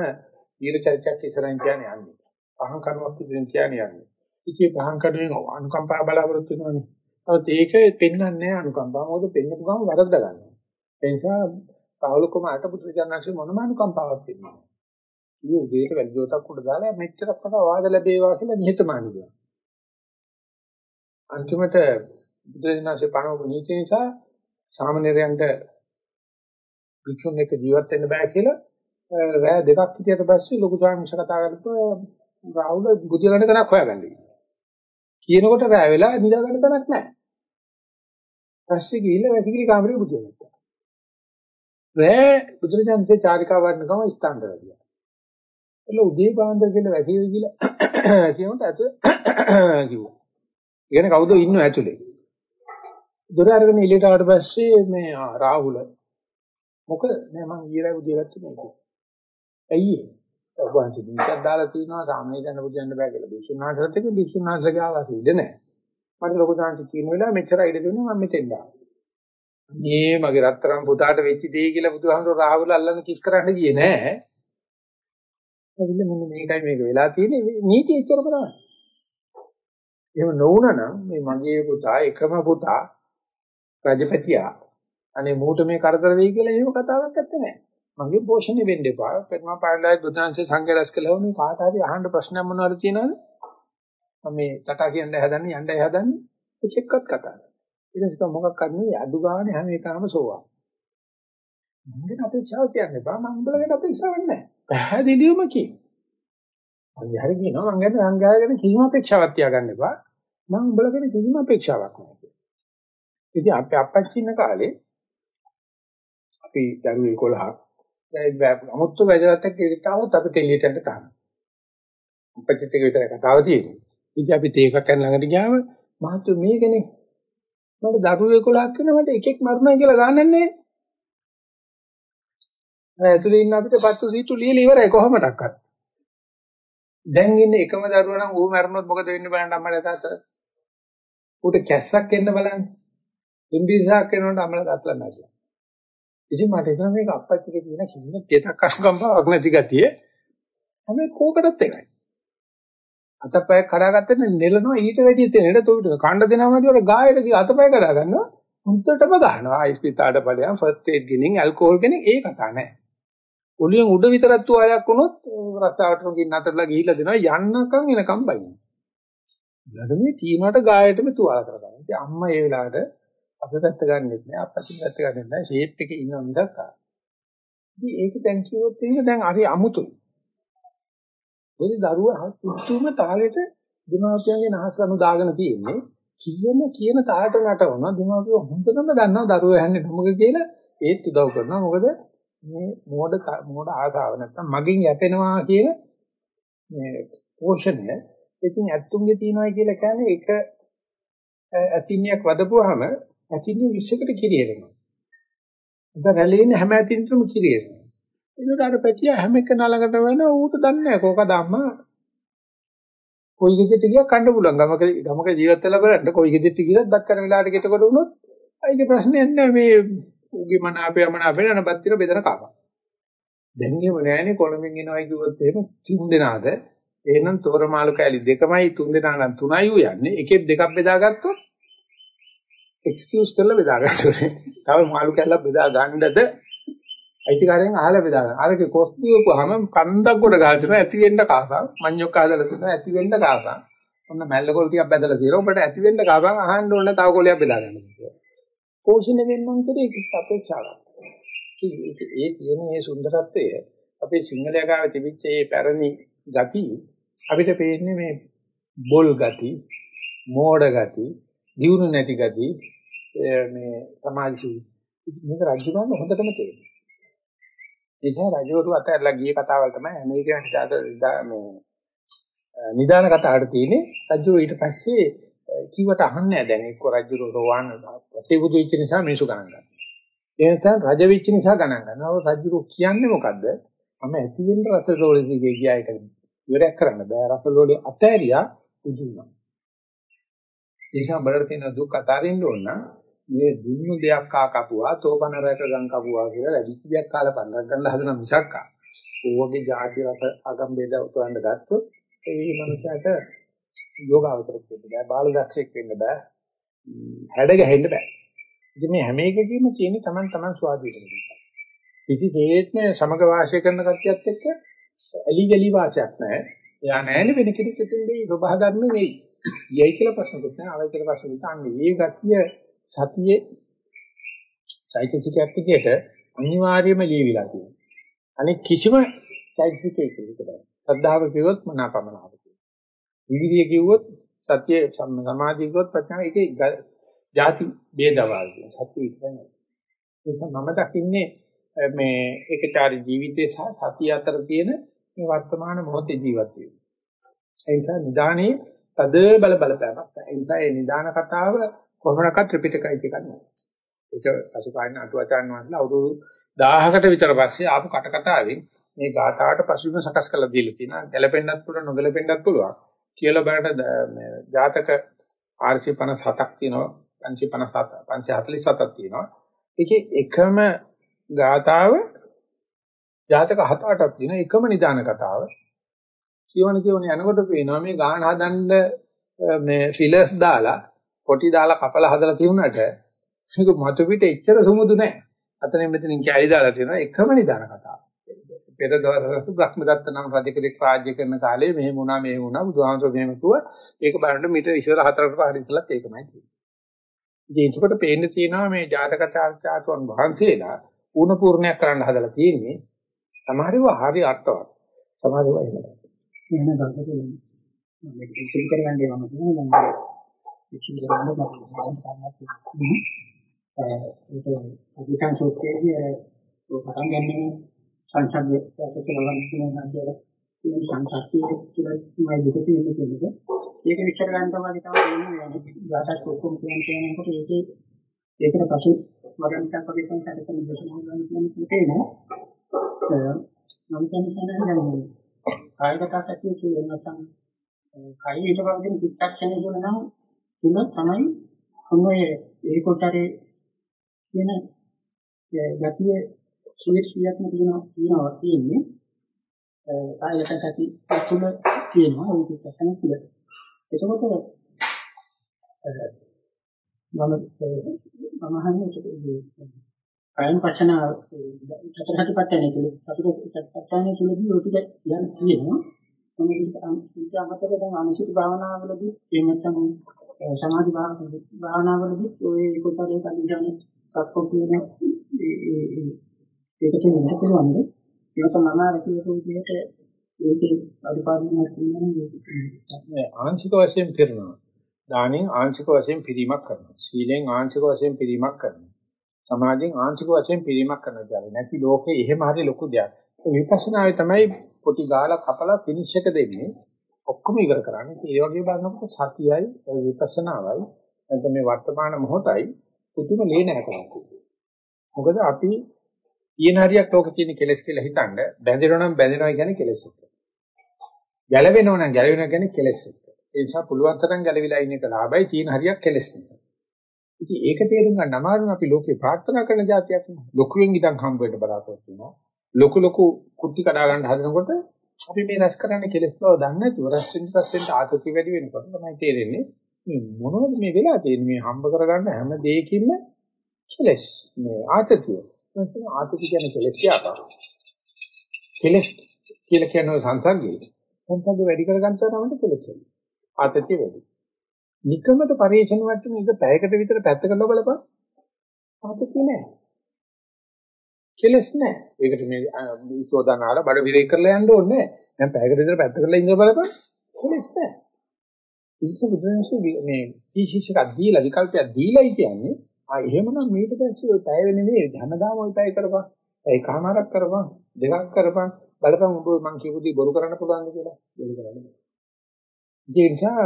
ඊර චරිතයක් ඉස්සරහින් කියන්නේ යන්නේ. පහන් කරුවක් ඉදිරියෙන් කියන්නේ යන්නේ. ඉතින් පහන් කරුවෙන් අනුකම්පා බලාපොරොත්තු වෙනවනේ. නමුත් ඒක පෙන්වන්නේ නැහැ අනුකම්පාව. මොකද පෙන්නපු ගමන් වරද්ද ගන්නවා. ඒ නිසා පවලකම අටපුත්‍ර මොනම අනුකම්පාවක් දෙන්නේ නැහැ. මේ උදේට වැලිදෝතක් උඩ දාලා මෙච්චරක් කට වාද ලැබේවා කියලා නිහතමානී වෙනවා. අන්තිමට බුදුරජාණන්සේ පණවපු නීති නිසා සාමාන්‍යයන්ට භික්ෂුන් එක්ක ජීවත් වෙන්න බෑ කියලා රෑ දෙකක් හිටියට පස්සේ ලොකු ස්වාමීන් කතා කරලා රාහුල බුදිය ගන්න තැනක් හොයාගන්න කියනකොට රෑ වෙලා නිදා ගන්න තැනක් නැහැ. පස්සේ ගිහිල්ලා වැසිකිලි කාමරේ බුදිය ගත්තා. රෑ බුදුරජාණන්සේ චාරිකා වඩනකම ස්ථාන්ත වැඩියා. එළ උදේ පාන්දර කියලා වැසිකිලි කියලා කියනකොට ඇතු කිව්වා. ඉගෙන කවුද ඉන්නව ඇතුලේ? දොර අරගෙන එළියට ආවට පස්සේ මේ රාහුල මොකද නෑ මං ඊයරයි උදේ ගත්තේ මේක. ඇයි ඒ? ඔබ වහන්සේ මේකක් දාලා තියෙනවා සාමනේ දැන බුදින්න බෑ කියලා. බිසුනාහසත් එක්ක බිසුනාහසගේ ආවාස ඉඳ නෑ. මට ලොකු දාන්ති කියන වෙලාව මෙච්චර ඉඩ දුන්නා මම මෙතෙන් ආවා. මේ මගේ රත්තරන් පුතාට වෙච්ච දේ කියලා බුදුහාමුදුර රාහුල අල්ලන්න කිස් කරන්න ගියේ නෑ. ඇවිල්ලා මෙන්න මේකයි මේක වෙලා තියෙන්නේ නීති එච්චර බලන්න. එහෙම නොවුනනම් මේ මගේ පුතා එකම පුතා රජපතියා අනේ මූට මේ කරදර වෙයි කියලා එහෙම කතාවක් නැත්තේ නෑ. මගේ පෝෂණය වෙන්න එපා. පෙරමා පාඩලායි බුදුන්සේ සංඝ රැස් කළා මේ කාට හරි අහන්න ප්‍රශ්නයක් මොනවද තියෙනවද? මම මේ ටටා කියන්න හදන්නේ යන්නයි හදන්නේ. එක එක්කත් කතා කරනවා. ඊට පස්සේ මොකක් කරන්නේ අඩු ගානේ හැම එකම සෝවා. මංගෙන අපේක්ෂාව තියන්න එපා. මම උඹලකට අපේක්ෂාවක් නැහැ. පැහැදිලිවම කිය. මම හරි කියනවා මං ගැන සංඝයාගෙන කිසිම අපේක්ෂාවක් තියාගන්න එපා. මම උඹලකට කිසිම අපේක්ෂාවක් නැහැ. ඉතින් අපේ අපච්චි ඉන්න කාලේ අපි දරුවෝ 11ක් දැන් අමුත්තු වැදගත් එක්ක આવොත් අපි තෙලියට යන්න තහනම්. අපිට ඒක විතර කතාව තියෙන්නේ. ඉතින් අපි තේකක් යන ළඟට ගියාම මහත්තු මේකනේ මට දරුවෝ 11ක් වෙන මට එකෙක් මරණයි කියලා ගන්නන්නේ නැහැ. ඇතුලේ ඉන්න අපිට පත්තු සීටු ලියලා ඉවරයි කොහොමඩක්වත්. දැන් ඉන්නේ එකම දරුවා නම් ඌ මැරුණොත් මොකද වෙන්නේ බලන්න අම්මලා තාත්තා. ඌට කැස්සක් එන්න බලන්න. ඉම්බිසාවක් එනකොට අම්මලා තාත්තලා නැතිලා. ඉතින් මට හිතෙනවා මේක අපච්චිගේ තියෙන කිසිම දෙයක් අනුකම්පාවක් නැති ගතිය. හැබැයි කෝකටත් එකයි. අතපය කඩාගත්තට නෙලනවා ඊට වැඩි තැනට තොවිට කණ්ඩ දෙනවාදී වල ගායට ගිහ අතපය කඩා ගන්නවා. හුත්තටම ගන්නවා. ආයිස්පිතාලට ඵලයන් ෆස්ට් එයිඩ් ගෙනින් ඇල්කොහොල් ගෙනින් ඒ කතා නැහැ. ඔලියෙන් උඩ විතරක් තුවාලයක් වුණොත් රස්සාවට ගිහින් අතරලා ගිහිල්ලා දෙනවා යන්නකම් එනකම් බයිනවා. ඊළඟ මේ තීනකට ගායටම තුවාල කරගන්න. ඉතින් අම්මා ඒ වෙලාවට අපේ පැත්ත ගන්නෙත් නෑ අපච්චි පැත්ත ගන්නෙත් නෑ ෂේප් එකේ ඉන්න මිසක් ආ. ඉතින් ඒක දැන් කිව්වොත් එහෙම දැන් හරි අමුතුයි. මොකද දරුවා පුදුම තාලෙට දෙමාපියන්ගේ නහසනු දාගෙන තියෙන්නේ කියන කියන තාලට නටවන දෙමාපියෝ හොඳටම දන්නවා දරුවා යන්නේ මොකද කියලා ඒත් උදව් කරනවා මොකද මේ මෝඩ මෝඩ ආසාව නැත්තම් මගෙන් යැපෙනවා කියන මේ පෝෂණය ඉතින් ඇත්තුන්ගේ තියනවා කියලා කියන්නේ එක ඇතිනියක් වදපුවාම ඇතින්නේ 20කට කිරියෙනවා. ඉතින් රැළේ හැම ඇතින්ටම කිරියෙනවා. ඒකට අර පැටිය හැම එක නලකට වෙන ඌට දන්නේ නැහැ. කෝකද අම්මා? කොයි ගෙදරට ගියා කන්න පුළුවන්. ගමක ගමක ජීවත් වෙලා බලන්න කොයි ගෙදරට ගියත් බත් කරන වෙලාවට ගෙටකොට වුණොත් ඒක ප්‍රශ්නයක් නෑ මේ ඌගේ මන අපේ මන අපේ නන බත් tira බෙදන කාපා. දැන් එහෙම නෑනේ කොළඹින් එනවා කිව්වොත් එහෙම තුන් දෙනාද? එහෙනම් තෝරමාළු කෑලි දෙකමයි තුන් දෙනා නම් තුනයි ඌ යන්නේ. එකෙක් දෙකක් බෙදාගත්තොත් එක්ස්කියුස් කරලා බෙදා ගන්න ඕනේ. තව මාළු කැල්ලක් බෙදා ගන්නද? අයිතිකාරයෙන් අහලා බෙදා ගන්න. අරකේ කොස් දීපුවාම කන්දක් ගොඩ ගහලා තියෙනවා ඇති වෙන්න කාසම්. මඤ්ඤොක් හදලා තියෙනවා ඇති වෙන්න කාසම්. ඔන්න මැල්ලකොල් ටිකක් බැදලා තියෙනවා. ඔබට ඇති වෙන්න කාසම් අහන්න ඕනේ තව කොලයක් බෙදා ගන්න කියලා. පෝෂණය වෙන්නම් කියලා ඒක අපේක්ෂාවක්. ඒ තියෙන මේ සුන්දරත්වය අපේ සිංහලයා ගාව තිබිච්ච මේ පැරණි ගති අපිට පේන්නේ මේ බොල් ගති, මෝඩ ගති, දියුණු නැති ගති මේ සමාජශීලී මේක රජුගන්න හොඳටම තේරෙනවා. ඒ නිසා රජවරු අතරලා ගිය කතාවල් තමයි ඇමරිකානු හිතාද මේ නිදාන කතාවට තියෙන්නේ රජු ඊට පස්සේ කිව්වට අහන්නේ නැහැ දැන් එක්ක රජු රෝවාන් ප්‍රතිබුදු වෙච්ච නිසා මිනිසු ගණන් ගන්නවා. ඒ නිසා රජ වෙච්ච නිසා ගණන් ගන්නවා. රජු කියන්නේ මොකද්ද? මම ඇති වෙන්න රසලෝලේ දිගේ ගියා එක ඉවරයක් කරන්න බෑ. රසලෝලේ අතෑරියා පුදු වුණා. නිසා බලට තියෙන දුක් අතාරින්න ඕන නම් මේ දුන්නු දෙයක් කා කපුවා තෝපන රැක ගම් කපුවා කියලා වැඩිච්ච දෙයක් කාලා පන්නක් ගන්න හදන මිසක් ඕවගේ ಜಾති රට අගම් බෙද උතවන්න ගත්තොත් ඒ මනුස්සයාට යෝගාවතරක් වෙන්න බෑ බාල දක්ෂෙක් වෙන්න බෑ. හැඩ ගැහෙන්න බෑ. ඉතින් මේ හැම එකකෙම තියෙන්නේ Taman Taman ස්වාධීන වෙනවා. කිසිසේත්ම සමග වාසය කරන කට්ටියත් එක්ක ඇලි ගලි වාසයක් නැහැ. එයා නැහැනේ වෙන කෙනෙක් ඉතින්දී ප්‍රභා ධර්ම නෙයි යයි කියලා ප්‍රශ්නකුත් නැහැ අවයි කියලා ප්‍රශ්නකුත් අන්නේ මේ ගතිය සතියේ චෛතසිකයක් විදිහට අනිවාර්යයෙන්ම ලියවිලා තියෙනවා. අනික කිසිම චෛතසිකයක විදිහට බෑ. ශ්‍රද්ධාව කිව්වොත් මනාපමනාව කියනවා. විවිධය කිව්වොත් සත්‍ය සමාධිය කිව්වොත් ප්‍රඥාව ඒකේ ಜಾති ભેදවල් කියනවා. සත්‍ය විතරයි. ඒ නිසා මම දකින්නේ මේ ඒකචාරී ජීවිතයේ සහ සතිය අතර තියෙන මේ වර්තමාන මොහොතේ ජීවත් වීම. ඒ නිසා නිදානේ තද බල බලපෑමක්. ඒ නිසා මේ නිදාන කතාව කොහොමනක්වත් ත්‍රිපිටකයි එකක් නෑ. ඒක පසුකාලීන අටුවාචාන් වහන්සේලා අවුරුදු 1000කට විතර පස්සේ ආපු කට කතාවෙන් මේ ගාථාවට පසුබිම සකස් කරලා දීලා තියෙනවා. ගැලපෙන්නත් පුළුවන් නොගැලපෙන්නත් පුළුවන්. කියලා බලන්න මේ ජාතක 457ක් තියෙනවා. 557 547ක් තියෙනවා. ඒකේ එකම ගාථාව ජාතක 7-8ක් තියෙනවා. එකම නිදාන කතාව. කියවන කියවන යනකොට පේනවා මේ ගාන හදන්න මේ ෆිලර්ස් දාලා කොටි දාලා කපලා හදලා තියුණාට මේක මතු පිට එච්චර සුමුදු නැහැ. අතනින් මෙතනින් කැලි දාලා තියෙනවා එකම නිදාන කතාව. පෙර දවසක බ්‍රහ්මදත්ත නම් රජකෙක් රාජ්‍ය කරන කාලේ මෙහෙම වුණා මෙහෙම වුණා බුදුහාමසෝ මෙහෙම කිව්වා. ඒක බලනකොට මීට ඉස්සර හතරකට පහර ඉස්සලත් ඒකමයි තියෙන්නේ. ඉතින් ඒකට පේන්න තියෙනවා මේ ජාතක චාර්චාතුන් වහන්සේලා පූර්ණ පූර්ණයක් කරන්න හදලා තියෙන්නේ. සමහරව හරි අර්ථවත්. සමහරව එහෙම නැහැ. එහෙම ගන්න මේක ඉතිරි කරගන්න ඒවා මම කියන්නේ ඉතිරි කරගන්න මම කරන්නේ ඒක අධිකං සූත්‍රයේ පටන් ගන්නේ සංසග්ගය කියලා කියනවා කියලා මේ සංසක්තිය කියලා මේ දෙක තියෙන කෙනෙක් ඒක විස්තර ගන්න තමයි තමයි ගාතක් ඔක්කොම කියන කෙනෙකුට ඒකේ ඒකට පසු වගන්තක් වගේ සංසක්තිය දේශනා කරන කෙනෙක් තේනවා නම් කියන්නේ කායික තාක්ෂණය කියන්නේ නැත්නම් කයි ඊට පස්සේ චිත්තක්ෂණය කියන නම් තුන තමයි මොනෝය ඒකොටරේ කියන යතිය ශීර්ෂියක්ම තියෙනවා තියෙනවා තියෙන්නේ. කායික සති තුන තියෙනවා ඒ චිත්තක්ෂණ තුල එතකොට මම මම අහන්නේ කායන පචන චතුරාර්යපත්තනේ තුල චතුරාර්යපත්තනේ තුලදී ඔය ටික කියන්න තියෙනවා. මම ඊට අමතරව දැන් අනුසුති භාවනාවලදී එහෙම නැත්නම් සමාධි භාවනාවලදී ඔය කොටරේ කලිදානේ සක්කො කියන ඒක කියන්නේ පුළුවන්ද? ඒක මම අර කියපු විදිහට ඒකේ අනිපාදිනයක් තියෙනවා ආංශික වශයෙන් පිරනවා දානෙන් ආංශික වශයෙන් පිරීමක් කරනවා. සීලෙන් ආංශික වශයෙන් පිරීමක් කරනවා. සමාධියෙන් ආංශික වශයෙන් පිරීමක් කරනවා කියන්නේ නැති ලෝකේ එහෙම හරි ලොකු දෙයක්. විපස්සනාවේ තමයි පොටි ගාලා කපලා ෆිනිෂ් එක දෙන්නේ. ඔක්කොම ඉවර කරන්නේ. ඒ වගේ බලනකොට සතියයි විපස්සනාවයි නැත්නම් මේ වර්තමාන මොහොතයි පුදුම ලේනහකමක්. මොකද අපි ඊන හරියක් ලෝකේ තියෙන කෙලස් කියලා හිතනද බැඳෙනවා නම් බැඳෙනවා කියන්නේ කෙලස් එක. ගැලවෙනවා නම් ගැලවෙනවා කියන්නේ කෙලස් එක. ඒ නිසා පුළුවන් තරම් ගැලවිලා ඉන්න එක ලාභයි තියෙන හරියක් කෙලස් නිසා. ඉතින් ඒක තේරුම් ගන්න අමාරුයි අපි ලෝකේ ප්‍රාර්ථනා කරන જાතියක් නේ. ලොකුවෙන් ඉඳන් හම්බ වෙන්න බලාපොරොත්තු වෙනවා. ලොකු ලොකු කුටි කඩා ගන්න හදනකොට අපි මේ රැස් කරන්නේ කෙලස් බව දන්නේ නැතුව රැස් වෙන්න රැස් වෙන්න ආතති වැඩි වෙනකොට තමයි තේරෙන්නේ මේ මොනවද මේ වෙලා තියෙන්නේ මේ හම්බ කරගන්න හැම දෙයකින්ම කෙලස් මේ ආතතිය. නැත්නම් ආතති කියන්නේ කෙලස් කියපා. කෙලස් කියලා කියන සංසග්ගේ සංසග්ගේ වැඩි කරගන්න තමයි කෙලස්. ආතතිය වැඩි. නිකමත පරිේශන වට්ටු මේක පැයකට විතර පැත්තකට බලපන්. ආතතිය නෑ. කෙලස් නෑ. ඒකට මේ ඉස්වදානාල බඩ විරේ කරලා යන්න ඕනේ නෑ. දැන් පැයකට විතර පැත්ත කරලා ඉඳලා බලපන්. කෙලස් නෑ. ඒක බුදුන්සේ මේ විශේෂකක් දීලා විකල්පයක් දීලායි කියන්නේ ආ එහෙමනම් මේක පස්සේ ඔය පැය වෙන්නේ නෙවෙයි හැමදාම ඔය පැය කරපන්. ඒ කමාරක් කරපන්. දෙකක් කරපන්. බලපන් ඔබ මං කියපු දේ බොරු කරන්න පුළුවන්ද කියලා. බොරු කරන්න. ඒ නිසා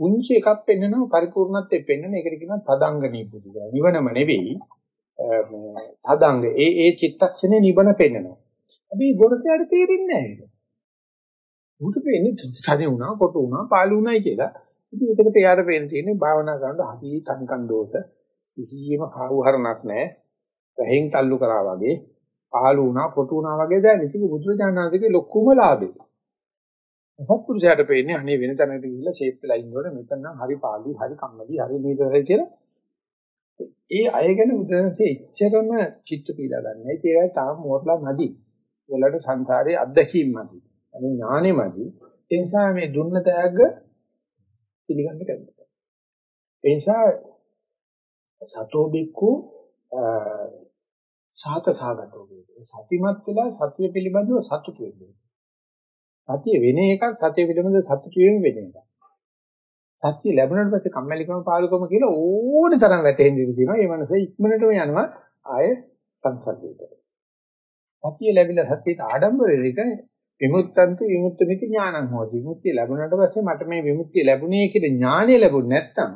පුංචි එකක් පෙන්නනවා පරිපූර්ණත්වයේ පෙන්නන එකට කියනවා තදංග නිබ්බුති කියලා. නිවනම නෙවෙයි මේ තදංග ඒ ඒ චිත්තක්ෂණේ නිවන පෙන්නනවා. අපි ගොරතයට තේරෙන්නේ නැහැ ඒක. උට පෙන්නේ ස්ථානේ වුණා, කොට වුණා, පාළු වුණායි කියලා. ඉතින් ඒකට යාර පේන තියෙන්නේ භාවනා කරනකොට හරි තනිකන් දෝෂ කිසියම් හවුහරණක් නැහැ. රහෙන් තල්ලු කරා වගේ, පහළු වුණා, පොටු වුණා වගේ දැන් ඉතින් බුදුරජාණන්සේගේ ලොකුම ලාභේ. සත්පුරුෂයාට පේන්නේ අනේ වෙන තැනකට ගිහිල්ලා ෂේප් වෙලා ඉන්නකොට මෙතන නම් හරි පාළුයි, හරි කම්මැලි, හරි නීතරයි කියලා. ඒ අය ගැන බුදුරජාණන්සේ එච්චරම චිත්ත පීඩා ගන්නෑ. ඒ ඒවා තාම මොරලා නැදි. ඒවලට සංසාරේ අත්දැකීම් නැති. අනේ ඥානෙ නැති. ඒ නිසා මේ දුන්න තෑග්ග පිළිගන්න කැමතියි. ඒ නිසා සතෝ බික්කු සාත සාගතෝ වේද සතිමත් වෙලා සතිය පිළිබඳව සතුටු වෙන්න. සතිය වෙන එකක් සතිය පිළිබඳව සතුටු වීම වෙන එකක්. සතිය ලැබුණාට පස්සේ කම්මැලිකම පාළුකම කියලා ඕනේ තරම් වැටෙන්න ඉඳී තියෙනවා. ඒ මනස ඉක්මනටම යනවා ආය සංසර්ගයට. සතිය ලැබිලා සතියට ආඩම්බර වෙක විමුක්තන්ත විමුක්ත නිති ඥානං හොති. විමුක්තිය ලැබුණාට පස්සේ මට මේ විමුක්තිය ලැබුණේ කියලා ඥානය ලැබුණ නැත්නම්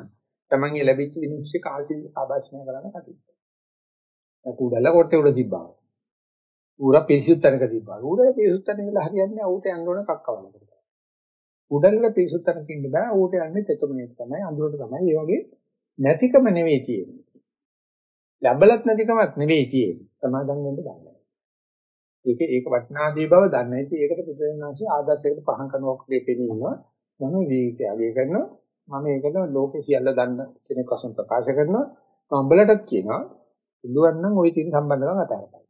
තමන්ගේ ලැබිච්ච විමුක්තිය කාසි ආභාෂණය කරන්න කටයුතු. කුඩල කොටේ උඩ තිබ්බා. ඌර පිරිසුත් තැනක තිබ්බා. ඌර පිරිසුත් තැනක ඉඳලා හරියන්නේ ඌට යන්න ඕන කක්කවලකට. උඩරට පිරිසුදු තැනක ඉන්න බෑ. ඌට යන්නේ තෙතමනේට තමයි, අඳුරට තමයි. ඒ වගේ නැතිකම නෙවෙයි තියෙන්නේ. ලැබලත් නැතිකමක් නෙවෙයි තියෙන්නේ. සමාදම් වෙන්න ගන්න. ඒක ඒක වටිනාදී බව දන්න. ඉතින් ඒකට පුදුමනාංශී ආදර්ශයකට පහන් කරනවා වගේ පෙනෙනවා. මම ජීවිතය අගය කරනවා. මම ඒකද ලෝකේ සියල්ල දන්න කෙනෙක් වශයෙන් ප්‍රකාශ කරනවා. උඹලටත් කියනවා. පුළුවන් නම් ওই තියෙන සම්බන්ධකම් අතහරින්න.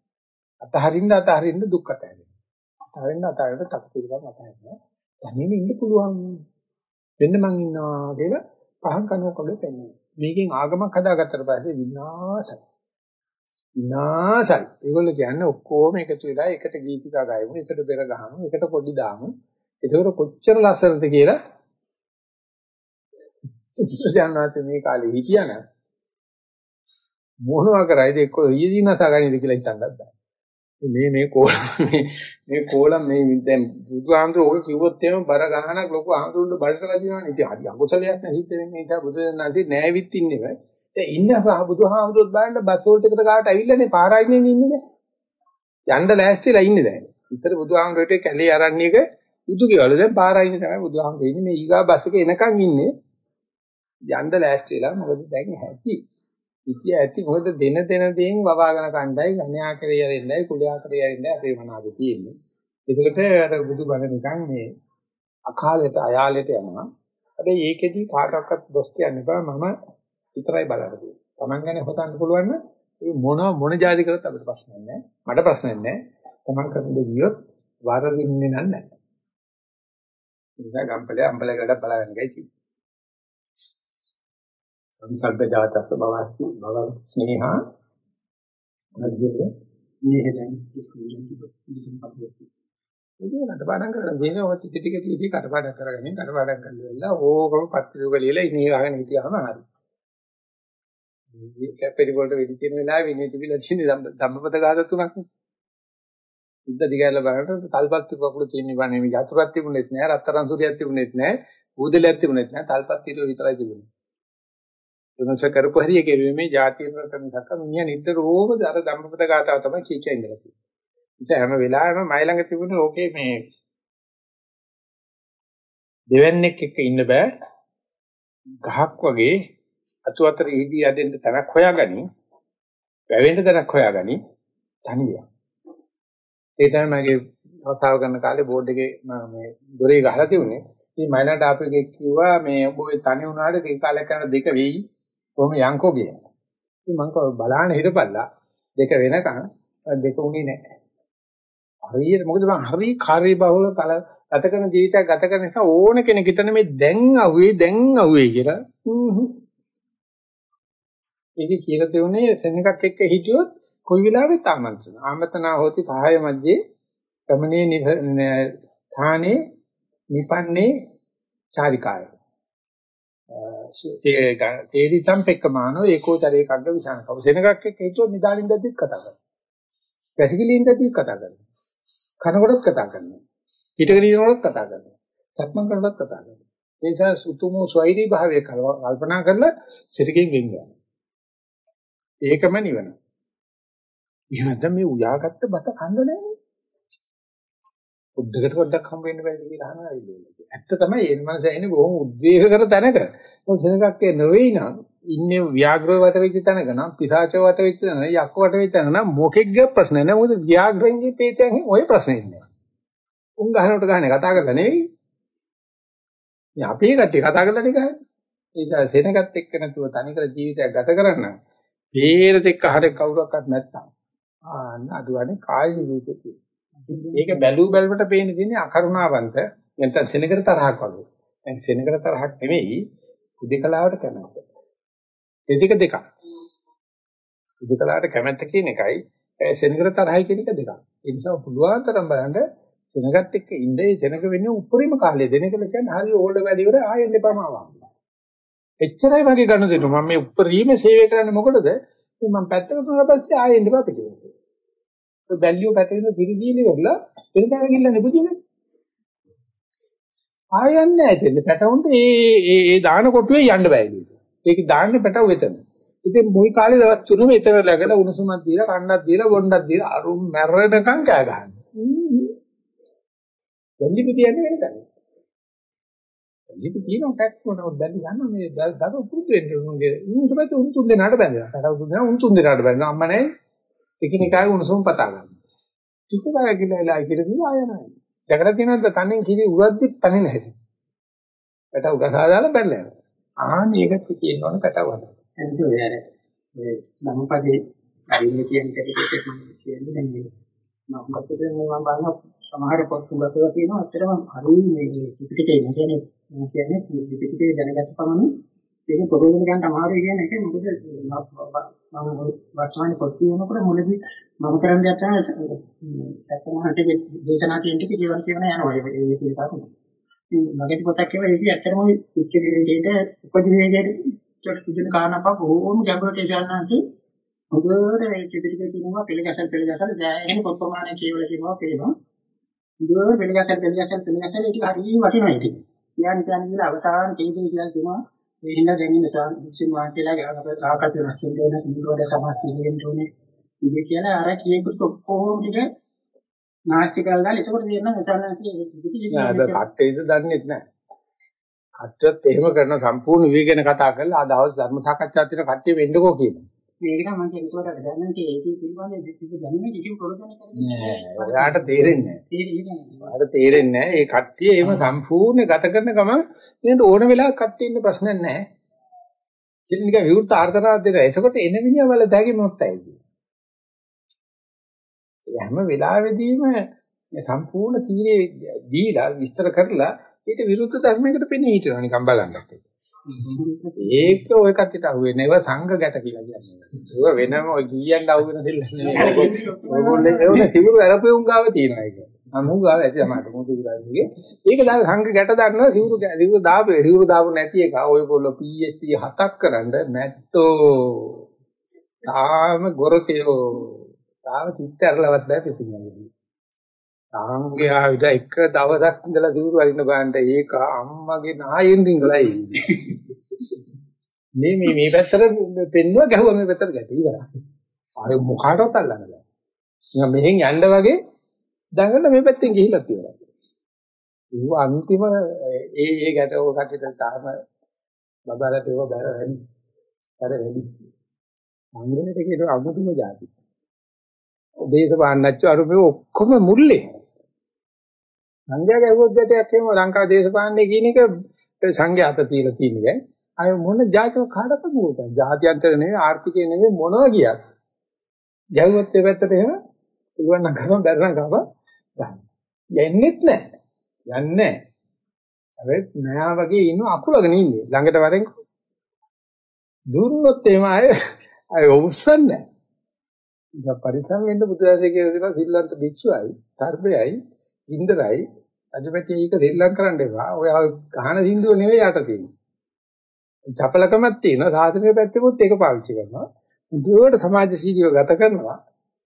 අතහරින්න අතහරින්න දුක් අතහැරෙනවා. අතහරින්න අතහරින්න තක්තිරකම් අතහැරෙනවා. තනියම ඉන්න පුළුවන්. වෙන්න මං ඉන්නවා කියලා පහන් කරනවා වගේ පෙන්වනවා. මේකෙන් ආගමක් හදාගත්තට පස්සේ විනාශයි. විනාශයි. ඒගොල්ලෝ කියන්නේ ඔක්කොම එකතු වෙලා එකට ගීතිකා ගායමු, එකට බෙර ගහමු, එකට පොඩි දාමු. ඒක කොච්චර ලස්සනද කියලා සුසුජානනාත මේ කාලේ හිටියනම් මොනවා කරයිද එක්ක ඊදීනසා ගන්නද කියලා හිතන්නත් බෑ. මේ මේ කෝල මේ මේ කෝලම් මේ දැන් බුදුහාමුදුරුවෝ ඔක කිව්වොත් එහෙම බර ගහනක් ලොකු ආමුදුරුවෝ බඩට වදිනවනේ. ඉතින් හරි අකුසලයක් නේ හිත වෙන්නේ. ඒක බුදුරජාණන්සේ නෑවිත් ඉන්නේ බෑ. දැන් ඉන්න බුදුහාමුදුරුවෝත් බලන්න බස් වෝල්ට් එකට ගාවට ඇවිල්ලානේ පාරායිනේ ඉන්නේ දැන්. යන්න ලෑස්තිලා ඉන්නේ දැන්. ඉතර බුදුහාමුදුරුවෝ කැලේ ආරණ්‍යක බුදු කෙවල දැන් පාරායිනේ තමයි බුදුහාමුදුරුවෝ ඉන්නේ. මේ ඊගා බස් එකේ එනකන් ඉන්නේ. යන්න ලෑස්තිලා මොකද දැන් ඇති. ඉතිය ඇති මොකද දෙන දෙන දේන් වවාගෙන කණ්ඩායි ගණ්‍යා කරේ යරින්නයි කුලයා කරේ යරින්නයි අපේ මනාව තියෙන්නේ. ඒකට අර බුදුබණ නිකන් මේ අකාලයට අයාලයට යනවා. හැබැයි ඒකෙදි කාටවත් දොස් කියන්න බෑ මම විතරයි බලන්න තියෙන්නේ. Taman ගැන හොතන්න පුළුවන් නම් ඒ මොන මොන જાති කරත් අපිට ප්‍රශ්නයක් නැහැ. මට ප්‍රශ්නයක් නැහැ. Taman කරන දේ ගියොත් වරදින්නේ නැහැ. ඒ නිසා ගම්පලේ අම්බලකට බලන්න ගයි තියෙන්නේ. සංසග්ග ජාතස්ස බවස්ති බව ස්නේහා නද්දේ මේ හෙදෙන් ඉස්කෝලෙන් කිව්වොත් පස්සේ ඒකට බාරම් කරලා දෙන ඔය ටික ටික ටික කටපාඩම් කරගන්නේ කටපාඩම් කරලා ඕකම පත්‍රික ලියලා ඉන්නේ ගහගෙන හිටියාම හරි. මේ කැපරි වලට වෙඩි තියෙන වෙලාවේ විනේ තිබිලා තියෙන ධම්මපද ගාත තුනක් නේ. සුද්ධ දිගහැරලා බලනකොට තල්පත් කකුල තියෙන බන්නේ මේ යතුරක් තිබුණෙත් නෑ රත්තරන් සූරියක් තිබුණෙත් නෑ බූදලයක් තිබුණෙත් නෑ තල්පත් තියලා විතරයි තිබුණේ. වෙනස කරපු හරිය කෙරුවේ ජාතිය ප්‍රකරණයක් මිනිහා නිතරම අර ධම්මපද ගාතාව තමයි කී කිය ඉඳලා තියෙන්නේ. ඒ හැම වෙලාවෙම මයි ළඟ තිබුණේ ඕකේ මේ දෙවන්නේක් එක්ක ඉන්න බෑ. ගහක් වගේ අතු අතර ඉදී යදෙන්න තැනක් හොයාගනි. වැවෙන්න තැනක් හොයාගනි. තනිය. ඒ තමයි මගේ කතාව කරන කාලේ බෝඩ් එකේ මම මේ දොරේ ගහලා තිබුණේ. ඉතින් මයිලට ආපෙක කිව්වා මේ ඔබ ඔය තනි වුණාට දෙක කාලයක් කරන දෙක වෙයි. කොහොම යන්කෝ කියන. ඉතින් මං කව බලාන හිටපල්ලා දෙක වෙනකන් දෙක උනේ නැහැ. හරියට මොකද මං හරි කාර්ය බහුල කල ගත කරන ජීවිතයක් ගත කරන නිසා ඕන කෙනෙක් හිතන මේ දැන් අහුවේ දැන් අහුවේ කියලා. ඒක කියලා තියුනේ සෙනඟක් එක්ක හිටියොත් කොයි වෙලාවෙත් ආමන්ත්‍රණ. ආමතනා හොති සහාය මැජේ ගමනේ ථානේ නිපන්නේ චාරිකාය. තේරි සම්පෙක්කමානෝ ඒකෝතරේ කග්ග විසංකව. සෙනගක් එක්ක හිතුවොත් නිදානින් දැද්දිත් කතා කරනවා. වැසිකිලින් දැද්දිත් කතා කරනවා. කනකොටත් කතා කරනවා. පිටකගෙන ඉනකොටත් කතා කරනවා. සක්මන් කරනකොටත් කතා කරනවා. ඒ නිසා සුතුම ස්වෛරී භාවය කල්පනා කරලා සිතකින් වෙන් යනවා. ඒකම නිවන. එහෙම නැත්නම් මේ උයාගත්ත බත කන්න නැහැ. උද්දකට පොඩ්ඩක් හම්බ වෙන්න බැරිද කියලා අහනවා ඉන්නේ. ඇත්ත තමයි ඒ මනස එන්නේ බොහොම උද්වේගකර තැනක. මොකද සෙනගක් නෙවෙයි නම් ඉන්නේ ව්‍යාග්‍රව වට වෙච්ච තැනක නම් පිසාචව වට වෙච්ච තැනක යක්ක වට වෙච්ච තැනක නම් මොකෙක්ගේ ප්‍රශ්න නැහැ. මොකද ව්‍යාග්‍රෙන්ගේ පේතයන් ඔය ප්‍රශ්නේ ඉන්නේ. උන් ගහනකොට ගහන්නේ කතා කරලා නෙවෙයි. මේ අපේ කට්ටිය කතා කරලා නේ ගහන්නේ. ඒ නිසා සෙනගත් එක්ක නැතුව තනිකර ජීවිතයක් ගත කරන්න. පේරෙත් එක්ක හරිය කවුරක්වත් නැත්තම්. ආන්න අදුවනේ කාය ජීවිතේ ඒක බැලූ බැලමට පේන දෙන්නේ අකරුණාවන්ත නැත්නම් සෙනගර තරහක් වගේ. දැන් සෙනගර තරහක් නෙවෙයි උදේකලාවට කැමැත්ත. ඒ දෙක දෙකක්. උදේකලාවට කැමැත්ත කියන එකයි සෙනගර තරහයි කියන එක දෙකක්. ඒ නිසා පුළුවන් තරම් බලන්න සෙනගත් එක්ක ඉඳේ සෙනග වෙන්නේ උපරිම කාලය දෙන එක කියන්නේ හරිය ඕල්ඩ වැඩි ඉවර ආයෙත් එපාම ආවා. එච්චරයි වගේ ගන්න දෙන්න මම මේ උපරිම සේවය කරන්නේ මොකටද? මම පැත්තකට දුන්නා පස්සේ ආයෙත් එපා පිටින්. වැලියෝ පැටලෙන දිරිදීලි වල වෙනදා ගිල්ල නෙබුදිනේ. ආයන්නේ නැහැ දෙන්න පැටවුන්ට ඒ ඒ ඒ දාන කොටුවේ යන්න බෑ ඒක. ඒක දාන්නේ පැටව එතන. ඉතින් මුල් කාලේ දවස් තුනම එතන läගලා උණුසුමක් දීලා කන්නක් දීලා බොණ්ඩක් දීලා අරුම් මැරෙනකම් කෑ ගහනවා. දෙන්නි පිටියන්නේ වෙනදා. දෙන්නි පිටිනෝ ටැක්ස් කරනවා බැලි ගන්න මේ දඩ උපුරුදු වෙන්න උන්ගේ. ඊට පස්සේ උන් තුන් දෙනාට බැඳලා. පැටව තුන් දෙනා උන් තුන් දෙනාට බැඳලා අම්මා නැහැ එකිනෙකාගේ උණුසුම පතා ගන්න. ටික කාලයක් ගිහලා ඉලා කියලා ආය නැහැ. දැකලා තියෙනවද තනෙන් කිරි උරද්දි තනේ නැහැ. පැටව ගසා දාලා බැලලා යනවා. ආන්නේ ඒකත් කියනවනේ පැටව හදන්න. එතකොට මේ ධම්මපදේ අරින්න කියන කටට කියන්නේ දැන් මේ මම පස්සේ මම බලන සමහර පොත් තුනකව තියෙනවා අතරම හරි මේ ත්‍රිපිටකේ කියන්නේ මම කියන්නේ ත්‍රිපිටකේ දැනගත්ත පමණ ඒක පොරොන්දු ගන්න අමාරුයි කියන එක මොකද මම වර්තමානයේ පොත් කියනකොට මුලදී මම කරන්න යන සත්‍යමහාටගේ දේශනා කියන ටික කියවන කියවන යනවා ඒක ඒක තමයි. ඉතින් මගේ පොතක් කියව ඒක ඇත්තටම පිච්චෙන්නේ උපදිනේදී චොට් පුදුන කාරණාවක් බොහෝම ගැඹුරට ඉස්සරහාන්ති හොඳට මේ චිත්‍රිකේ කියනවා පිළිගසල් පිළිගසල් දැන් පොත් ප්‍රමාණය කියවල කියනවා කියනවා. හොඳට පිළිගසල් පිළිගසල් පිළිගසල් ඒක හරිය වටිනවා ඉතින්. කියන්නේ කියන්නේ අවසාන කේතේ කියලා කියනවා ඒ හින්දා දැන් ඉන්න සාන්සින් වාන්තිලාගේ අපේ සාකච්ඡා රැකින් දෙන නිරෝධ සමාධිය දෙන්න ඕනේ. ඉතින් කියලා අර කියේකුත් කොහොම ටික නාස්ති කරලා දාලා ඒකෝට දෙන්න සාන්සිය නෑ කට්ටේද දන්නේ නැහැ. කට්ටත් එහෙම කරන සම්පූර්ණ විවේකන කතා කරලා ආ දවස් ධර්ම සාකච්ඡා තියෙන කට්ටිය වෙන්නකෝ කියනවා. මේක නම් මම කියන්නේ ඒකට දැනන්නේ ඒකේ පිළිබඳව කිසි දැනුමේ කිසි ප්‍රයෝජනයක් නෑ. ඔයාට තේරෙන්නේ නෑ. ඔයාට තේරෙන්නේ නෑ. ඒ කට්ටිය එහෙම සම්පූර්ණ ගත කරන ගමන් නේද ඕන වෙලාවක කට්ටිය ඉන්න ප්‍රශ්නයක් නෑ. ඉතින් නිකන් විවෘත ආර්ථනාවක් දෙනවා. එතකොට එන මිනිහා වල දැගේ මොකක්දයි කියන්නේ. හැම වෙලාවෙදීම මේ සම්පූර්ණ තීරේ දීලා විස්තර කරලා ඊට විරුද්ධ ධර්මයකට පෙනී හිටිනවා නිකන් බලන්නත්. ඒක ඔය කට්ටියට අහුවෙන්නේ ඒවා සංඝ ගැට කියලා කියන්නේ. ඒක වෙනම ඔය ගියන් අහුවෙන දෙයක් නෙමෙයි. ඕගොල්ලෝ ඒක සිවුරු අරපෙවුන් ගාව තියෙනවා ඒක. අමු ගාව ඇති තමයි මොකද ඉතින් ඒක දැන් සංඝ ගැට දානවා සිවුරු සිවුරු දාපේ සිවුරු දාපු නැති එක ඔයගොල්ලෝ PhD හතක් කරන්න නැත්තෝ. තාම ගොරකයෝ. තාම තිත්තරලවත් නැහැ පිටින්නේ. තාංගයා විතර එක දවසක් ඉඳලා සිවුරු අරින්න බලන්න ඒක අම්මගේ නායෙන් රිංගලා ඉන්නේ. මේ මේ මේ පැත්තට පෙන්නුවා ගැහුවා මේ පැත්තට ගැටි ඉවරයි. අර මොකටවත් අල්ලන්න බෑ. නිකන් මෙහෙන් යන්න වගේ දඟල මේ පැත්තෙන් ගිහිල්ලා තියෙනවා. ඒක අන්තිම ඒ ඒ ගැටව කටට තාම බබලට ඒව බැර වැඩි. අර වැඩි. අංගලට කියන අමුතුම જાති. දේශපාලනච්ච අරුපේ ඔක්කොම මුල්ලේ. සංඝයාගේ අවබෝධයක් එහෙම ලංකා දේශපාලනේ කියන එක සංඝයා අත තියලා තියෙන්නේ. අය මොන જાතිය කාටද මොකද? જાතියන්තර නෙවෙයි ආර්ථිකය නෙවෙයි මොනවා කියත්. ගැහුවොත් ඒ පැත්තට එහෙම ඉවන්න නම් කරන බැරනම් ගම ගන්න. යන්නෙත් නැහැ. යන්නේ නැහැ. හැබැයි නෑ වගේ ඉන්න අකුලගෙන ඉන්නේ. ළඟට වරෙන් දුන්නොත් එහෙම අය අය උස්සන්නේ නැහැ. ඉතින් පරිසම් වෙන්න බුදුරජාණන් කියලා දෙනවා සිල්ලන්ත භික්ෂුවයි, සර්බයයි, ඉන්දරයි අජපති එක දෙල්ලම් කරන්න එපා. ඔය ගහන සින්දුව නෙවෙයි යට තියෙන්නේ. චපලකමක් තියෙනවා. සාසනීය පැත්තෙකුත් ඒක පාවිච්චි කරනවා. දුවට සමාජශීලීව ගත කරනවා.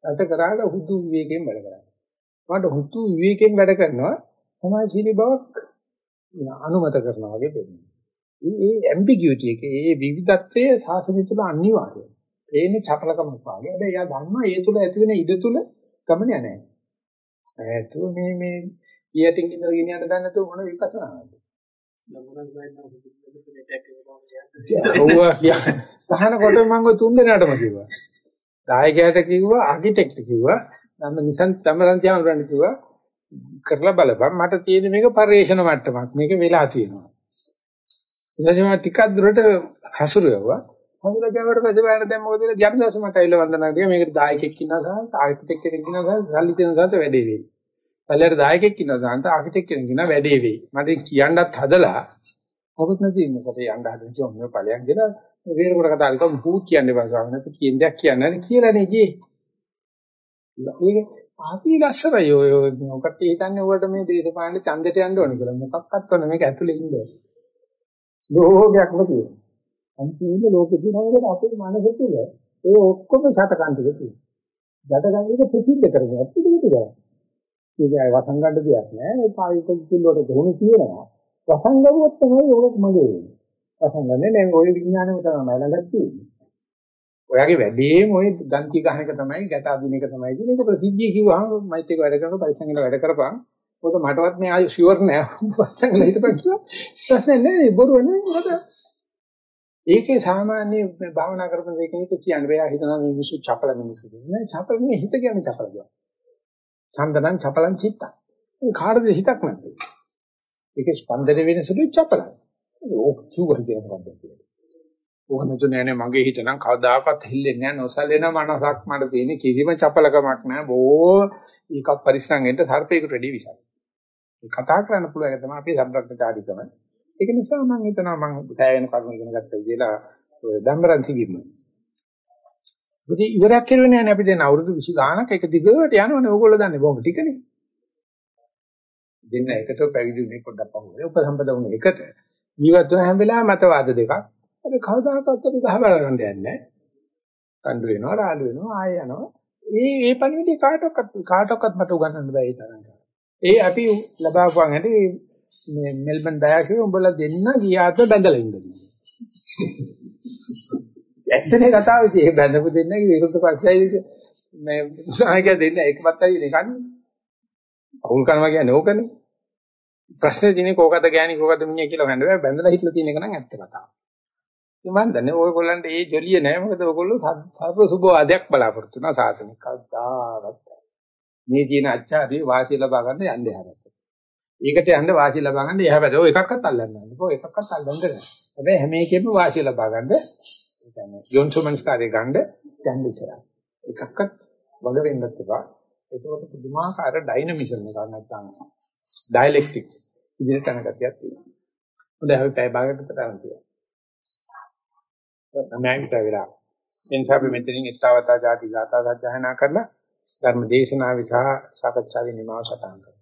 ගත කරාට හුදු විවේකයෙන් වැඩ කරනවා. මට හුදු විවේකයෙන් වැඩ කරනවා සමාජශීලී බවක් අනුමත කරනවා වගේ දෙන්නේ. මේ මේ ඇම්බිගියුටි එක, මේ විවිධත්වයේ සාසනය තුළ අනිවාර්යයි. ඒනේ චපලකමක් වාගේ. හැබැයි එයා දන්නවා ඒ තුළ ඇති වෙන ඉඩ තුළ ගමන යන්නේ නැහැ. ඒතු මේ මේ ඊයටින් ඉඳලා ගෙනියන්න දන්නේ නැතුව මොන විපස්සනාවක්ද? ඔව් තහනකොට මම ඔය තුන් දෙනාටම කිව්වා. දායකයාට කිව්වා, ආකිටෙක්ට් කිව්වා, නම් නිසන් තමරන් තියාම උරන්න කිව්වා. කරලා බලපන්. මට තියෙන මේක පරිේශන මට්ටමක්. මේක වෙලා තියෙනවා. ඊට පස්සේ මම ටිකක් දුරට හසුරුවවා හසුරුව ගාවට පස්සේ බලන්න දැන් මොකද කියලා ජනදාස මට ඇවිල්ලා වන්දනා කරා. මේකට දායකෙක් ඉන්නවා සහ ආකිටෙක්ට් කෙනෙක් ඉන්නවා සහ සල්ලි දෙන සහත වැඩේ වෙයි. පල්ලයට දායකෙක් ඉන්නවා සහ ආකිටෙක්ට් කෙනෙක් ඉන්නවා වැඩේ වෙයි. මට කියන්නත් හදලා මොකද නැති මොකද යන්න හදන කිව්වම මේ ඵලයන් කියලා වේරකට කතා කරලා පුත් කියන්නේ බසාව නැත්නම් කියන දෙයක් කියන්නේ නැහැ කියලා නේ ජී ඒක ආපි ලස්සනයි ඔය මොකට හිතන්නේ ඔයාලට මේ දේශපාලන ඡන්දයට යන්න ඕනේ කියලා. මොකක්වත් ඕනේ මේක ඇතුලේ ඉන්න. ලෝකයක්ම තියෙනවා. අන්තිමේ ලෝකෙ දිනවලට අපේ මනස තුළ ඒ ඔක්කොම සතකන් ටික තියෙනවා. ජඩගන් එක ප්‍රසිද්ධ කරගෙන අපිට විතරයි. ඒක වසංගඩ දෙයක් නෑ. ඒ පාවිච්චි කිල්ලෝට ගොනු තියෙනවා. වසංගඩුවක් තමයි ඕක මගේ වෙන්නේ. වසංගන්නේ නෑ ඔය විඥානෙම තමයි ළඟට තියෙන්නේ. ඔයාගේ වැඩේම ওই ගන්ති ගහන එක තමයි ගැට අදින එක තමයි කියන එක ප්‍රසිද්ධිය කිව්වහම මයිත් එක වැඩ කරනකොට පරිස්සම් වෙලා වැඩ කරපන්. මොකද මටවත් මේ ආයු ෂුවර් නෑ. පරිස්සම් වෙලා හිටපන් කියලා. ප්‍රශ්නේ නෑ බොරුව නෑ මොකද? ඒකේ සාමාන්‍ය භාවනා කරපු දෙයක් නෙක කියන්නේ. එයා හිතනවා මේ මිනිස්සු චපල මිනිස්සු නෑ. චපල නේ හිත කියන්නේ චපල දෙයක්. ඡන්දනම් චපලං චිත්තං. මේ කාටද හිතක් නැත්තේ. ඒකේ ස්පන්දන වෙනසුළු චපලයි. ඕක කිව්වද කියන්නේ ඕක නැතු නෑනේ මගේ හිත නම් කවදාකවත් හිල්ලෙන්නේ නෑ නොසැලෙන මනසක් මට තියෙන කිසිම චපලකමක් නෑ බෝ එකක් පරිස්සම් වෙන්න සර්පේකට වැඩි විසයි. ඒ කතා කරන්න පුළුවන් එක තමයි අපේ සම්බ්‍රක්‍මචාරිකම. ඒක නිසා මම හිතනවා මම සෑයෙන කරුණු ඉගෙන ගත්තා කියලා ඔය ධම්මරන් සිගින්න. බුදි ඉවරයක් කෙරුවේ නෑනේ අපි දැන් අවුරුදු 20 ගානක් එක දිගට යනවනේ ඕගොල්ලෝ දන්නේ බොහොම ටිකනේ. දෙන්න එකට පැවිදි වෙන්නේ පොඩ්ඩක් පහුවේ. උපසම්පද වුණේ එකට. ජීවත් වෙන හැම වෙලාවෙම මතවාද දෙකක්. අපි කවදාකවත් අපි ගහ බල ගන්න යන්නේ නැහැ. කණ්ඩු වෙනවා, රාළු වෙනවා, ආය යනවා. ඒ ඒ පණිවිඩය කාටවත් කාටවත් මට උගන්වන්න බෑ ඒ තරම්. ඒ අපි ලබාපුවාන් හැටි මේ මෙල්බන් ඩයාකිය උඹලා දෙන්න ගියාට බැඳලා ඉඳලා. ඇත්තනේ කතාව ඉතින් ඒ බැඳපු දෙන්න විරුද්ධ පක්ෂයයි මේ සාහික දෙන්න එකපත් හරි නිකන් අවුල් කරනවා කියන්නේ ඕකනේ. ප්‍රශ්නේ තියෙන්නේ කෝකද ගෑණි කෝකද මිනිහා කියලා හොයන්න බෑ බැඳලා හිටලා තියෙන එක නම් ඇත්ත කතාව. මම දන්නේ ඔයගොල්ලන්ට ඒ ජොලිය නෑ මොකද ඔයගොල්ලෝ සර්ව සුභවාදයක් බලාපොරොත්තු වෙනවා සාසනික කවදාවත් මේ තියෙන අච්චාරිය වාසිය ලබා ගන්න යන්නේ හැරෙත්. ඒකට යන්න වාසිය ලබා ගන්න එහා පැද ඔය එකක්වත් අල්ලන්න නෑ. ඔය එකක්වත් අල්ලන්න නෑ. හැබැයි හැම එකෙම වාසිය ලබා ගන්න ඒ කියන්නේ යොන්සොමන්ස් කාර්යය ගන්න යන්න ඉස්සරහ. එකක්වත් වග වෙන්නත් එපා. ඒකකට පුදුමාකාර ඩයිනමිසම් එකක් නැත්නම් ඩයලෙක්ටික් ඉදිරියට යන ගතියක් තියෙනවා. හොඳයි අපි පැය භාගයකට තරම් තියෙනවා. නෑන්ට වෙලා. එනිසා අපි මෙතනින් ඊතාවතා ಜಾති ගාථා සජ්ජායනා කරලා ධර්ම දේශනාව විසහ සාකච්ඡාවේ නිමාව සටහන් කරමු.